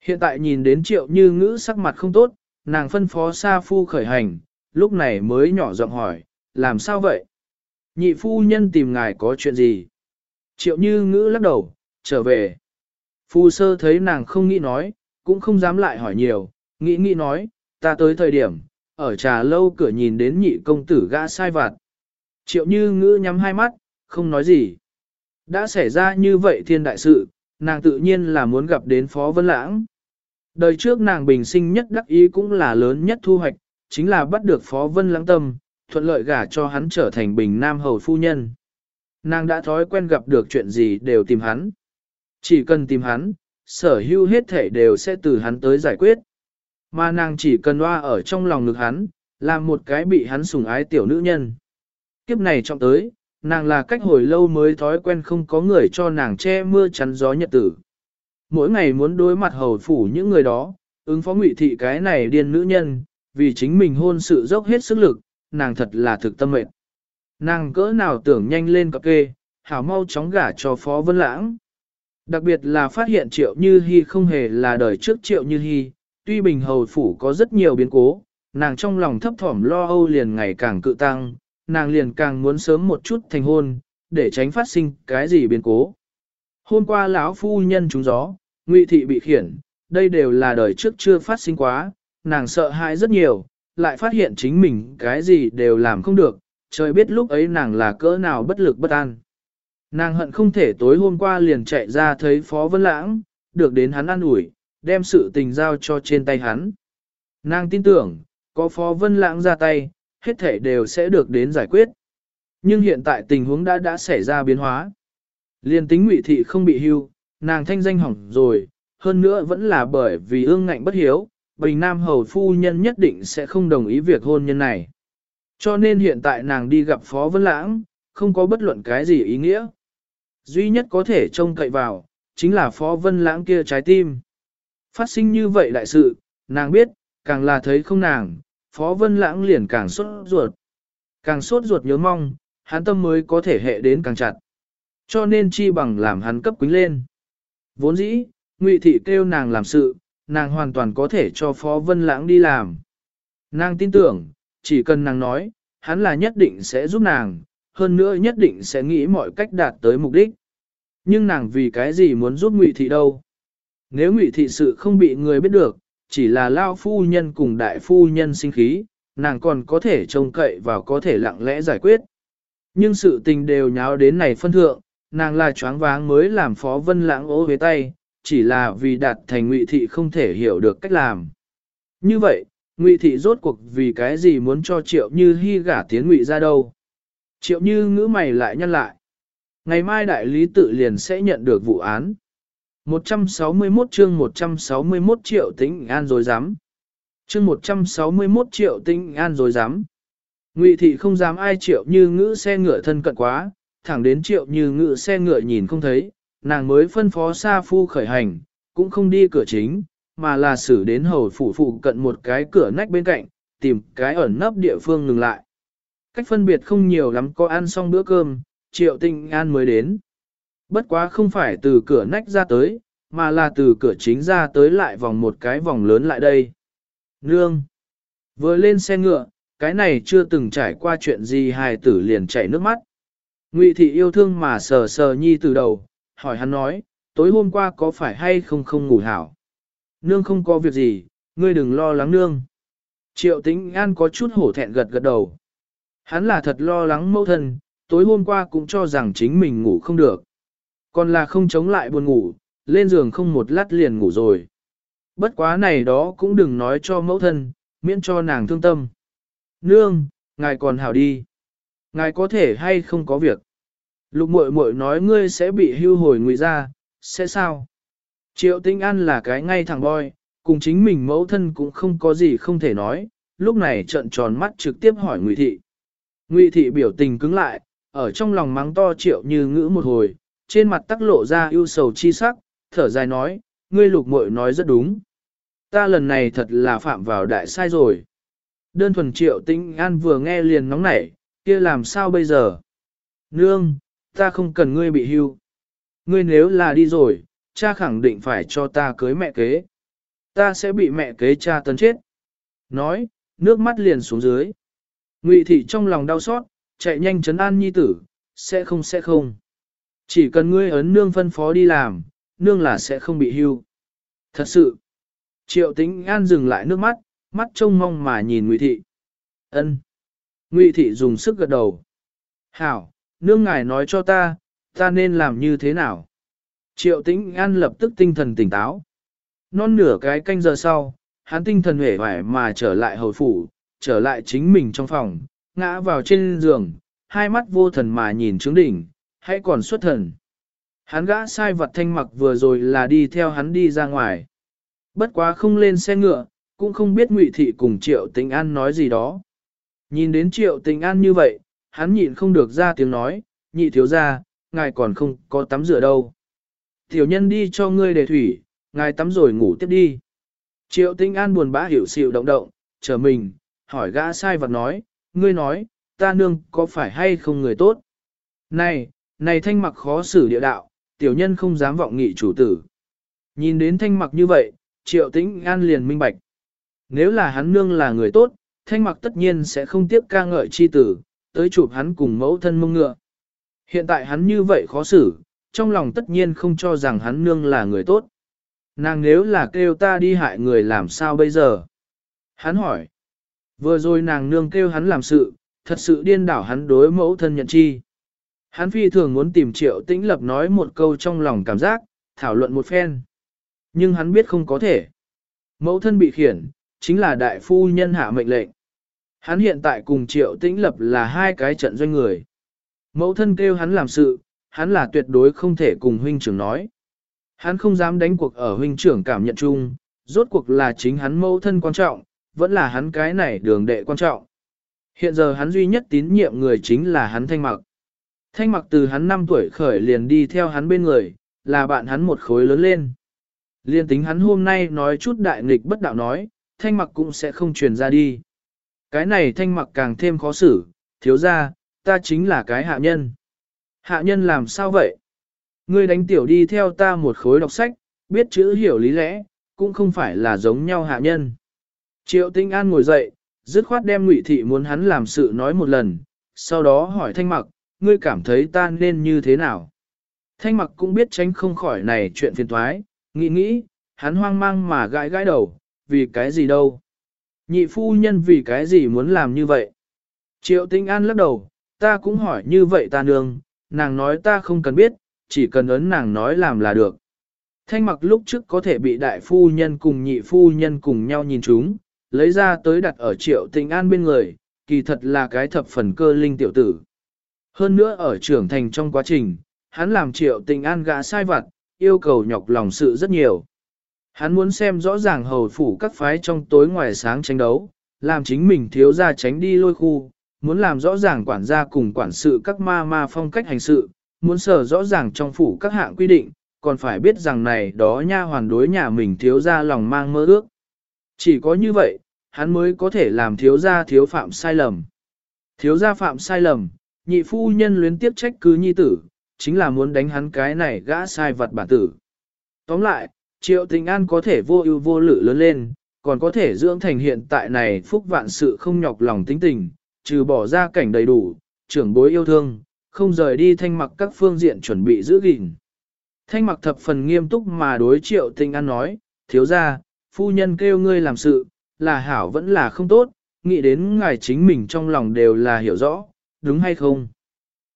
Hiện tại nhìn đến triệu như ngữ sắc mặt không tốt, nàng phân phó sa phu khởi hành, lúc này mới nhỏ giọng hỏi, làm sao vậy? Nhị phu nhân tìm ngài có chuyện gì? Triệu như ngữ lắc đầu, trở về. Phu sơ thấy nàng không nghĩ nói, cũng không dám lại hỏi nhiều, nghĩ nghĩ nói, ta tới thời điểm, ở trà lâu cửa nhìn đến nhị công tử gã sai vặt. Triệu như ngữ nhắm hai mắt, không nói gì. Đã xảy ra như vậy thiên đại sự, nàng tự nhiên là muốn gặp đến Phó Vân Lãng. Đời trước nàng bình sinh nhất đắc ý cũng là lớn nhất thu hoạch, chính là bắt được Phó Vân Lãng tâm, thuận lợi gả cho hắn trở thành bình nam hầu phu nhân. Nàng đã thói quen gặp được chuyện gì đều tìm hắn. Chỉ cần tìm hắn, sở hữu hết thể đều sẽ từ hắn tới giải quyết. Mà nàng chỉ cần loa ở trong lòng ngực hắn, làm một cái bị hắn sủng ái tiểu nữ nhân. Kiếp này trọng tới, nàng là cách hồi lâu mới thói quen không có người cho nàng che mưa chắn gió nhật tử. Mỗi ngày muốn đối mặt hầu phủ những người đó, ứng phó ngụy thị cái này điên nữ nhân, vì chính mình hôn sự dốc hết sức lực, nàng thật là thực tâm mệnh. Nàng cỡ nào tưởng nhanh lên cặp kê, hảo mau chóng gả cho Phó Vân Lãng. Đặc biệt là phát hiện Triệu Như Hi không hề là đời trước Triệu Như Hi, tuy bình hầu phủ có rất nhiều biến cố, nàng trong lòng thấp thỏm lo âu liền ngày càng cự tăng, nàng liền càng muốn sớm một chút thành hôn, để tránh phát sinh cái gì biến cố. Hôm qua lão phu nhân trúng gió, ngụy thị bị khiển, đây đều là đời trước chưa phát sinh quá, nàng sợ hãi rất nhiều, lại phát hiện chính mình cái gì đều làm không được, trời biết lúc ấy nàng là cỡ nào bất lực bất an. Nàng hận không thể tối hôm qua liền chạy ra thấy Phó Vân Lãng, được đến hắn ăn ủi, đem sự tình giao cho trên tay hắn. Nàng tin tưởng, có Phó Vân Lãng ra tay, hết thể đều sẽ được đến giải quyết. Nhưng hiện tại tình huống đã đã xảy ra biến hóa. Liên tính ngụy thị không bị hưu, nàng thanh danh hỏng rồi, hơn nữa vẫn là bởi vì ương ngạnh bất hiếu, Bình Nam Hầu Phu Nhân nhất định sẽ không đồng ý việc hôn nhân này. Cho nên hiện tại nàng đi gặp Phó Vân Lãng, không có bất luận cái gì ý nghĩa. Duy nhất có thể trông cậy vào, chính là Phó Vân Lãng kia trái tim. Phát sinh như vậy đại sự, nàng biết, càng là thấy không nàng, Phó Vân Lãng liền càng sốt ruột. Càng sốt ruột nhớ mong, hắn tâm mới có thể hệ đến càng chặt. Cho nên chi bằng làm hắn cấp quính lên. Vốn dĩ, Ngụy Thị kêu nàng làm sự, nàng hoàn toàn có thể cho Phó Vân Lãng đi làm. Nàng tin tưởng, chỉ cần nàng nói, hắn là nhất định sẽ giúp nàng, hơn nữa nhất định sẽ nghĩ mọi cách đạt tới mục đích. Nhưng nàng vì cái gì muốn giúp Ngụy Thị đâu? Nếu Ngụy Thị sự không bị người biết được, chỉ là lao phu nhân cùng đại phu nhân sinh khí, nàng còn có thể trông cậy vào có thể lặng lẽ giải quyết. Nhưng sự tình đều nháo đến này phân thượng, nàng là choáng váng mới làm phó vân lãng ố với tay, chỉ là vì đạt thành ngụy thị không thể hiểu được cách làm. Như vậy, ngụy thị rốt cuộc vì cái gì muốn cho triệu như hy gả tiến ngụy ra đâu. Triệu như ngữ mày lại nhân lại. Ngày mai đại lý tự liền sẽ nhận được vụ án. 161 chương 161 triệu tính an rồi dám. Chương 161 triệu tính an rồi dám. Ngụy thị không dám ai triệu như ngữ xe ngựa thân cận quá, thẳng đến triệu như ngữ xe ngựa nhìn không thấy, nàng mới phân phó xa Phu khởi hành, cũng không đi cửa chính, mà là xử đến hầu phủ phụ cận một cái cửa nách bên cạnh, tìm cái ẩn nấp địa phương ngừng lại. Cách phân biệt không nhiều lắm có ăn xong bữa cơm, triệu tinh an mới đến. Bất quá không phải từ cửa nách ra tới, mà là từ cửa chính ra tới lại vòng một cái vòng lớn lại đây. Nương! Vừa lên xe ngựa, cái này chưa từng trải qua chuyện gì hài tử liền chảy nước mắt. Ngụy thị yêu thương mà sờ sờ nhi từ đầu, hỏi hắn nói, tối hôm qua có phải hay không không ngủ hảo? Nương không có việc gì, ngươi đừng lo lắng nương. Triệu tĩnh an có chút hổ thẹn gật gật đầu. Hắn là thật lo lắng mẫu thân, tối hôm qua cũng cho rằng chính mình ngủ không được. Còn là không chống lại buồn ngủ, lên giường không một lát liền ngủ rồi. Bất quá này đó cũng đừng nói cho mẫu thân, miễn cho nàng thương tâm. Nương, ngài còn hảo đi. Ngài có thể hay không có việc. Lục muội muội nói ngươi sẽ bị hưu hồi ngụy ra, sẽ sao? Triệu tinh an là cái ngay thẳng boy, cùng chính mình mẫu thân cũng không có gì không thể nói, lúc này trợn tròn mắt trực tiếp hỏi ngụy thị. Ngụy thị biểu tình cứng lại, ở trong lòng mắng to triệu như ngữ một hồi, trên mặt tắc lộ ra ưu sầu chi sắc, thở dài nói, ngươi lục muội nói rất đúng. Ta lần này thật là phạm vào đại sai rồi. Đơn thuần triệu tinh an vừa nghe liền nóng nảy, kia làm sao bây giờ? Nương, ta không cần ngươi bị hưu. Ngươi nếu là đi rồi, cha khẳng định phải cho ta cưới mẹ kế. Ta sẽ bị mẹ kế cha tấn chết. Nói, nước mắt liền xuống dưới. Ngụy thị trong lòng đau xót, chạy nhanh chấn an nhi tử, sẽ không sẽ không. Chỉ cần ngươi ấn nương phân phó đi làm, nương là sẽ không bị hưu. Thật sự, triệu tính an dừng lại nước mắt, mắt trông mong mà nhìn Ngụy thị. ân Ngụy thị dùng sức gật đầu. Hảo, nương ngài nói cho ta, ta nên làm như thế nào? Triệu tĩnh an lập tức tinh thần tỉnh táo. Non nửa cái canh giờ sau, hắn tinh thần hể hoài mà trở lại hồi phủ, trở lại chính mình trong phòng, ngã vào trên giường, hai mắt vô thần mà nhìn trướng đỉnh, hãy còn xuất thần. Hắn gã sai vật thanh mặc vừa rồi là đi theo hắn đi ra ngoài. Bất quá không lên xe ngựa, cũng không biết ngụy thị cùng triệu tình an nói gì đó. Nhìn đến triệu tình an như vậy, hắn nhịn không được ra tiếng nói, nhị thiếu ra, ngài còn không có tắm rửa đâu. Tiểu nhân đi cho ngươi để thủy, ngài tắm rồi ngủ tiếp đi. Triệu tinh an buồn bã hiểu xịu động động, chờ mình, hỏi gã sai vật nói, ngươi nói, ta nương có phải hay không người tốt? Này, này thanh mặc khó xử địa đạo, tiểu nhân không dám vọng nghị chủ tử. Nhìn đến thanh mặc như vậy, triệu tĩnh an liền minh bạch. Nếu là hắn nương là người tốt, thanh mặc tất nhiên sẽ không tiếp ca ngợi chi tử, tới chụp hắn cùng mẫu thân mông ngựa. Hiện tại hắn như vậy khó xử, trong lòng tất nhiên không cho rằng hắn nương là người tốt. Nàng nếu là kêu ta đi hại người làm sao bây giờ? Hắn hỏi. Vừa rồi nàng nương kêu hắn làm sự, thật sự điên đảo hắn đối mẫu thân nhận chi. Hắn phi thường muốn tìm triệu tĩnh lập nói một câu trong lòng cảm giác, thảo luận một phen. nhưng hắn biết không có thể. Mẫu thân bị khiển, chính là đại phu nhân hạ mệnh lệnh. Hắn hiện tại cùng triệu tĩnh lập là hai cái trận doanh người. Mẫu thân kêu hắn làm sự, hắn là tuyệt đối không thể cùng huynh trưởng nói. Hắn không dám đánh cuộc ở huynh trưởng cảm nhận chung, rốt cuộc là chính hắn mẫu thân quan trọng, vẫn là hắn cái này đường đệ quan trọng. Hiện giờ hắn duy nhất tín nhiệm người chính là hắn thanh mặc. Thanh mặc từ hắn 5 tuổi khởi liền đi theo hắn bên người, là bạn hắn một khối lớn lên. Liên tính hắn hôm nay nói chút đại nghịch bất đạo nói, thanh mặc cũng sẽ không truyền ra đi. Cái này thanh mặc càng thêm khó xử, thiếu ra, ta chính là cái hạ nhân. Hạ nhân làm sao vậy? Ngươi đánh tiểu đi theo ta một khối đọc sách, biết chữ hiểu lý lẽ, cũng không phải là giống nhau hạ nhân. Triệu Tinh An ngồi dậy, dứt khoát đem Ngụy Thị muốn hắn làm sự nói một lần, sau đó hỏi Thanh Mặc, ngươi cảm thấy ta nên như thế nào? Thanh Mặc cũng biết tránh không khỏi này chuyện phiền toái, nghĩ nghĩ, hắn hoang mang mà gãi gãi đầu, vì cái gì đâu? Nhị phu nhân vì cái gì muốn làm như vậy? Triệu Tinh An lắc đầu, ta cũng hỏi như vậy ta nương, nàng nói ta không cần biết, chỉ cần ấn nàng nói làm là được. Thanh mặc lúc trước có thể bị đại phu nhân cùng nhị phu nhân cùng nhau nhìn chúng, lấy ra tới đặt ở triệu tình an bên người, kỳ thật là cái thập phần cơ linh tiểu tử. Hơn nữa ở trưởng thành trong quá trình, hắn làm triệu tình an gã sai vặt, yêu cầu nhọc lòng sự rất nhiều. Hắn muốn xem rõ ràng hầu phủ các phái trong tối ngoài sáng tranh đấu, làm chính mình thiếu ra tránh đi lôi khu, muốn làm rõ ràng quản gia cùng quản sự các ma ma phong cách hành sự, muốn sở rõ ràng trong phủ các hạng quy định, còn phải biết rằng này đó nha hoàn đối nhà mình thiếu ra lòng mang mơ ước. Chỉ có như vậy, hắn mới có thể làm thiếu gia thiếu phạm sai lầm. Thiếu gia phạm sai lầm, nhị phu nhân luyến tiếp trách cứ nhi tử, chính là muốn đánh hắn cái này gã sai vật bản tử. Tóm lại, triệu tình an có thể vô ưu vô lự lớn lên, còn có thể dưỡng thành hiện tại này phúc vạn sự không nhọc lòng tính tình, trừ bỏ ra cảnh đầy đủ, trưởng bối yêu thương, không rời đi thanh mặc các phương diện chuẩn bị giữ gìn. Thanh mặc thập phần nghiêm túc mà đối triệu tình an nói, thiếu ra, phu nhân kêu ngươi làm sự, là hảo vẫn là không tốt, nghĩ đến ngài chính mình trong lòng đều là hiểu rõ, đúng hay không?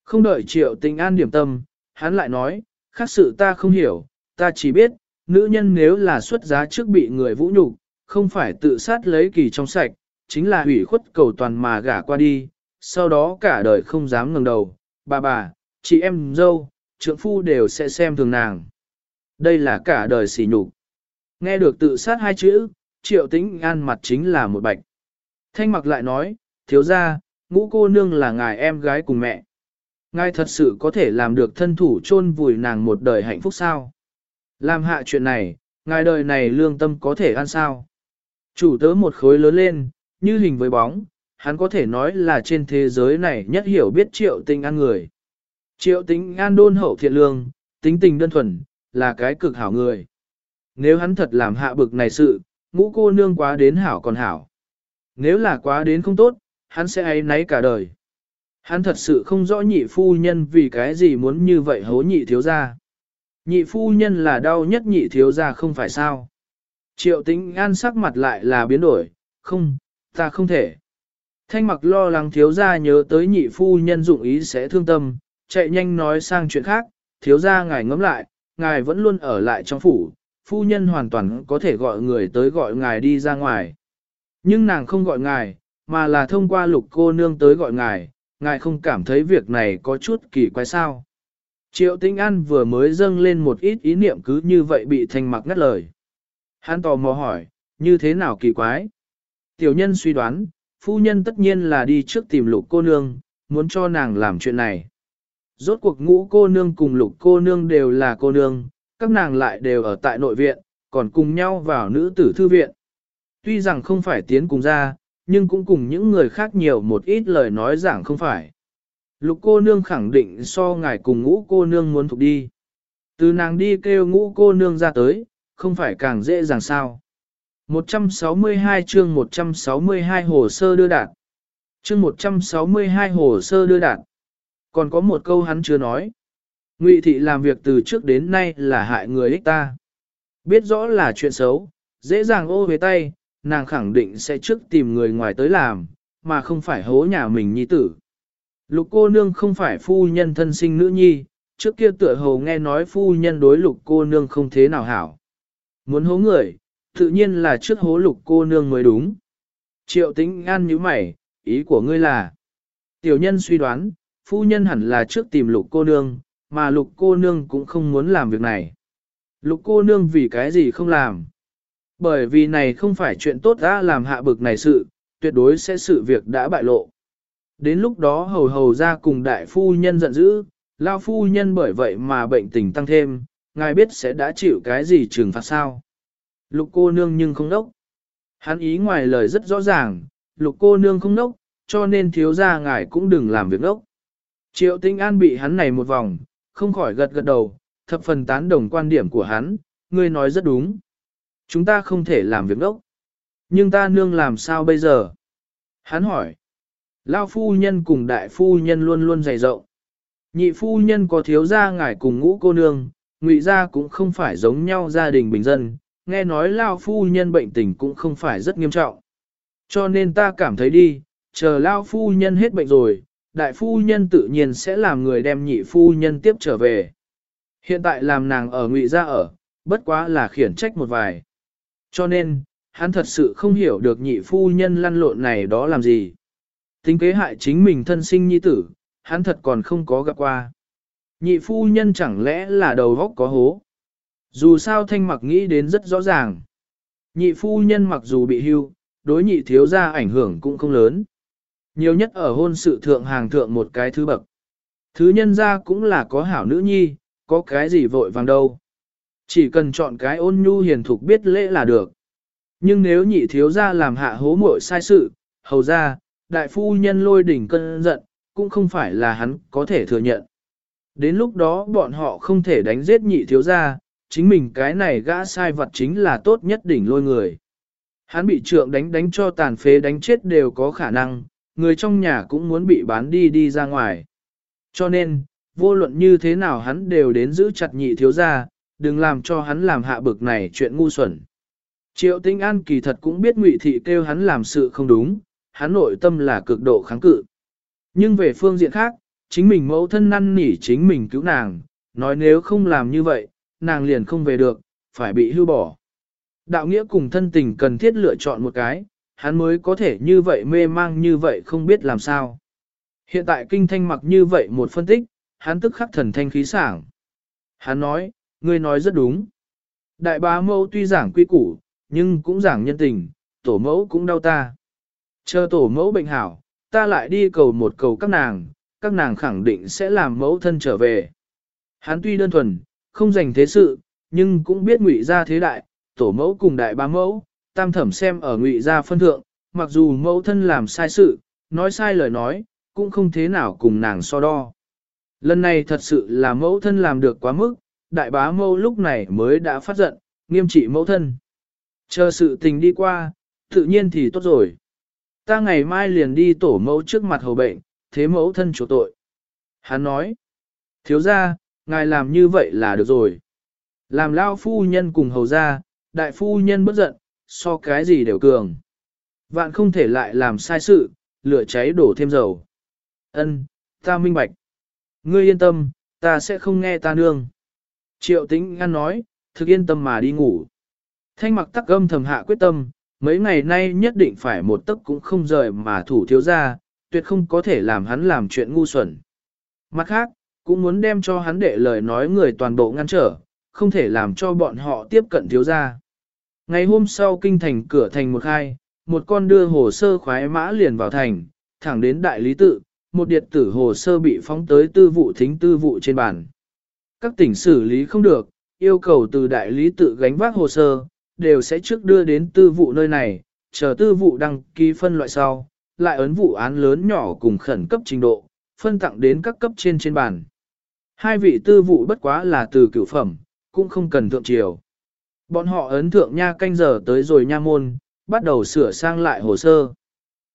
Không đợi triệu tình an điểm tâm, hắn lại nói, khác sự ta không hiểu, ta chỉ biết, nữ nhân nếu là xuất giá trước bị người vũ nhục, không phải tự sát lấy kỳ trong sạch, chính là hủy khuất cầu toàn mà gả qua đi, sau đó cả đời không dám ngẩng đầu, bà bà, chị em dâu, trượng phu đều sẽ xem thường nàng. Đây là cả đời sỉ nhục. Nghe được tự sát hai chữ, triệu tĩnh an mặt chính là một bạch. Thanh mặc lại nói, thiếu ra, ngũ cô nương là ngài em gái cùng mẹ. Ngài thật sự có thể làm được thân thủ chôn vùi nàng một đời hạnh phúc sao? Làm hạ chuyện này, ngài đời này lương tâm có thể ăn sao? Chủ tớ một khối lớn lên, như hình với bóng, hắn có thể nói là trên thế giới này nhất hiểu biết triệu tình an người. Triệu tình an đôn hậu thiện lương, tính tình đơn thuần, là cái cực hảo người. Nếu hắn thật làm hạ bực này sự, ngũ cô nương quá đến hảo còn hảo. Nếu là quá đến không tốt, hắn sẽ ấy náy cả đời. Hắn thật sự không rõ nhị phu nhân vì cái gì muốn như vậy hố nhị thiếu gia. Nhị phu nhân là đau nhất nhị thiếu gia không phải sao. Triệu tính an sắc mặt lại là biến đổi, không, ta không thể. Thanh mặc lo lắng thiếu gia nhớ tới nhị phu nhân dụng ý sẽ thương tâm, chạy nhanh nói sang chuyện khác, thiếu gia ngài ngẫm lại, ngài vẫn luôn ở lại trong phủ, phu nhân hoàn toàn có thể gọi người tới gọi ngài đi ra ngoài. Nhưng nàng không gọi ngài, mà là thông qua lục cô nương tới gọi ngài, ngài không cảm thấy việc này có chút kỳ quái sao. Triệu Tinh An vừa mới dâng lên một ít ý niệm cứ như vậy bị thanh mặc ngắt lời. Hắn tò mò hỏi, như thế nào kỳ quái? Tiểu nhân suy đoán, phu nhân tất nhiên là đi trước tìm lục cô nương, muốn cho nàng làm chuyện này. Rốt cuộc ngũ cô nương cùng lục cô nương đều là cô nương, các nàng lại đều ở tại nội viện, còn cùng nhau vào nữ tử thư viện. Tuy rằng không phải tiến cùng ra, nhưng cũng cùng những người khác nhiều một ít lời nói giảng không phải. Lục cô nương khẳng định so ngài cùng ngũ cô nương muốn thuộc đi. Từ nàng đi kêu ngũ cô nương ra tới, không phải càng dễ dàng sao. 162 chương 162 hồ sơ đưa đạt. Chương 162 hồ sơ đưa đạt. Còn có một câu hắn chưa nói. Ngụy thị làm việc từ trước đến nay là hại người ích ta. Biết rõ là chuyện xấu, dễ dàng ô về tay, nàng khẳng định sẽ trước tìm người ngoài tới làm, mà không phải hố nhà mình nhi tử. Lục cô nương không phải phu nhân thân sinh nữ nhi, trước kia tựa hồ nghe nói phu nhân đối lục cô nương không thế nào hảo. Muốn hố người, tự nhiên là trước hố lục cô nương mới đúng. Triệu tính an như mày, ý của ngươi là. Tiểu nhân suy đoán, phu nhân hẳn là trước tìm lục cô nương, mà lục cô nương cũng không muốn làm việc này. Lục cô nương vì cái gì không làm? Bởi vì này không phải chuyện tốt ra làm hạ bực này sự, tuyệt đối sẽ sự việc đã bại lộ. Đến lúc đó hầu hầu ra cùng đại phu nhân giận dữ, lao phu nhân bởi vậy mà bệnh tình tăng thêm, ngài biết sẽ đã chịu cái gì trừng phạt sao. Lục cô nương nhưng không nốc, Hắn ý ngoài lời rất rõ ràng, lục cô nương không nốc, cho nên thiếu gia ngài cũng đừng làm việc nốc. Triệu tinh an bị hắn này một vòng, không khỏi gật gật đầu, thập phần tán đồng quan điểm của hắn, ngươi nói rất đúng. Chúng ta không thể làm việc nốc, Nhưng ta nương làm sao bây giờ? Hắn hỏi. Lao phu nhân cùng đại phu nhân luôn luôn dày rộng. Nhị phu nhân có thiếu gia ngài cùng ngũ cô nương, ngụy gia cũng không phải giống nhau gia đình bình dân, nghe nói Lao phu nhân bệnh tình cũng không phải rất nghiêm trọng. Cho nên ta cảm thấy đi, chờ Lao phu nhân hết bệnh rồi, đại phu nhân tự nhiên sẽ làm người đem nhị phu nhân tiếp trở về. Hiện tại làm nàng ở ngụy gia ở, bất quá là khiển trách một vài. Cho nên, hắn thật sự không hiểu được nhị phu nhân lăn lộn này đó làm gì. Tính kế hại chính mình thân sinh nhi tử, hắn thật còn không có gặp qua. Nhị phu nhân chẳng lẽ là đầu góc có hố. Dù sao thanh mặc nghĩ đến rất rõ ràng. Nhị phu nhân mặc dù bị hưu, đối nhị thiếu gia ảnh hưởng cũng không lớn. Nhiều nhất ở hôn sự thượng hàng thượng một cái thứ bậc. Thứ nhân gia cũng là có hảo nữ nhi, có cái gì vội vàng đâu. Chỉ cần chọn cái ôn nhu hiền thục biết lễ là được. Nhưng nếu nhị thiếu gia làm hạ hố muội sai sự, hầu ra, đại phu nhân lôi đỉnh cơn giận, cũng không phải là hắn có thể thừa nhận. Đến lúc đó bọn họ không thể đánh giết nhị thiếu gia, chính mình cái này gã sai vật chính là tốt nhất đỉnh lôi người. Hắn bị trượng đánh đánh cho tàn phế đánh chết đều có khả năng, người trong nhà cũng muốn bị bán đi đi ra ngoài. Cho nên, vô luận như thế nào hắn đều đến giữ chặt nhị thiếu gia, đừng làm cho hắn làm hạ bực này chuyện ngu xuẩn. Triệu Tinh An kỳ thật cũng biết Ngụy Thị kêu hắn làm sự không đúng, hắn nội tâm là cực độ kháng cự. Nhưng về phương diện khác, chính mình mẫu thân năn nỉ chính mình cứu nàng, nói nếu không làm như vậy, nàng liền không về được, phải bị hưu bỏ. Đạo nghĩa cùng thân tình cần thiết lựa chọn một cái, hắn mới có thể như vậy mê mang như vậy không biết làm sao. Hiện tại kinh thanh mặc như vậy một phân tích, hắn tức khắc thần thanh khí sảng. Hắn nói, ngươi nói rất đúng. Đại bá mẫu tuy giảng quy củ, nhưng cũng giảng nhân tình, tổ mẫu cũng đau ta. Chờ tổ mẫu bệnh hảo, ta lại đi cầu một cầu các nàng, các nàng khẳng định sẽ làm mẫu thân trở về. Hắn tuy đơn thuần, không dành thế sự, nhưng cũng biết ngụy ra thế đại, tổ mẫu cùng đại bá mẫu, tam thẩm xem ở ngụy ra phân thượng, mặc dù mẫu thân làm sai sự, nói sai lời nói, cũng không thế nào cùng nàng so đo. Lần này thật sự là mẫu thân làm được quá mức, đại bá mẫu lúc này mới đã phát giận, nghiêm trị mẫu thân. Chờ sự tình đi qua, tự nhiên thì tốt rồi. Ta ngày mai liền đi tổ mẫu trước mặt hầu bệnh, thế mẫu thân chủ tội. Hắn nói, thiếu ra, ngài làm như vậy là được rồi. Làm lao phu nhân cùng hầu ra, đại phu nhân bất giận, so cái gì đều cường. Vạn không thể lại làm sai sự, lửa cháy đổ thêm dầu. Ân, ta minh bạch. Ngươi yên tâm, ta sẽ không nghe ta nương. Triệu tĩnh ngăn nói, thực yên tâm mà đi ngủ. Thanh mặc tắc âm thầm hạ quyết tâm, mấy ngày nay nhất định phải một tấc cũng không rời mà thủ thiếu ra, tuyệt không có thể làm hắn làm chuyện ngu xuẩn. Mặt khác, cũng muốn đem cho hắn đệ lời nói người toàn bộ ngăn trở, không thể làm cho bọn họ tiếp cận thiếu gia. Ngày hôm sau kinh thành cửa thành một khai, một con đưa hồ sơ khoái mã liền vào thành, thẳng đến đại lý tự, một điện tử hồ sơ bị phóng tới tư vụ thính tư vụ trên bàn. Các tỉnh xử lý không được, yêu cầu từ đại lý tự gánh vác hồ sơ, đều sẽ trước đưa đến tư vụ nơi này, chờ tư vụ đăng ký phân loại sau, lại ấn vụ án lớn nhỏ cùng khẩn cấp trình độ, phân tặng đến các cấp trên trên bàn. Hai vị tư vụ bất quá là từ cửu phẩm, cũng không cần thượng triều. Bọn họ ấn thượng nha canh giờ tới rồi nha môn, bắt đầu sửa sang lại hồ sơ.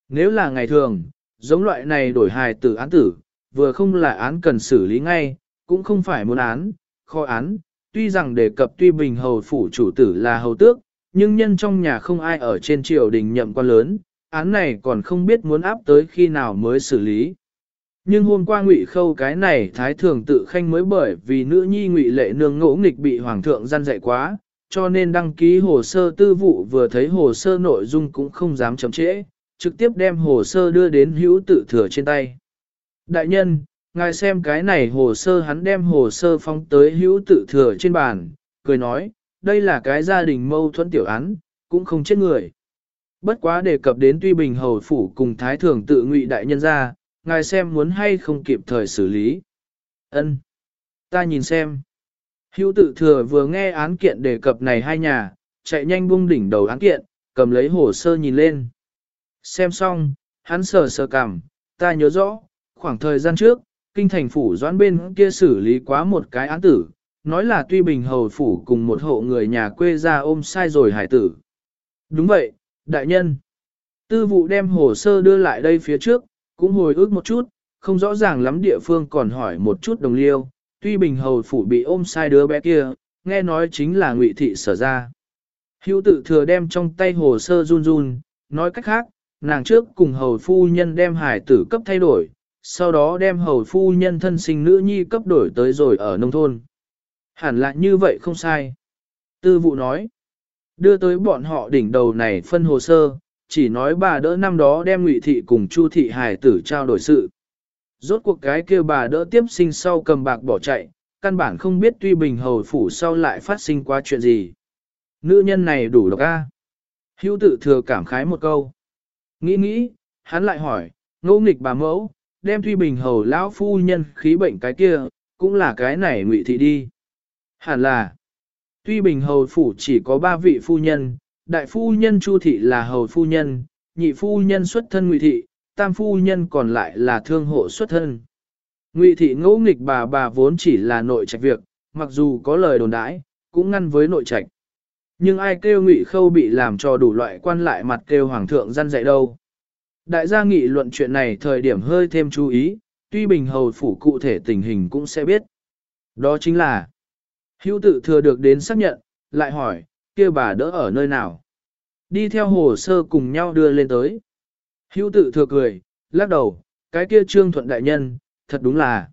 Nếu là ngày thường, giống loại này đổi hài tử án tử, vừa không là án cần xử lý ngay, cũng không phải muốn án, kho án, tuy rằng đề cập tuy bình hầu phủ chủ tử là hầu tước, nhưng nhân trong nhà không ai ở trên triều đình nhậm quan lớn, án này còn không biết muốn áp tới khi nào mới xử lý. Nhưng hôm qua ngụy khâu cái này thái thường tự khanh mới bởi vì nữ nhi ngụy lệ nương ngỗ nghịch bị hoàng thượng gian dạy quá, cho nên đăng ký hồ sơ tư vụ vừa thấy hồ sơ nội dung cũng không dám chậm trễ, trực tiếp đem hồ sơ đưa đến hữu tự thừa trên tay. Đại nhân, ngài xem cái này hồ sơ hắn đem hồ sơ phóng tới hữu tự thừa trên bàn, cười nói, đây là cái gia đình mâu thuẫn tiểu án, cũng không chết người. Bất quá đề cập đến tuy bình hầu phủ cùng thái thường tự ngụy đại nhân ra, ngài xem muốn hay không kịp thời xử lý. Ân, Ta nhìn xem. Hữu tự thừa vừa nghe án kiện đề cập này hai nhà, chạy nhanh buông đỉnh đầu án kiện, cầm lấy hồ sơ nhìn lên. Xem xong, hắn sờ sờ cảm, ta nhớ rõ, khoảng thời gian trước, kinh thành phủ doãn bên kia xử lý quá một cái án tử, nói là tuy bình hầu phủ cùng một hộ người nhà quê ra ôm sai rồi hải tử. Đúng vậy, đại nhân. Tư vụ đem hồ sơ đưa lại đây phía trước, cũng hồi ức một chút, không rõ ràng lắm địa phương còn hỏi một chút đồng liêu, tuy bình hầu phủ bị ôm sai đứa bé kia, nghe nói chính là ngụy thị sở ra. Hữu tự thừa đem trong tay hồ sơ run run, nói cách khác, nàng trước cùng hầu phu nhân đem hải tử cấp thay đổi, sau đó đem hầu phu nhân thân sinh nữ nhi cấp đổi tới rồi ở nông thôn. Hẳn là như vậy không sai. Tư vụ nói, đưa tới bọn họ đỉnh đầu này phân hồ sơ, chỉ nói bà đỡ năm đó đem ngụy thị cùng chu thị hải tử trao đổi sự. Rốt cuộc cái kia bà đỡ tiếp sinh sau cầm bạc bỏ chạy, căn bản không biết tuy bình hầu phủ sau lại phát sinh qua chuyện gì. Nữ nhân này đủ độc a. Hữu tự thừa cảm khái một câu. Nghĩ nghĩ, hắn lại hỏi, ngô nghịch bà mẫu, đem Thuy Bình hầu lão phu nhân khí bệnh cái kia, cũng là cái này ngụy thị đi. Hẳn là, Tuy Bình hầu phủ chỉ có ba vị phu nhân, đại phu nhân Chu thị là hầu phu nhân, nhị phu nhân xuất thân ngụy thị, tam phu nhân còn lại là thương hộ xuất thân. Ngụy thị ngẫu nghịch bà bà vốn chỉ là nội trạch việc, mặc dù có lời đồn đãi, cũng ngăn với nội trạch. Nhưng ai kêu ngụy khâu bị làm cho đủ loại quan lại mặt kêu hoàng thượng gian dạy đâu. Đại gia nghị luận chuyện này thời điểm hơi thêm chú ý, tuy bình hầu phủ cụ thể tình hình cũng sẽ biết. Đó chính là, hữu tự thừa được đến xác nhận, lại hỏi, kia bà đỡ ở nơi nào. Đi theo hồ sơ cùng nhau đưa lên tới. Hữu tự thừa cười, lắc đầu, cái kia trương thuận đại nhân, thật đúng là.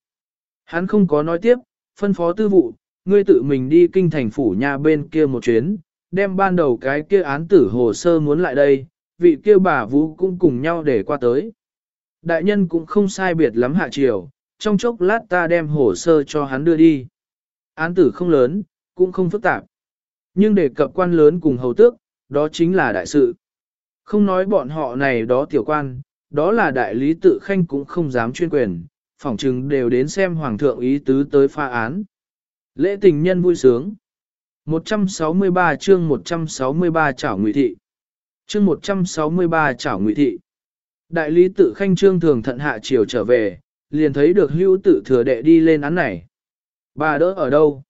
Hắn không có nói tiếp, phân phó tư vụ, ngươi tự mình đi kinh thành phủ nhà bên kia một chuyến, đem ban đầu cái kia án tử hồ sơ muốn lại đây, vị kia bà vũ cũng cùng nhau để qua tới. Đại nhân cũng không sai biệt lắm hạ triều, trong chốc lát ta đem hồ sơ cho hắn đưa đi. Án tử không lớn, cũng không phức tạp. Nhưng để cập quan lớn cùng hầu tước, đó chính là đại sự. Không nói bọn họ này đó tiểu quan, đó là đại lý tự khanh cũng không dám chuyên quyền, phỏng chừng đều đến xem hoàng thượng ý tứ tới pha án. Lễ tình nhân vui sướng. 163 chương 163 chảo ngụy thị. Chương 163 chảo ngụy thị. Đại lý tự khanh trương thường thận hạ chiều trở về, liền thấy được hữu tự thừa đệ đi lên án này. Bà đỡ ở đâu?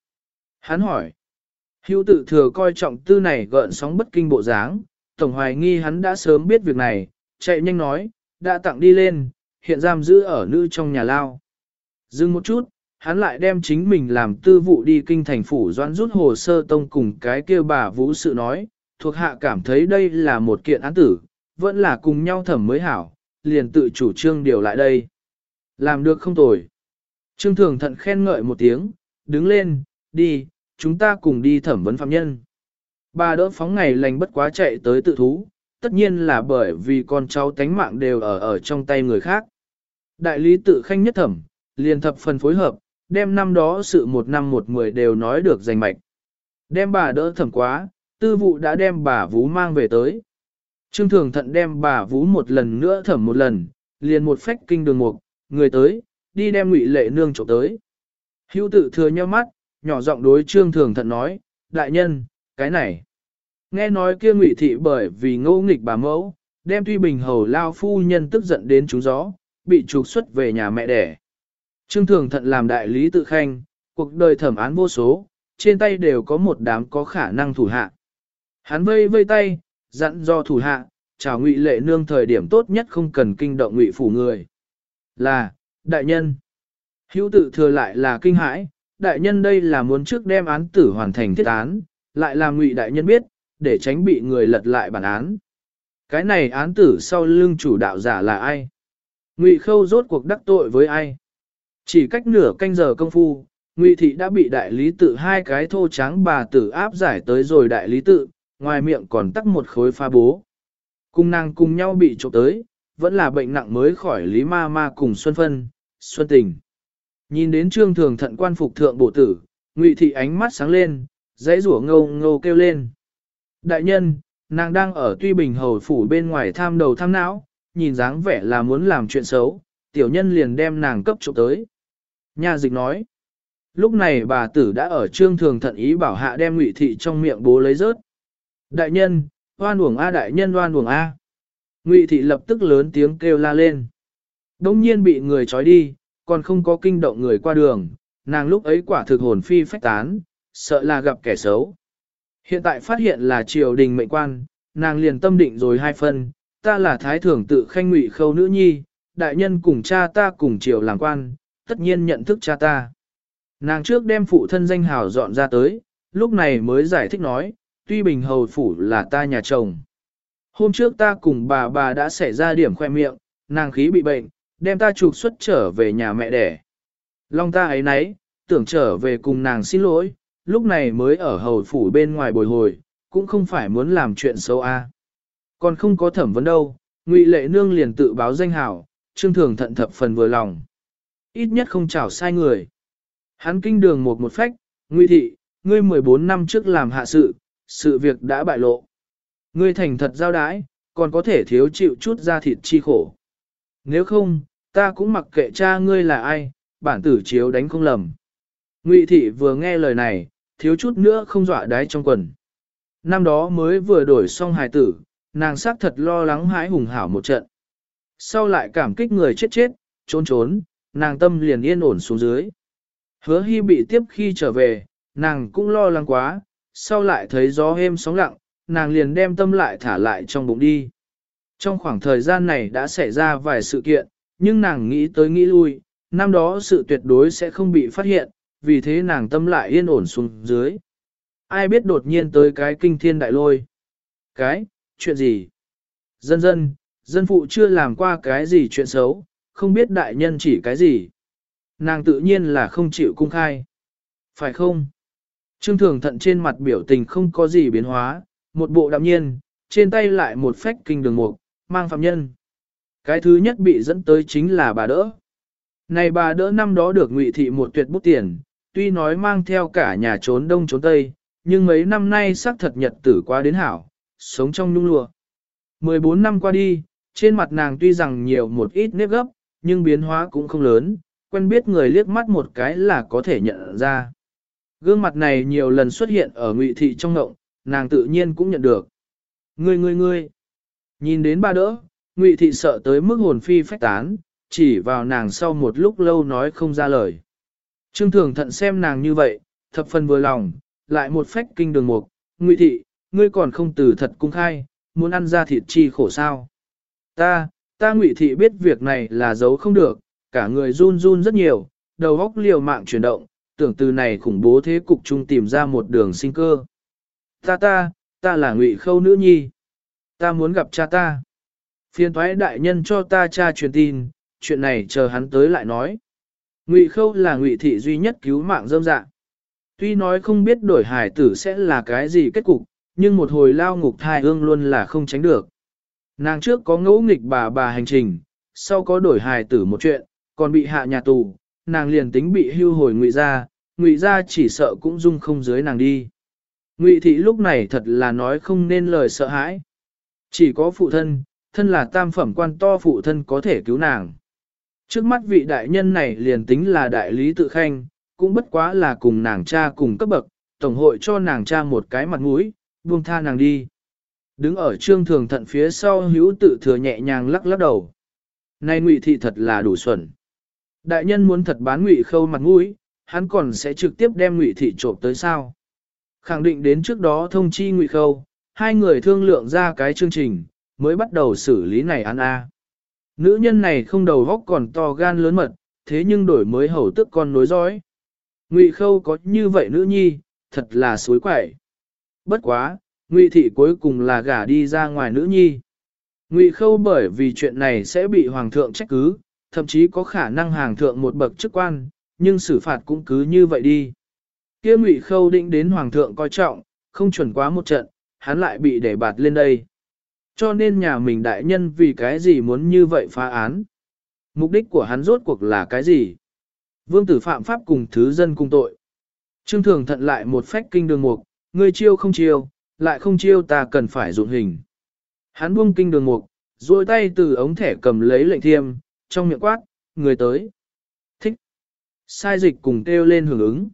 Hắn hỏi. Hữu tự thừa coi trọng tư này gợn sóng bất kinh bộ dáng, tổng hoài nghi hắn đã sớm biết việc này, chạy nhanh nói, đã tặng đi lên, hiện giam giữ ở nữ trong nhà lao. Dừng một chút, hắn lại đem chính mình làm tư vụ đi kinh thành phủ doãn rút hồ sơ tông cùng cái kia bà vũ sự nói, thuộc hạ cảm thấy đây là một kiện án tử, vẫn là cùng nhau thẩm mới hảo, liền tự chủ trương điều lại đây. Làm được không tồi. Trương thường thận khen ngợi một tiếng, đứng lên, đi, chúng ta cùng đi thẩm vấn phạm nhân. Bà đỡ phóng ngày lành bất quá chạy tới tự thú, tất nhiên là bởi vì con cháu tánh mạng đều ở ở trong tay người khác. Đại lý tự khanh nhất thẩm, liền thập phần phối hợp, đem năm đó sự một năm một mười đều nói được danh mạch. Đem bà đỡ thẩm quá, tư vụ đã đem bà vú mang về tới. Trương Thường Thận đem bà vú một lần nữa thẩm một lần, liền một phách kinh đường mục, người tới, đi đem ngụy lệ nương trộm tới. Hữu tự thừa nhau mắt, nhỏ giọng đối Trương Thường Thận nói, đại nhân, cái này. Nghe nói kia ngụy thị bởi vì ngô nghịch bà mẫu, đem tuy bình hầu lao phu nhân tức giận đến trúng gió, bị trục xuất về nhà mẹ đẻ. Trương Thường Thận làm đại lý tự khanh, cuộc đời thẩm án vô số, trên tay đều có một đám có khả năng thủ hạ. Hắn vây vây tay, dặn do thủ hạ, chào ngụy lệ nương thời điểm tốt nhất không cần kinh động ngụy phủ người. Là, đại nhân. Hữu tự thừa lại là kinh hãi, đại nhân đây là muốn trước đem án tử hoàn thành thiết án, lại làm ngụy đại nhân biết, để tránh bị người lật lại bản án. Cái này án tử sau lưng chủ đạo giả là ai? Ngụy khâu rốt cuộc đắc tội với ai? Chỉ cách nửa canh giờ công phu, Ngụy thị đã bị đại lý tự hai cái thô trắng bà tử áp giải tới rồi đại lý tự, ngoài miệng còn tắc một khối pha bố. Cùng nàng cùng nhau bị trộm tới, vẫn là bệnh nặng mới khỏi Lý Ma Ma cùng Xuân Phân, Xuân Tình. Nhìn đến trương thường thận quan phục thượng bổ tử, Ngụy thị ánh mắt sáng lên, dãy rủa ngâu ngâu kêu lên. Đại nhân, nàng đang ở tuy bình hầu phủ bên ngoài tham đầu tham não, nhìn dáng vẻ là muốn làm chuyện xấu, tiểu nhân liền đem nàng cấp trộm tới. Nhà dịch nói, lúc này bà tử đã ở trương thường thận ý bảo hạ đem ngụy thị trong miệng bố lấy rớt. Đại nhân, hoan uổng A đại nhân hoan uổng A. Ngụy thị lập tức lớn tiếng kêu la lên. Đông nhiên bị người trói đi, còn không có kinh động người qua đường, nàng lúc ấy quả thực hồn phi phách tán, sợ là gặp kẻ xấu. Hiện tại phát hiện là triều đình mệnh quan, nàng liền tâm định rồi hai phân, ta là thái thưởng tự khanh ngụy khâu nữ nhi, đại nhân cùng cha ta cùng triều làm quan, tất nhiên nhận thức cha ta. Nàng trước đem phụ thân danh hào dọn ra tới, lúc này mới giải thích nói, tuy bình hầu phủ là ta nhà chồng. Hôm trước ta cùng bà bà đã xảy ra điểm khoe miệng, nàng khí bị bệnh, đem ta trục xuất trở về nhà mẹ đẻ. Long ta ấy nấy, tưởng trở về cùng nàng xin lỗi, lúc này mới ở hầu phủ bên ngoài bồi hồi, cũng không phải muốn làm chuyện xấu a. Còn không có thẩm vấn đâu, Ngụy Lệ Nương liền tự báo danh hảo, Trương Thường thận thập phần vừa lòng. Ít nhất không chảo sai người. Hắn kinh đường một một phách, Ngụy Thị, ngươi 14 năm trước làm hạ sự, sự việc đã bại lộ. Ngươi thành thật giao đái, còn có thể thiếu chịu chút ra thịt chi khổ. Nếu không, ta cũng mặc kệ cha ngươi là ai, bản tử chiếu đánh không lầm. Ngụy thị vừa nghe lời này, thiếu chút nữa không dọa đái trong quần. Năm đó mới vừa đổi xong hài tử, nàng xác thật lo lắng hãi hùng hảo một trận. Sau lại cảm kích người chết chết, trốn trốn, nàng tâm liền yên ổn xuống dưới. Hứa hy bị tiếp khi trở về, nàng cũng lo lắng quá, sau lại thấy gió êm sóng lặng, nàng liền đem tâm lại thả lại trong bụng đi. Trong khoảng thời gian này đã xảy ra vài sự kiện, nhưng nàng nghĩ tới nghĩ lui, năm đó sự tuyệt đối sẽ không bị phát hiện, vì thế nàng tâm lại yên ổn xuống dưới. Ai biết đột nhiên tới cái kinh thiên đại lôi. Cái, chuyện gì? Dân dân, dân phụ chưa làm qua cái gì chuyện xấu, không biết đại nhân chỉ cái gì. Nàng tự nhiên là không chịu cung khai. Phải không? Trương thường thận trên mặt biểu tình không có gì biến hóa, một bộ đạm nhiên, trên tay lại một phách kinh đường mục, mang phạm nhân. Cái thứ nhất bị dẫn tới chính là bà đỡ. Này bà đỡ năm đó được ngụy thị một tuyệt bút tiền, tuy nói mang theo cả nhà trốn đông trốn tây, nhưng mấy năm nay xác thật nhật tử qua đến hảo, sống trong nhung lụa. 14 năm qua đi, trên mặt nàng tuy rằng nhiều một ít nếp gấp, nhưng biến hóa cũng không lớn, quen biết người liếc mắt một cái là có thể nhận ra. Gương mặt này nhiều lần xuất hiện ở ngụy thị trong ngộng, nàng tự nhiên cũng nhận được. Ngươi ngươi ngươi, nhìn đến ba đỡ, ngụy thị sợ tới mức hồn phi phách tán, chỉ vào nàng sau một lúc lâu nói không ra lời. Trương thường thận xem nàng như vậy, thập phần vừa lòng, lại một phách kinh đường mục, ngụy thị, ngươi còn không từ thật cung khai, muốn ăn ra thịt chi khổ sao. Ta, ta ngụy thị biết việc này là giấu không được, cả người run run rất nhiều, đầu óc liều mạng chuyển động, tưởng từ này khủng bố thế cục chung tìm ra một đường sinh cơ. Ta ta, ta là ngụy khâu nữ nhi. Ta muốn gặp cha ta. Phiên thoái đại nhân cho ta cha truyền tin, chuyện này chờ hắn tới lại nói. Ngụy Khâu là Ngụy thị duy nhất cứu mạng dâm dạ. Tuy nói không biết đổi hải tử sẽ là cái gì kết cục, nhưng một hồi lao ngục thai ương luôn là không tránh được. Nàng trước có ngẫu nghịch bà bà hành trình, sau có đổi hài tử một chuyện, còn bị hạ nhà tù, nàng liền tính bị hưu hồi ngụy ra, ngụy ra chỉ sợ cũng dung không dưới nàng đi. Ngụy thị lúc này thật là nói không nên lời sợ hãi. Chỉ có phụ thân, thân là tam phẩm quan to phụ thân có thể cứu nàng. Trước mắt vị đại nhân này liền tính là đại lý tự khanh, cũng bất quá là cùng nàng cha cùng cấp bậc, tổng hội cho nàng cha một cái mặt mũi, buông tha nàng đi. Đứng ở trương thường thận phía sau hữu tự thừa nhẹ nhàng lắc lắc đầu. Này ngụy thị thật là đủ xuẩn. Đại nhân muốn thật bán ngụy khâu mặt mũi, hắn còn sẽ trực tiếp đem ngụy thị trộm tới sao. Khẳng định đến trước đó thông chi ngụy khâu, hai người thương lượng ra cái chương trình, mới bắt đầu xử lý này ăn a. Nữ nhân này không đầu góc còn to gan lớn mật, thế nhưng đổi mới hầu tức con nối dõi. Ngụy Khâu có như vậy nữ nhi, thật là suối quậy. Bất quá, Ngụy thị cuối cùng là gả đi ra ngoài nữ nhi. Ngụy Khâu bởi vì chuyện này sẽ bị hoàng thượng trách cứ, thậm chí có khả năng hàng thượng một bậc chức quan, nhưng xử phạt cũng cứ như vậy đi. Kia ngụy khâu định đến hoàng thượng coi trọng, không chuẩn quá một trận, hắn lại bị để bạt lên đây. Cho nên nhà mình đại nhân vì cái gì muốn như vậy phá án. Mục đích của hắn rốt cuộc là cái gì? Vương tử phạm pháp cùng thứ dân cùng tội. Trương thường thận lại một phách kinh đường mục, ngươi chiêu không chiêu, lại không chiêu ta cần phải dụng hình. Hắn buông kinh đường mục, duỗi tay từ ống thẻ cầm lấy lệnh thiêm, trong miệng quát, người tới. Thích. Sai dịch cùng kêu lên hưởng ứng.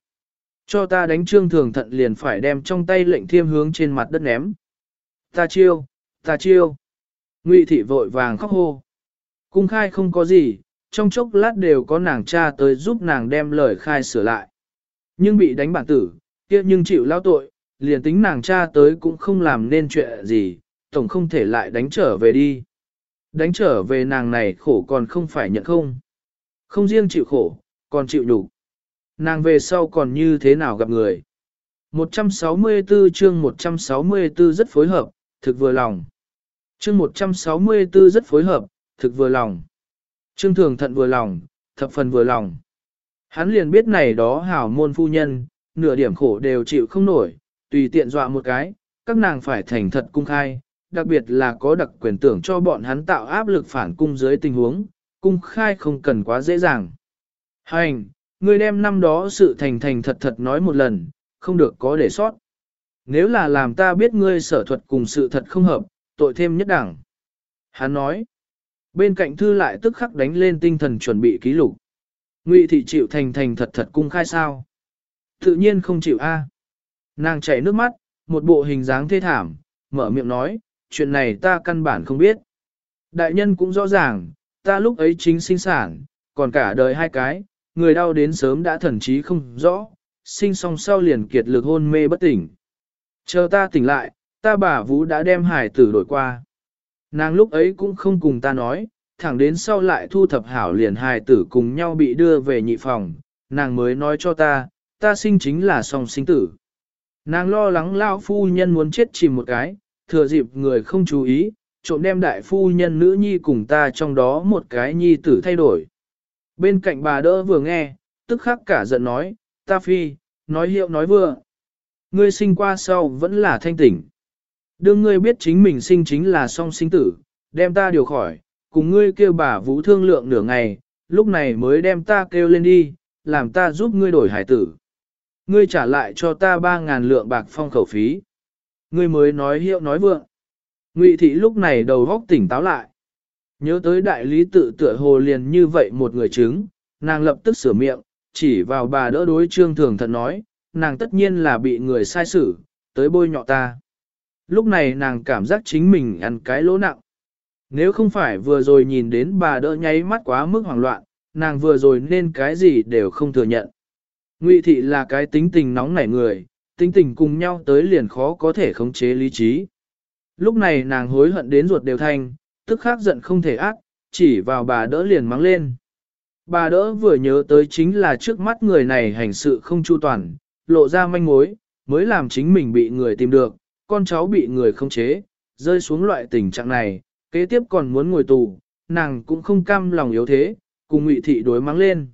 Cho ta đánh trương thường thận liền phải đem trong tay lệnh thiêm hướng trên mặt đất ném. Ta chiêu, ta chiêu. Ngụy thị vội vàng khóc hô. Cung khai không có gì, trong chốc lát đều có nàng cha tới giúp nàng đem lời khai sửa lại. Nhưng bị đánh bản tử, kia nhưng chịu lao tội, liền tính nàng cha tới cũng không làm nên chuyện gì, tổng không thể lại đánh trở về đi. Đánh trở về nàng này khổ còn không phải nhận không. Không riêng chịu khổ, còn chịu đủ. Nàng về sau còn như thế nào gặp người. 164 chương 164 rất phối hợp, thực vừa lòng. Chương 164 rất phối hợp, thực vừa lòng. Trương thường thận vừa lòng, thập phần vừa lòng. Hắn liền biết này đó hảo môn phu nhân, nửa điểm khổ đều chịu không nổi, tùy tiện dọa một cái, các nàng phải thành thật cung khai, đặc biệt là có đặc quyền tưởng cho bọn hắn tạo áp lực phản cung dưới tình huống, cung khai không cần quá dễ dàng. Hành, người đem năm đó sự thành thành thật thật nói một lần, không được có để sót. Nếu là làm ta biết ngươi sở thuật cùng sự thật không hợp, tội thêm nhất đẳng. Hắn nói, bên cạnh thư lại tức khắc đánh lên tinh thần chuẩn bị ký lục. Ngụy thị chịu thành thành thật thật cung khai sao? Tự nhiên không chịu a. Nàng chảy nước mắt, một bộ hình dáng thê thảm, mở miệng nói, chuyện này ta căn bản không biết. Đại nhân cũng rõ ràng, ta lúc ấy chính sinh sản, còn cả đời hai cái, người đau đến sớm đã thần trí không rõ, sinh xong sau liền kiệt lực hôn mê bất tỉnh. Chờ ta tỉnh lại, ta bà Vũ đã đem hải tử đổi qua. Nàng lúc ấy cũng không cùng ta nói, thẳng đến sau lại thu thập hảo liền hài tử cùng nhau bị đưa về nhị phòng, nàng mới nói cho ta, ta sinh chính là song sinh tử. Nàng lo lắng lao phu nhân muốn chết chìm một cái, thừa dịp người không chú ý, trộm đem đại phu nhân nữ nhi cùng ta trong đó một cái nhi tử thay đổi. Bên cạnh bà đỡ vừa nghe, tức khắc cả giận nói, ta phi, nói hiệu nói vừa. Ngươi sinh qua sau vẫn là thanh tỉnh. Đương ngươi biết chính mình sinh chính là song sinh tử, đem ta điều khỏi, cùng ngươi kêu bà vũ thương lượng nửa ngày, lúc này mới đem ta kêu lên đi, làm ta giúp ngươi đổi hải tử. Ngươi trả lại cho ta ba ngàn lượng bạc phong khẩu phí. Ngươi mới nói hiệu nói vượng. Ngụy thị lúc này đầu góc tỉnh táo lại. Nhớ tới đại lý tự tựa hồ liền như vậy một người chứng, nàng lập tức sửa miệng, chỉ vào bà đỡ đối trương thường thật nói, nàng tất nhiên là bị người sai xử, tới bôi nhọ ta. Lúc này nàng cảm giác chính mình ăn cái lỗ nặng. Nếu không phải vừa rồi nhìn đến bà đỡ nháy mắt quá mức hoảng loạn, nàng vừa rồi nên cái gì đều không thừa nhận. Ngụy thị là cái tính tình nóng nảy người, tính tình cùng nhau tới liền khó có thể khống chế lý trí. Lúc này nàng hối hận đến ruột đều thanh, tức khắc giận không thể ác, chỉ vào bà đỡ liền mắng lên. Bà đỡ vừa nhớ tới chính là trước mắt người này hành sự không chu toàn, lộ ra manh mối, mới làm chính mình bị người tìm được, con cháu bị người không chế, rơi xuống loại tình trạng này, kế tiếp còn muốn ngồi tù, nàng cũng không cam lòng yếu thế, cùng ngụy thị đối mắng lên.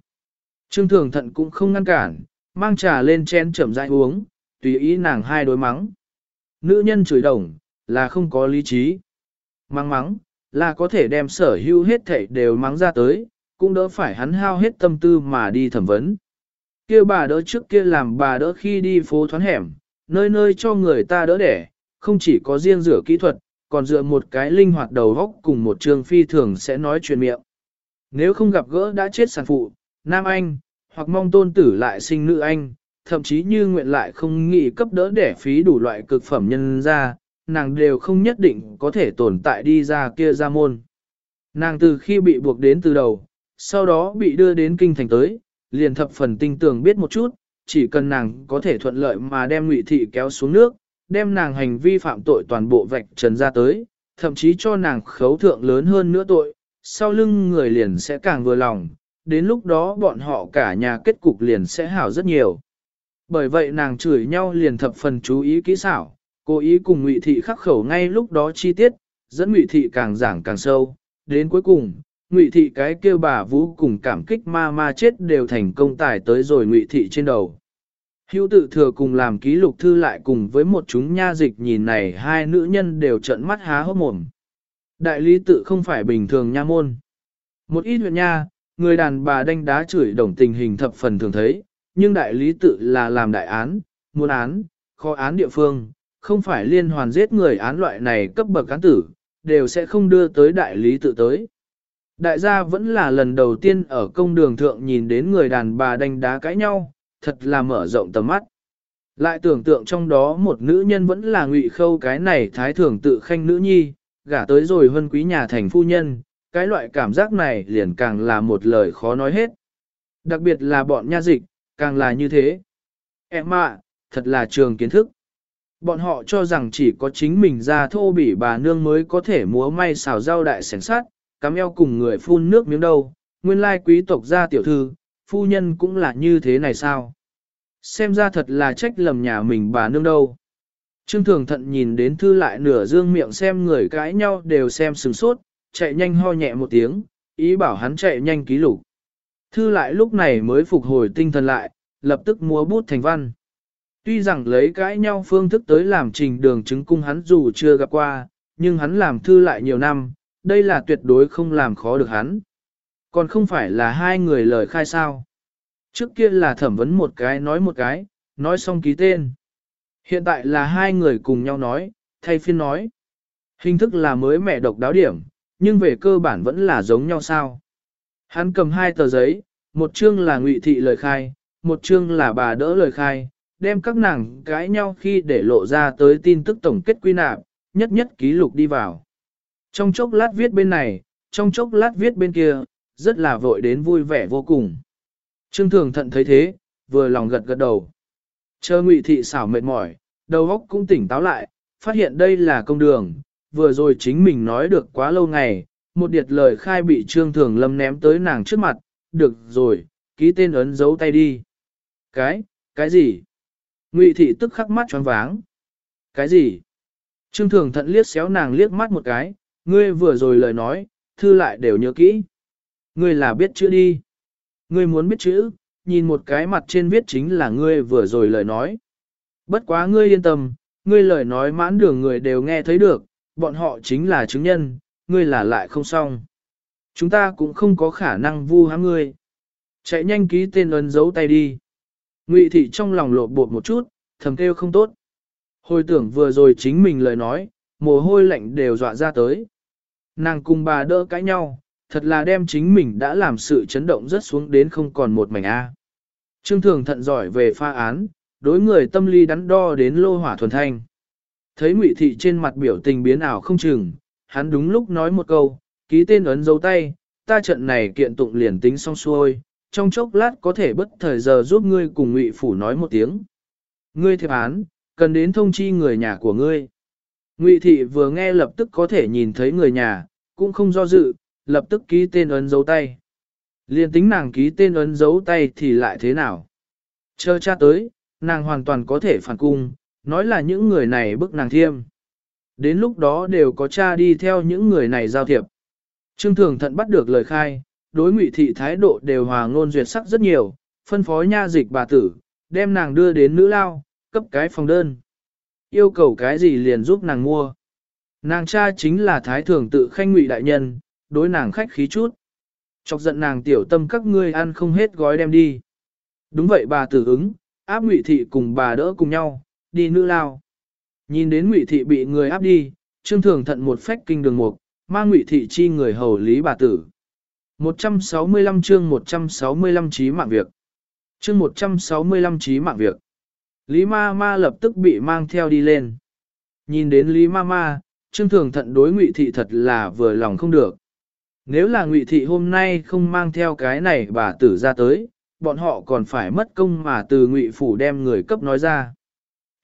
Trương thường thận cũng không ngăn cản, mang trà lên chén chậm rãi uống, tùy ý nàng hai đối mắng. Nữ nhân chửi đồng, là không có lý trí. Mắng mắng, là có thể đem sở hữu hết thảy đều mắng ra tới, cũng đỡ phải hắn hao hết tâm tư mà đi thẩm vấn. kia bà đỡ trước kia làm bà đỡ khi đi phố thoán hẻm, nơi nơi cho người ta đỡ đẻ, không chỉ có riêng rửa kỹ thuật, còn dựa một cái linh hoạt đầu góc cùng một trường phi thường sẽ nói chuyện miệng. Nếu không gặp gỡ đã chết sản phụ, nam anh, hoặc mong tôn tử lại sinh nữ anh, thậm chí như nguyện lại không nghĩ cấp đỡ đẻ phí đủ loại cực phẩm nhân ra, nàng đều không nhất định có thể tồn tại đi ra kia ra môn. Nàng từ khi bị buộc đến từ đầu, sau đó bị đưa đến kinh thành tới, liền thập phần tinh tường biết một chút, chỉ cần nàng có thể thuận lợi mà đem ngụy thị kéo xuống nước, đem nàng hành vi phạm tội toàn bộ vạch trần ra tới, thậm chí cho nàng khấu thượng lớn hơn nữa tội, sau lưng người liền sẽ càng vừa lòng, đến lúc đó bọn họ cả nhà kết cục liền sẽ hảo rất nhiều. Bởi vậy nàng chửi nhau liền thập phần chú ý kỹ xảo, cố ý cùng ngụy thị khắc khẩu ngay lúc đó chi tiết, dẫn ngụy thị càng giảng càng sâu, đến cuối cùng, ngụy thị cái kêu bà vũ cùng cảm kích ma ma chết đều thành công tài tới rồi ngụy thị trên đầu. Hữu tự thừa cùng làm ký lục thư lại cùng với một chúng nha dịch nhìn này hai nữ nhân đều trợn mắt há hốc mồm. Đại lý tự không phải bình thường nha môn. Một ít huyện nha, người đàn bà đánh đá chửi đồng tình hình thập phần thường thấy, nhưng đại lý tự là làm đại án, muốn án, khó án địa phương, không phải liên hoàn giết người án loại này cấp bậc án tử, đều sẽ không đưa tới đại lý tự tới. Đại gia vẫn là lần đầu tiên ở công đường thượng nhìn đến người đàn bà đánh đá cãi nhau, thật là mở rộng tầm mắt. Lại tưởng tượng trong đó một nữ nhân vẫn là ngụy khâu cái này thái thường tự khanh nữ nhi, gả tới rồi hân quý nhà thành phu nhân, cái loại cảm giác này liền càng là một lời khó nói hết. Đặc biệt là bọn nha dịch, càng là như thế. Em ạ, thật là trường kiến thức. Bọn họ cho rằng chỉ có chính mình ra thô bỉ bà nương mới có thể múa may xào rau đại sẻn sát, cắm eo cùng người phun nước miếng đâu, nguyên lai quý tộc gia tiểu thư, phu nhân cũng là như thế này sao? Xem ra thật là trách lầm nhà mình bà nương đâu. Trương Thường Thận nhìn đến thư lại nửa dương miệng xem người cãi nhau đều xem sừng sốt, chạy nhanh ho nhẹ một tiếng, ý bảo hắn chạy nhanh ký lục. Thư lại lúc này mới phục hồi tinh thần lại, lập tức múa bút thành văn. Tuy rằng lấy cãi nhau phương thức tới làm trình đường chứng cung hắn dù chưa gặp qua, nhưng hắn làm thư lại nhiều năm, đây là tuyệt đối không làm khó được hắn. Còn không phải là hai người lời khai sao. Trước kia là thẩm vấn một cái nói một cái, nói xong ký tên. Hiện tại là hai người cùng nhau nói, thay phiên nói. Hình thức là mới mẹ độc đáo điểm, nhưng về cơ bản vẫn là giống nhau sao. Hắn cầm hai tờ giấy, một chương là ngụy thị lời khai, một chương là bà đỡ lời khai, đem các nàng cãi nhau khi để lộ ra tới tin tức tổng kết quy nạp, nhất nhất ký lục đi vào. Trong chốc lát viết bên này, trong chốc lát viết bên kia, rất là vội đến vui vẻ vô cùng. Trương Thường Thận thấy thế, vừa lòng gật gật đầu. Chờ Ngụy Thị xảo mệt mỏi, đầu óc cũng tỉnh táo lại, phát hiện đây là công đường, vừa rồi chính mình nói được quá lâu ngày, một điệt lời khai bị Trương Thường Lâm ném tới nàng trước mặt, được rồi, ký tên ấn dấu tay đi. Cái, cái gì? Ngụy Thị tức khắc mắt choáng váng. Cái gì? Trương Thường Thận liếc xéo nàng liếc mắt một cái, ngươi vừa rồi lời nói, thư lại đều nhớ kỹ. Ngươi là biết chữ đi. Ngươi muốn biết chữ, nhìn một cái mặt trên viết chính là ngươi vừa rồi lời nói. Bất quá ngươi yên tâm, ngươi lời nói mãn đường người đều nghe thấy được, bọn họ chính là chứng nhân, ngươi là lại không xong. Chúng ta cũng không có khả năng vu hãm ngươi. Chạy nhanh ký tên ấn dấu tay đi. Ngụy thị trong lòng lộ bột một chút, thầm kêu không tốt. Hồi tưởng vừa rồi chính mình lời nói, mồ hôi lạnh đều dọa ra tới. Nàng cùng bà đỡ cãi nhau, thật là đem chính mình đã làm sự chấn động rất xuống đến không còn một mảnh A. Trương Thường thận giỏi về pha án, đối người tâm lý đắn đo đến lô hỏa thuần thanh. Thấy Ngụy Thị trên mặt biểu tình biến ảo không chừng, hắn đúng lúc nói một câu, ký tên ấn dấu tay, ta trận này kiện tụng liền tính xong xuôi, trong chốc lát có thể bất thời giờ giúp ngươi cùng Ngụy Phủ nói một tiếng. Ngươi thiệp án, cần đến thông chi người nhà của ngươi. Ngụy Thị vừa nghe lập tức có thể nhìn thấy người nhà, cũng không do dự, lập tức ký tên ấn dấu tay. Liên tính nàng ký tên ấn dấu tay thì lại thế nào? Chờ cha tới, nàng hoàn toàn có thể phản cung, nói là những người này bức nàng thiêm. Đến lúc đó đều có cha đi theo những người này giao thiệp. Trương Thường Thận bắt được lời khai, đối ngụy thị thái độ đều hòa ngôn duyệt sắc rất nhiều, phân phó nha dịch bà tử, đem nàng đưa đến nữ lao, cấp cái phòng đơn. Yêu cầu cái gì liền giúp nàng mua. Nàng cha chính là thái thường tự khanh ngụy đại nhân, đối nàng khách khí chút. Chọc giận nàng tiểu tâm các ngươi ăn không hết gói đem đi. Đúng vậy bà tử ứng, áp ngụy thị cùng bà đỡ cùng nhau, đi nữ lao. Nhìn đến ngụy thị bị người áp đi, trương thường thận một phách kinh đường mục, mang ngụy thị chi người hầu lý bà tử. 165 chương 165 trí mạng việc. Chương 165 trí mạng việc. Lý ma ma lập tức bị mang theo đi lên. Nhìn đến Lý ma ma, trương thường thận đối ngụy thị thật là vừa lòng không được. Nếu là ngụy thị hôm nay không mang theo cái này bà tử ra tới, bọn họ còn phải mất công mà từ ngụy phủ đem người cấp nói ra.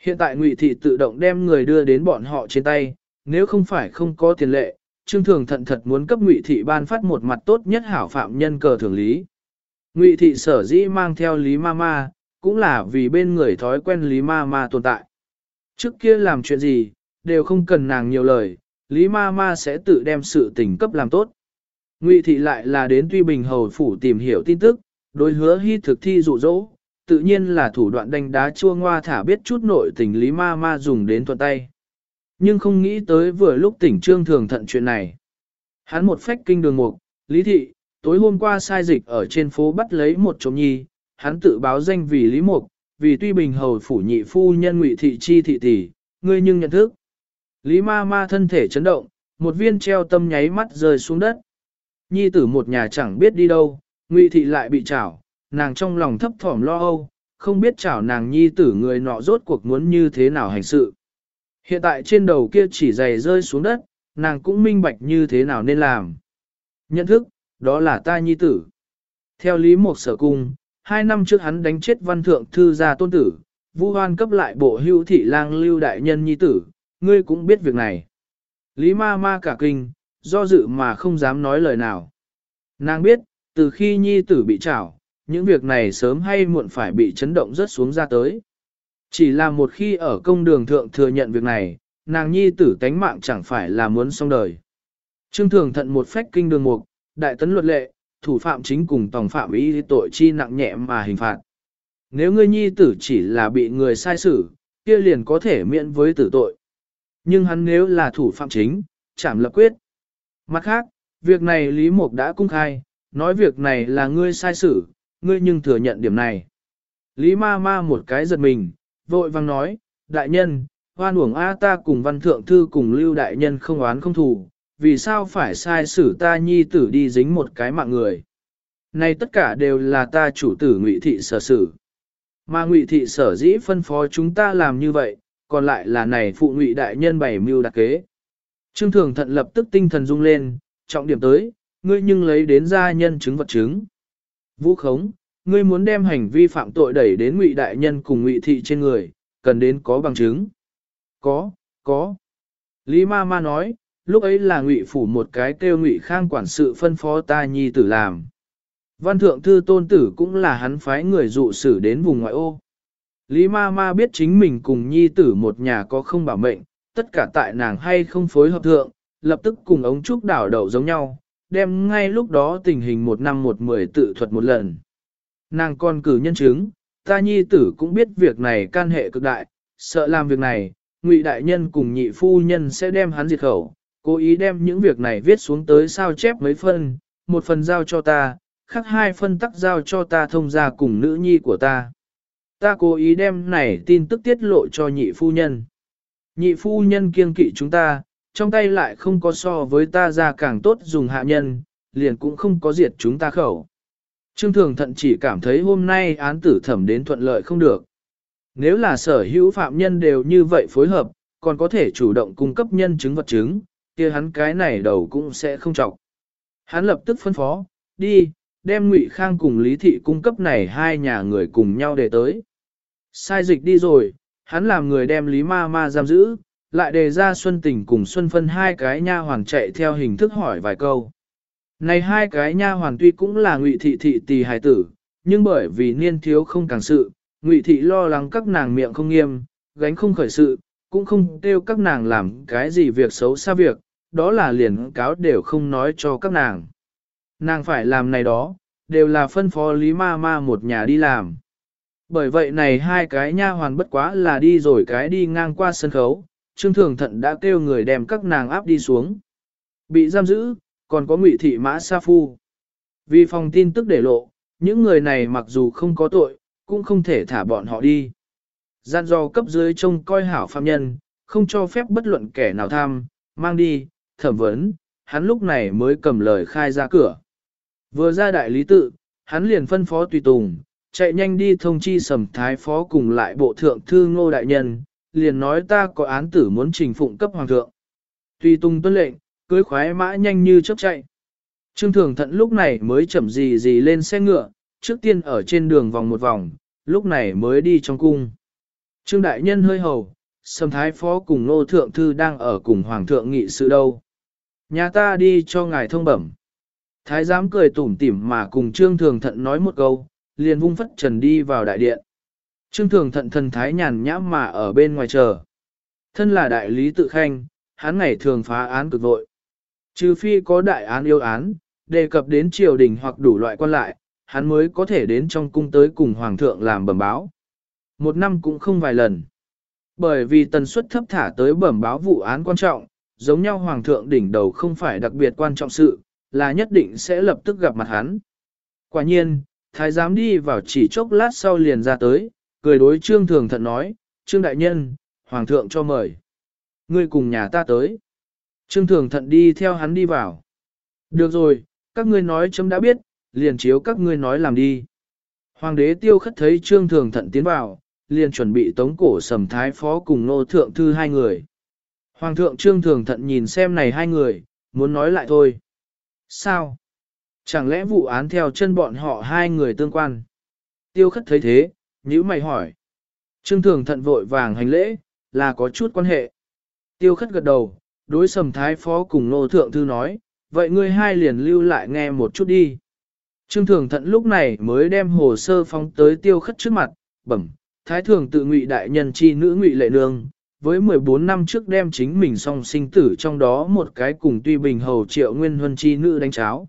Hiện tại ngụy thị tự động đem người đưa đến bọn họ trên tay, nếu không phải không có tiền lệ, Trương Thường thận thật muốn cấp ngụy thị ban phát một mặt tốt nhất hảo phạm nhân cờ thường lý. Ngụy thị sở dĩ mang theo Lý Ma Ma, cũng là vì bên người thói quen Lý Ma Ma tồn tại. Trước kia làm chuyện gì, đều không cần nàng nhiều lời, Lý Ma Ma sẽ tự đem sự tình cấp làm tốt. Ngụy thị lại là đến Tuy Bình Hầu Phủ tìm hiểu tin tức, đối hứa hy thực thi dụ dỗ, tự nhiên là thủ đoạn đánh đá chua ngoa thả biết chút nội tình lý ma ma dùng đến thuận tay. Nhưng không nghĩ tới vừa lúc tỉnh trương thường thận chuyện này. Hắn một phách kinh đường mục, lý thị, tối hôm qua sai dịch ở trên phố bắt lấy một trộm nhi, hắn tự báo danh vì lý mục, vì tuy bình hầu phủ nhị phu nhân ngụy thị chi thị tỷ, ngươi nhưng nhận thức. Lý ma ma thân thể chấn động, một viên treo tâm nháy mắt rơi xuống đất. Nhi tử một nhà chẳng biết đi đâu, ngụy thị lại bị chảo, nàng trong lòng thấp thỏm lo âu, không biết chảo nàng nhi tử người nọ rốt cuộc muốn như thế nào hành sự. Hiện tại trên đầu kia chỉ giày rơi xuống đất, nàng cũng minh bạch như thế nào nên làm. Nhận thức, đó là ta nhi tử. Theo lý một sở cung, hai năm trước hắn đánh chết văn thượng thư gia tôn tử, vu hoan cấp lại bộ hưu thị lang lưu đại nhân nhi tử, ngươi cũng biết việc này. Lý ma ma cả kinh, do dự mà không dám nói lời nào. Nàng biết, từ khi nhi tử bị trảo, những việc này sớm hay muộn phải bị chấn động rất xuống ra tới. Chỉ là một khi ở công đường thượng thừa nhận việc này, nàng nhi tử tánh mạng chẳng phải là muốn xong đời. Trương thường thận một phách kinh đường mục, đại tấn luật lệ, thủ phạm chính cùng tòng phạm ý tội chi nặng nhẹ mà hình phạt. Nếu ngươi nhi tử chỉ là bị người sai xử, kia liền có thể miễn với tử tội. Nhưng hắn nếu là thủ phạm chính, chảm lập quyết. Mặt khác, việc này Lý Mục đã cung khai, nói việc này là ngươi sai xử, ngươi nhưng thừa nhận điểm này. Lý ma ma một cái giật mình, vội vang nói, đại nhân, hoan uổng A ta cùng văn thượng thư cùng lưu đại nhân không oán không thù, vì sao phải sai xử ta nhi tử đi dính một cái mạng người. Này tất cả đều là ta chủ tử ngụy thị sở xử. Mà ngụy thị sở dĩ phân phó chúng ta làm như vậy, còn lại là này phụ ngụy đại nhân bày mưu đặc kế. Trương thường thận lập tức tinh thần rung lên, trọng điểm tới, ngươi nhưng lấy đến gia nhân chứng vật chứng. Vũ khống, ngươi muốn đem hành vi phạm tội đẩy đến ngụy đại nhân cùng ngụy thị trên người, cần đến có bằng chứng. Có, có. Lý ma ma nói, lúc ấy là ngụy phủ một cái kêu ngụy khang quản sự phân phó ta nhi tử làm. Văn thượng thư tôn tử cũng là hắn phái người dụ xử đến vùng ngoại ô. Lý ma ma biết chính mình cùng nhi tử một nhà có không bảo mệnh, tất cả tại nàng hay không phối hợp thượng, lập tức cùng ống trúc đảo đầu giống nhau, đem ngay lúc đó tình hình một năm một mười tự thuật một lần. Nàng còn cử nhân chứng, ta nhi tử cũng biết việc này can hệ cực đại, sợ làm việc này, ngụy đại nhân cùng nhị phu nhân sẽ đem hắn diệt khẩu, cố ý đem những việc này viết xuống tới sao chép mấy phân, một phần giao cho ta, khác hai phân tắc giao cho ta thông ra cùng nữ nhi của ta. Ta cố ý đem này tin tức tiết lộ cho nhị phu nhân. Nhị phu nhân kiêng kỵ chúng ta, trong tay lại không có so với ta ra càng tốt dùng hạ nhân, liền cũng không có diệt chúng ta khẩu. Trương Thường Thận chỉ cảm thấy hôm nay án tử thẩm đến thuận lợi không được. Nếu là sở hữu phạm nhân đều như vậy phối hợp, còn có thể chủ động cung cấp nhân chứng vật chứng, kia hắn cái này đầu cũng sẽ không trọng. Hắn lập tức phân phó, đi, đem Ngụy Khang cùng Lý Thị cung cấp này hai nhà người cùng nhau để tới. Sai dịch đi rồi, hắn làm người đem Lý Ma Ma giam giữ, lại đề ra Xuân Tình cùng Xuân Phân hai cái nha hoàng chạy theo hình thức hỏi vài câu. Này hai cái nha hoàn tuy cũng là ngụy thị thị tỳ hài tử, nhưng bởi vì niên thiếu không càng sự, ngụy thị lo lắng các nàng miệng không nghiêm, gánh không khởi sự, cũng không kêu các nàng làm cái gì việc xấu xa việc, đó là liền cáo đều không nói cho các nàng. Nàng phải làm này đó, đều là phân phó Lý Ma Ma một nhà đi làm. Bởi vậy này hai cái nha hoàn bất quá là đi rồi cái đi ngang qua sân khấu, Trương Thường Thận đã kêu người đem các nàng áp đi xuống. Bị giam giữ, còn có ngụy thị mã sa phu. Vì phòng tin tức để lộ, những người này mặc dù không có tội, cũng không thể thả bọn họ đi. Gian do cấp dưới trông coi hảo phạm nhân, không cho phép bất luận kẻ nào tham, mang đi, thẩm vấn, hắn lúc này mới cầm lời khai ra cửa. Vừa ra đại lý tự, hắn liền phân phó tùy tùng, chạy nhanh đi thông chi sầm thái phó cùng lại bộ thượng thư ngô đại nhân, liền nói ta có án tử muốn trình phụng cấp hoàng thượng. Tùy tùng tuân lệnh, cưới khoái mã nhanh như chớp chạy. Trương Thường Thận lúc này mới chậm gì gì lên xe ngựa, trước tiên ở trên đường vòng một vòng, lúc này mới đi trong cung. Trương Đại Nhân hơi hầu, sầm Thái Phó cùng Nô Thượng Thư đang ở cùng Hoàng thượng nghị sự đâu. Nhà ta đi cho ngài thông bẩm. Thái giám cười tủm tỉm mà cùng Trương Thường Thận nói một câu, liền vung phất trần đi vào đại điện. Trương Thường Thận thần thái nhàn nhãm mà ở bên ngoài chờ. Thân là đại lý tự khanh, hắn ngày thường phá án cực vội. Trừ phi có đại án yêu án, đề cập đến triều đình hoặc đủ loại quan lại, hắn mới có thể đến trong cung tới cùng hoàng thượng làm bẩm báo. Một năm cũng không vài lần. Bởi vì tần suất thấp thả tới bẩm báo vụ án quan trọng, giống nhau hoàng thượng đỉnh đầu không phải đặc biệt quan trọng sự, là nhất định sẽ lập tức gặp mặt hắn. Quả nhiên, thái giám đi vào chỉ chốc lát sau liền ra tới, cười đối trương thường thận nói, trương đại nhân, hoàng thượng cho mời. Ngươi cùng nhà ta tới. Trương thường thận đi theo hắn đi vào. Được rồi, các ngươi nói chấm đã biết, liền chiếu các ngươi nói làm đi. Hoàng đế tiêu khất thấy trương thường thận tiến vào, liền chuẩn bị tống cổ sầm thái phó cùng nô thượng thư hai người. Hoàng thượng trương thường thận nhìn xem này hai người, muốn nói lại thôi. Sao? Chẳng lẽ vụ án theo chân bọn họ hai người tương quan? Tiêu khất thấy thế, nhữ mày hỏi. Trương thường thận vội vàng hành lễ, là có chút quan hệ. Tiêu khất gật đầu, đối sầm thái phó cùng nô thượng thư nói, vậy ngươi hai liền lưu lại nghe một chút đi. Trương thường thận lúc này mới đem hồ sơ phóng tới tiêu khất trước mặt, bẩm, thái thường tự ngụy đại nhân chi nữ ngụy lệ nương, với 14 năm trước đem chính mình song sinh tử trong đó một cái cùng tuy bình hầu triệu nguyên huân chi nữ đánh cháo.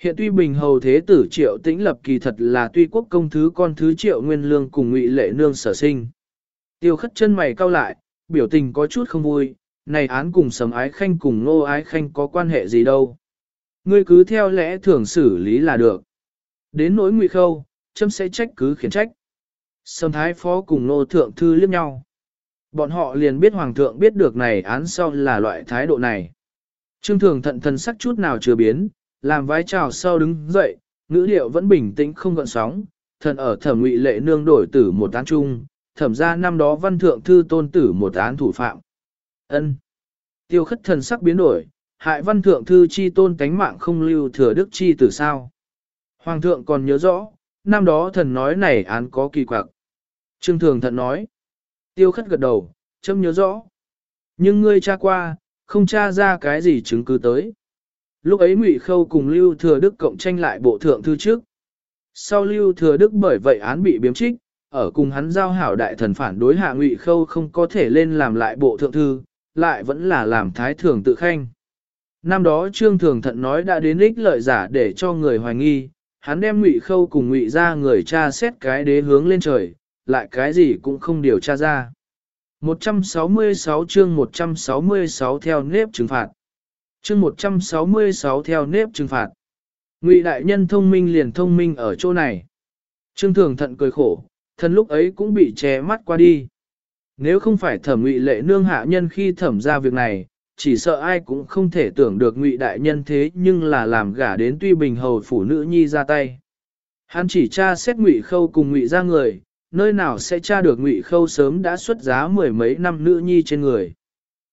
Hiện tuy bình hầu thế tử triệu tĩnh lập kỳ thật là tuy quốc công thứ con thứ triệu nguyên lương cùng ngụy lệ nương sở sinh. Tiêu khất chân mày cau lại, biểu tình có chút không vui, này án cùng sầm ái khanh cùng nô ái khanh có quan hệ gì đâu. Ngươi cứ theo lẽ thường xử lý là được. Đến nỗi ngụy khâu, châm sẽ trách cứ khiển trách. Sầm thái phó cùng nô thượng thư liếc nhau. Bọn họ liền biết hoàng thượng biết được này án sau là loại thái độ này. Trương thường thận thần sắc chút nào chưa biến, làm vái chào sau đứng dậy, ngữ điệu vẫn bình tĩnh không gợn sóng, thần ở thẩm ngụy lệ nương đổi tử một án chung, thẩm ra năm đó văn thượng thư tôn tử một án thủ phạm. ân Tiêu khất thần sắc biến đổi, hại văn thượng thư chi tôn tánh mạng không lưu thừa đức chi tử sao. Hoàng thượng còn nhớ rõ, năm đó thần nói này án có kỳ quặc. Trương thường thận nói, tiêu khất gật đầu, châm nhớ rõ. Nhưng ngươi tra qua, không tra ra cái gì chứng cứ tới. Lúc ấy Ngụy Khâu cùng Lưu Thừa Đức cộng tranh lại bộ thượng thư trước. Sau Lưu Thừa Đức bởi vậy án bị biếm trích, ở cùng hắn giao hảo đại thần phản đối hạ Ngụy Khâu không có thể lên làm lại bộ thượng thư, lại vẫn là làm thái thường tự khanh. Năm đó Trương Thường Thận nói đã đến ích lợi giả để cho người hoài nghi, hắn đem Ngụy Khâu cùng Ngụy ra người cha xét cái đế hướng lên trời, lại cái gì cũng không điều tra ra. 166 chương 166 theo nếp trừng phạt chương 166 theo nếp trừng phạt. Ngụy đại nhân thông minh liền thông minh ở chỗ này. Trương thường thận cười khổ, thân lúc ấy cũng bị che mắt qua đi. Nếu không phải thẩm ngụy lệ nương hạ nhân khi thẩm ra việc này, chỉ sợ ai cũng không thể tưởng được ngụy đại nhân thế nhưng là làm gả đến tuy bình hầu phủ nữ nhi ra tay. Hắn chỉ tra xét ngụy khâu cùng ngụy ra người, nơi nào sẽ tra được ngụy khâu sớm đã xuất giá mười mấy năm nữ nhi trên người.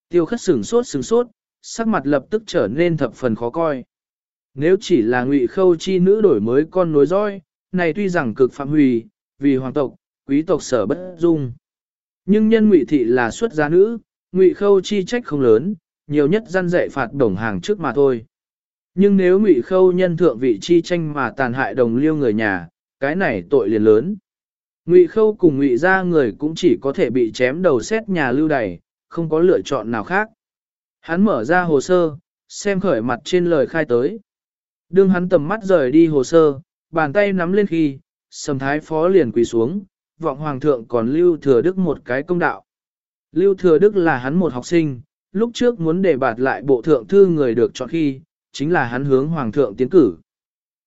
Tiêu khất sửng sốt sửng sốt, sắc mặt lập tức trở nên thập phần khó coi. Nếu chỉ là ngụy khâu chi nữ đổi mới con nối roi, này tuy rằng cực phạm hủy, vì hoàng tộc, quý tộc sở bất dung. Nhưng nhân ngụy thị là xuất gia nữ, ngụy khâu chi trách không lớn, nhiều nhất gian dạy phạt đồng hàng trước mà thôi. Nhưng nếu ngụy khâu nhân thượng vị chi tranh mà tàn hại đồng liêu người nhà, cái này tội liền lớn. Ngụy khâu cùng ngụy ra người cũng chỉ có thể bị chém đầu xét nhà lưu đày, không có lựa chọn nào khác. Hắn mở ra hồ sơ, xem khởi mặt trên lời khai tới. Đương hắn tầm mắt rời đi hồ sơ, bàn tay nắm lên khi, sầm thái phó liền quỳ xuống, vọng hoàng thượng còn Lưu Thừa Đức một cái công đạo. Lưu Thừa Đức là hắn một học sinh, lúc trước muốn đề bạt lại bộ thượng thư người được chọn khi, chính là hắn hướng hoàng thượng tiến cử.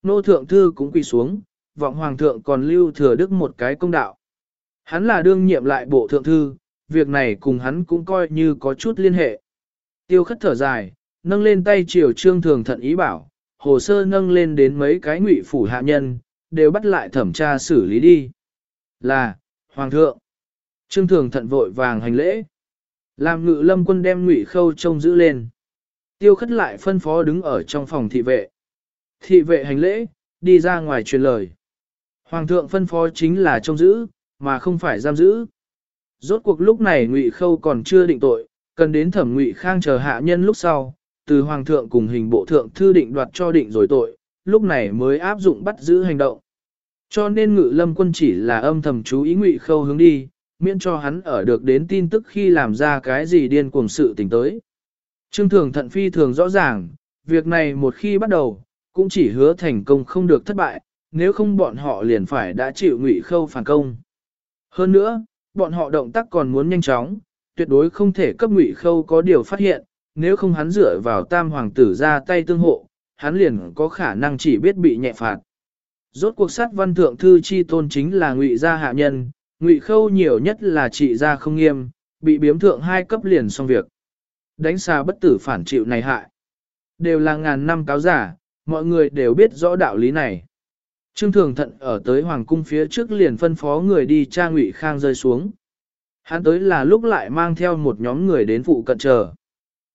Nô thượng thư cũng quỳ xuống, vọng hoàng thượng còn Lưu Thừa Đức một cái công đạo. Hắn là đương nhiệm lại bộ thượng thư, việc này cùng hắn cũng coi như có chút liên hệ. Tiêu khất thở dài, nâng lên tay triều trương thường thận ý bảo, hồ sơ nâng lên đến mấy cái ngụy phủ hạ nhân, đều bắt lại thẩm tra xử lý đi. Là, Hoàng thượng. Trương thường thận vội vàng hành lễ. Làm ngự lâm quân đem ngụy khâu trông giữ lên. Tiêu khất lại phân phó đứng ở trong phòng thị vệ. Thị vệ hành lễ, đi ra ngoài truyền lời. Hoàng thượng phân phó chính là trông giữ, mà không phải giam giữ. Rốt cuộc lúc này ngụy khâu còn chưa định tội, cần đến thẩm ngụy khang chờ hạ nhân lúc sau, từ hoàng thượng cùng hình bộ thượng thư định đoạt cho định rồi tội, lúc này mới áp dụng bắt giữ hành động. Cho nên ngự lâm quân chỉ là âm thầm chú ý ngụy khâu hướng đi, miễn cho hắn ở được đến tin tức khi làm ra cái gì điên cuồng sự tình tới. Trương thường thận phi thường rõ ràng, việc này một khi bắt đầu, cũng chỉ hứa thành công không được thất bại, nếu không bọn họ liền phải đã chịu ngụy khâu phản công. Hơn nữa, bọn họ động tác còn muốn nhanh chóng, tuyệt đối không thể cấp ngụy khâu có điều phát hiện, nếu không hắn dựa vào tam hoàng tử ra tay tương hộ, hắn liền có khả năng chỉ biết bị nhẹ phạt. Rốt cuộc sát văn thượng thư chi tôn chính là ngụy gia hạ nhân, ngụy khâu nhiều nhất là trị gia không nghiêm, bị biếm thượng hai cấp liền xong việc. Đánh xa bất tử phản chịu này hại. Đều là ngàn năm cáo giả, mọi người đều biết rõ đạo lý này. Trương Thường Thận ở tới Hoàng cung phía trước liền phân phó người đi tra ngụy khang rơi xuống. Hắn tới là lúc lại mang theo một nhóm người đến phụ cận chờ.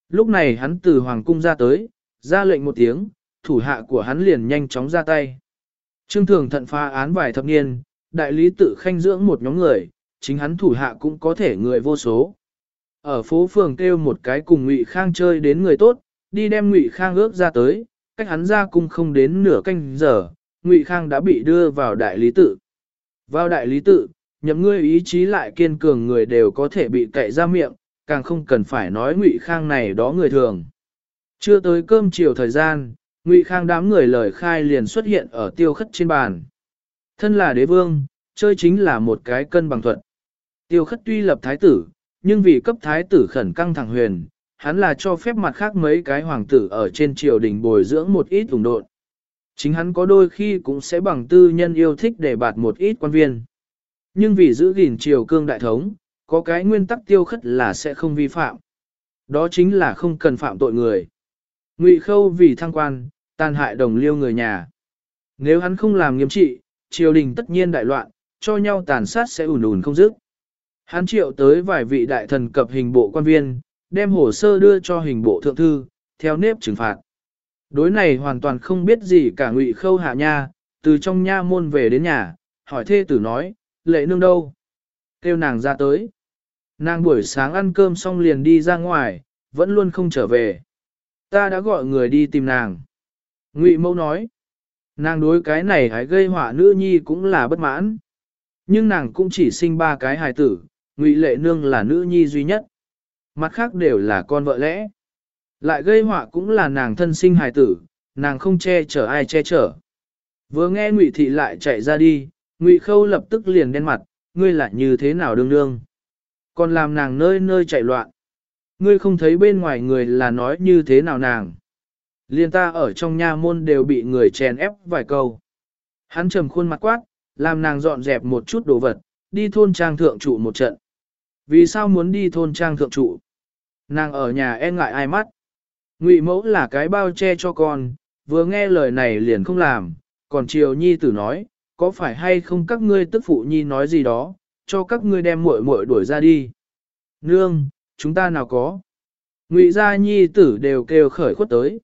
Lúc này hắn từ Hoàng cung ra tới, ra lệnh một tiếng, thủ hạ của hắn liền nhanh chóng ra tay. Trương Thường Thận pha án vài thập niên, đại lý tự khanh dưỡng một nhóm người, chính hắn thủ hạ cũng có thể người vô số. Ở phố phường kêu một cái cùng Ngụy Khang chơi đến người tốt, đi đem Ngụy Khang ước ra tới, cách hắn ra cung không đến nửa canh giờ, Ngụy Khang đã bị đưa vào đại lý tự. Vào đại lý tự, nhậm ngươi ý chí lại kiên cường người đều có thể bị cậy ra miệng, càng không cần phải nói Ngụy Khang này đó người thường. Chưa tới cơm chiều thời gian, Ngụy Khang đám người lời khai liền xuất hiện ở tiêu khất trên bàn. Thân là đế vương, chơi chính là một cái cân bằng thuận. Tiêu khất tuy lập thái tử, nhưng vì cấp thái tử khẩn căng thẳng huyền, hắn là cho phép mặt khác mấy cái hoàng tử ở trên triều đình bồi dưỡng một ít ủng độn. Chính hắn có đôi khi cũng sẽ bằng tư nhân yêu thích để bạt một ít quan viên. Nhưng vì giữ gìn triều cương đại thống, có cái nguyên tắc tiêu khất là sẽ không vi phạm. Đó chính là không cần phạm tội người. Ngụy khâu vì thăng quan, tàn hại đồng liêu người nhà. Nếu hắn không làm nghiêm trị, triều đình tất nhiên đại loạn, cho nhau tàn sát sẽ ủn ủn không dứt. Hắn triệu tới vài vị đại thần cập hình bộ quan viên, đem hồ sơ đưa cho hình bộ thượng thư, theo nếp trừng phạt. Đối này hoàn toàn không biết gì cả ngụy khâu hạ nha, từ trong nha môn về đến nhà, hỏi thê tử nói, lệ nương đâu? Kêu nàng ra tới. Nàng buổi sáng ăn cơm xong liền đi ra ngoài, vẫn luôn không trở về. Ta đã gọi người đi tìm nàng. Ngụy mẫu nói, nàng đối cái này hãy gây họa nữ nhi cũng là bất mãn. Nhưng nàng cũng chỉ sinh ba cái hài tử, Ngụy Lệ Nương là nữ nhi duy nhất. Mặt khác đều là con vợ lẽ. Lại gây họa cũng là nàng thân sinh hài tử, nàng không che chở ai che chở. Vừa nghe Ngụy Thị lại chạy ra đi, Ngụy Khâu lập tức liền đen mặt, ngươi lại như thế nào đương đương. Còn làm nàng nơi nơi chạy loạn. Ngươi không thấy bên ngoài người là nói như thế nào nàng. Liên ta ở trong nha môn đều bị người chèn ép vài câu. Hắn trầm khuôn mặt quát, làm nàng dọn dẹp một chút đồ vật, đi thôn trang thượng trụ một trận. Vì sao muốn đi thôn trang thượng trụ? Nàng ở nhà e ngại ai mắt. Ngụy mẫu là cái bao che cho con, vừa nghe lời này liền không làm, còn triều nhi tử nói, có phải hay không các ngươi tức phụ nhi nói gì đó, cho các ngươi đem muội muội đuổi ra đi. Nương, chúng ta nào có. Ngụy gia nhi tử đều kêu khởi khuất tới.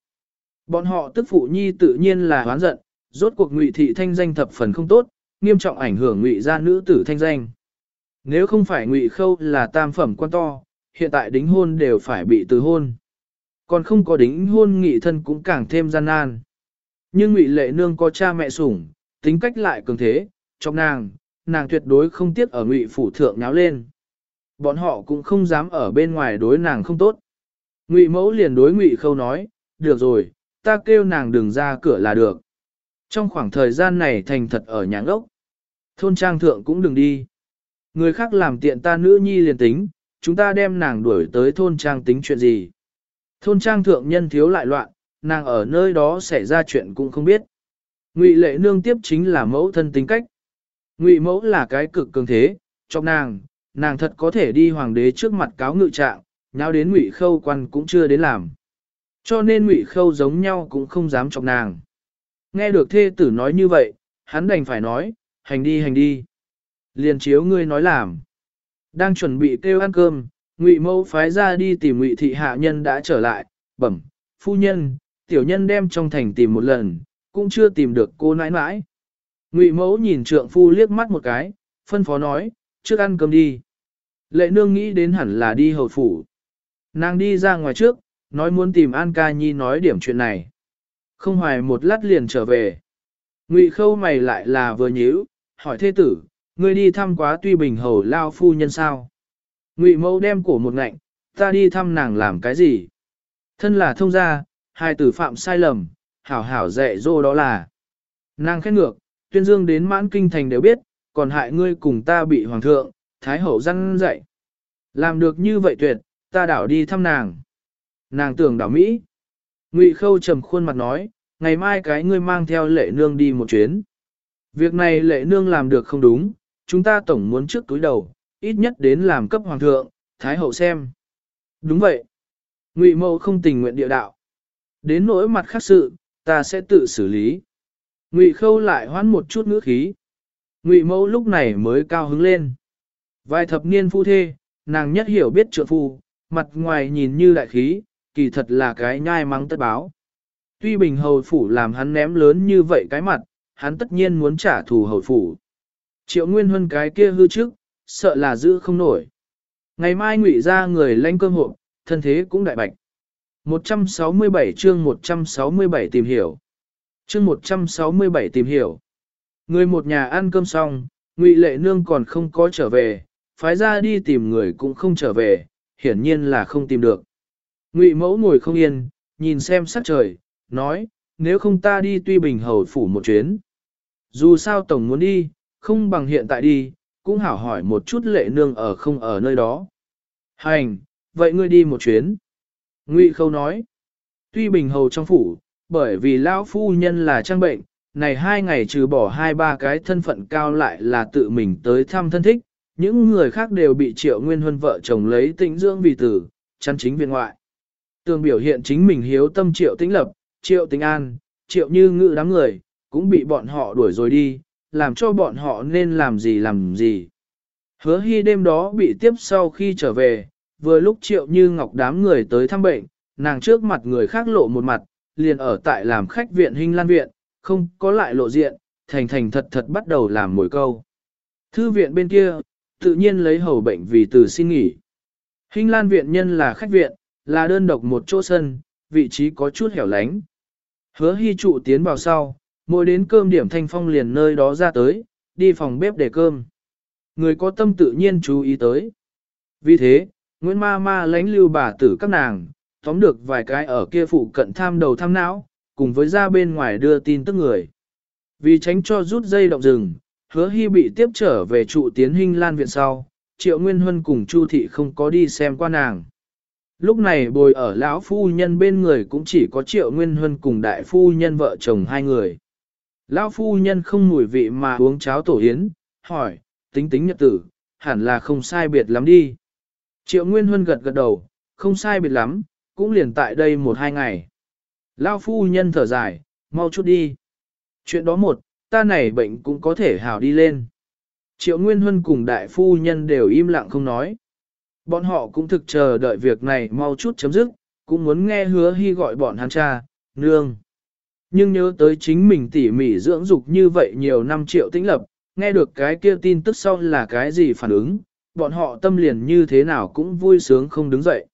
Bọn họ tức phụ nhi tự nhiên là hoán giận, rốt cuộc ngụy thị thanh danh thập phần không tốt, nghiêm trọng ảnh hưởng ngụy gia nữ tử thanh danh. Nếu không phải ngụy khâu là tam phẩm quan to, hiện tại đính hôn đều phải bị từ hôn. Còn không có đính hôn nghị thân cũng càng thêm gian nan. Nhưng ngụy lệ nương có cha mẹ sủng, tính cách lại cường thế, trong nàng, nàng tuyệt đối không tiếc ở ngụy phủ thượng nháo lên. Bọn họ cũng không dám ở bên ngoài đối nàng không tốt. Ngụy mẫu liền đối ngụy khâu nói, được rồi, ta kêu nàng đừng ra cửa là được. Trong khoảng thời gian này thành thật ở nhà ốc. Thôn trang thượng cũng đừng đi. Người khác làm tiện ta nữ nhi liền tính, chúng ta đem nàng đuổi tới thôn trang tính chuyện gì. Thôn trang thượng nhân thiếu lại loạn, nàng ở nơi đó xảy ra chuyện cũng không biết. Ngụy lệ nương tiếp chính là mẫu thân tính cách. Ngụy mẫu là cái cực cường thế, trong nàng, nàng thật có thể đi hoàng đế trước mặt cáo ngự trạng, nhau đến ngụy khâu quan cũng chưa đến làm. Cho nên ngụy khâu giống nhau cũng không dám chọc nàng. Nghe được thê tử nói như vậy, hắn đành phải nói, hành đi hành đi. Liền chiếu ngươi nói làm. Đang chuẩn bị kêu ăn cơm, ngụy mẫu phái ra đi tìm ngụy thị hạ nhân đã trở lại, bẩm, phu nhân, tiểu nhân đem trong thành tìm một lần, cũng chưa tìm được cô nãi nãi. Ngụy mẫu nhìn trượng phu liếc mắt một cái, phân phó nói, trước ăn cơm đi. Lệ nương nghĩ đến hẳn là đi hầu phủ. Nàng đi ra ngoài trước, nói muốn tìm An ca nhi nói điểm chuyện này. Không hoài một lát liền trở về. Ngụy khâu mày lại là vừa nhíu, hỏi thế tử, ngươi đi thăm quá tuy bình hầu lao phu nhân sao? Ngụy mẫu đem cổ một ngạnh, ta đi thăm nàng làm cái gì? Thân là thông gia, hai tử phạm sai lầm, hảo hảo dạy dỗ đó là. Nàng khét ngược, tuyên dương đến mãn kinh thành đều biết, còn hại ngươi cùng ta bị hoàng thượng, thái hậu răn dạy. Làm được như vậy tuyệt, ta đảo đi thăm nàng. Nàng tưởng đảo Mỹ. Ngụy khâu trầm khuôn mặt nói, ngày mai cái ngươi mang theo lệ nương đi một chuyến. Việc này lệ nương làm được không đúng, chúng ta tổng muốn trước túi đầu, ít nhất đến làm cấp hoàng thượng, thái hậu xem. Đúng vậy. Ngụy mẫu không tình nguyện địa đạo. Đến nỗi mặt khác sự, ta sẽ tự xử lý. Ngụy khâu lại hoãn một chút ngữ khí. Ngụy mẫu lúc này mới cao hứng lên. Vài thập niên phu thê, nàng nhất hiểu biết trượng phu, mặt ngoài nhìn như đại khí, kỳ thật là cái nhai mắng tất báo. Tuy bình hầu phủ làm hắn ném lớn như vậy cái mặt, hắn tất nhiên muốn trả thù hầu phủ. Triệu Nguyên Huân cái kia hư trước, sợ là giữ không nổi. Ngày mai ngụy ra người lanh cơm hộ, thân thế cũng đại bạch. 167 chương 167 tìm hiểu. Chương 167 tìm hiểu. Người một nhà ăn cơm xong, ngụy lệ nương còn không có trở về, phái ra đi tìm người cũng không trở về, hiển nhiên là không tìm được. Ngụy mẫu ngồi không yên, nhìn xem sắc trời, nói, nếu không ta đi tuy bình hầu phủ một chuyến. Dù sao tổng muốn đi, không bằng hiện tại đi, cũng hảo hỏi một chút lệ nương ở không ở nơi đó. Hành, vậy ngươi đi một chuyến. Ngụy Khâu nói, tuy bình hầu trong phủ, bởi vì lão phu nhân là trang bệnh, này hai ngày trừ bỏ hai ba cái thân phận cao lại là tự mình tới thăm thân thích, những người khác đều bị triệu nguyên huân vợ chồng lấy tĩnh dưỡng vì tử, chăn chính viên ngoại. Tường biểu hiện chính mình hiếu tâm triệu tĩnh lập, triệu tĩnh an, triệu như ngự đám người, cũng bị bọn họ đuổi rồi đi, làm cho bọn họ nên làm gì làm gì. Hứa hy đêm đó bị tiếp sau khi trở về, vừa lúc triệu như ngọc đám người tới thăm bệnh, nàng trước mặt người khác lộ một mặt, liền ở tại làm khách viện hình lan viện, không có lại lộ diện, thành thành thật thật bắt đầu làm mồi câu. Thư viện bên kia, tự nhiên lấy hầu bệnh vì từ xin nghỉ. Hình lan viện nhân là khách viện, là đơn độc một chỗ sân, vị trí có chút hẻo lánh. Hứa hy trụ tiến vào sau, mỗi đến cơm điểm thanh phong liền nơi đó ra tới, đi phòng bếp để cơm. Người có tâm tự nhiên chú ý tới. Vì thế, Nguyễn Ma Ma lánh lưu bà tử các nàng, tóm được vài cái ở kia phụ cận tham đầu tham não, cùng với ra bên ngoài đưa tin tức người. Vì tránh cho rút dây động rừng, hứa hy bị tiếp trở về trụ tiến hình lan viện sau, triệu nguyên huân cùng chu thị không có đi xem qua nàng. Lúc này bồi ở lão phu nhân bên người cũng chỉ có triệu nguyên huân cùng đại phu nhân vợ chồng hai người. Lão phu nhân không mùi vị mà uống cháo tổ yến, hỏi, tính tính nhật tử, hẳn là không sai biệt lắm đi. Triệu Nguyên Huân gật gật đầu, không sai biệt lắm, cũng liền tại đây một hai ngày. Lão phu nhân thở dài, mau chút đi. Chuyện đó một, ta này bệnh cũng có thể hào đi lên. Triệu Nguyên Huân cùng đại phu nhân đều im lặng không nói. Bọn họ cũng thực chờ đợi việc này mau chút chấm dứt, cũng muốn nghe hứa hy gọi bọn hắn cha, nương. Nhưng nhớ tới chính mình tỉ mỉ dưỡng dục như vậy nhiều năm triệu tĩnh lập, nghe được cái kia tin tức sau là cái gì phản ứng, bọn họ tâm liền như thế nào cũng vui sướng không đứng dậy.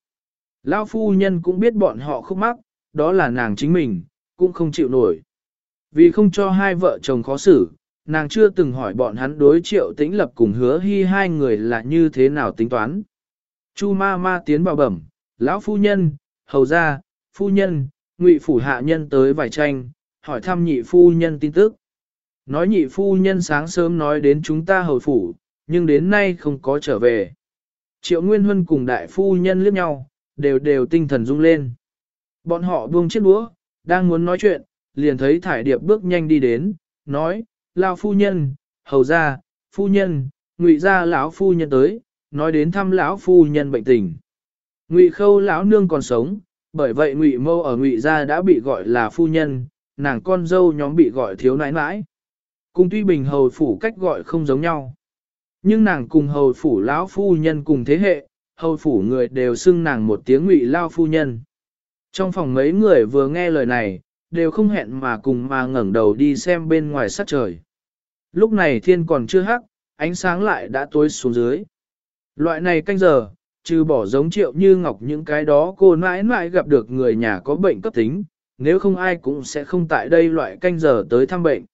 Lão phu nhân cũng biết bọn họ khúc mắc, đó là nàng chính mình, cũng không chịu nổi. Vì không cho hai vợ chồng khó xử, nàng chưa từng hỏi bọn hắn đối triệu tĩnh lập cùng hứa hy hai người là như thế nào tính toán. Chu ma ma tiến vào bẩm, lão phu nhân, hầu gia, phu nhân, ngụy phủ hạ nhân tới vài tranh, hỏi thăm nhị phu nhân tin tức. Nói nhị phu nhân sáng sớm nói đến chúng ta hầu phủ, nhưng đến nay không có trở về. Triệu Nguyên Huân cùng đại phu nhân liếc nhau, đều đều tinh thần rung lên. Bọn họ buông chiếc đũa, đang muốn nói chuyện, liền thấy thải điệp bước nhanh đi đến, nói, lao phu nhân, hầu gia, phu nhân, ngụy gia lão phu nhân tới, nói đến thăm lão phu nhân bệnh tình. Ngụy khâu lão nương còn sống, bởi vậy ngụy mâu ở ngụy gia đã bị gọi là phu nhân, nàng con dâu nhóm bị gọi thiếu nãi nãi. Cùng tuy bình hầu phủ cách gọi không giống nhau. Nhưng nàng cùng hầu phủ lão phu nhân cùng thế hệ, hầu phủ người đều xưng nàng một tiếng ngụy lao phu nhân. Trong phòng mấy người vừa nghe lời này, đều không hẹn mà cùng mà ngẩng đầu đi xem bên ngoài sát trời. Lúc này thiên còn chưa hắc, ánh sáng lại đã tối xuống dưới. Loại này canh giờ, trừ bỏ giống triệu như ngọc những cái đó cô mãi mãi gặp được người nhà có bệnh cấp tính, nếu không ai cũng sẽ không tại đây loại canh giờ tới thăm bệnh.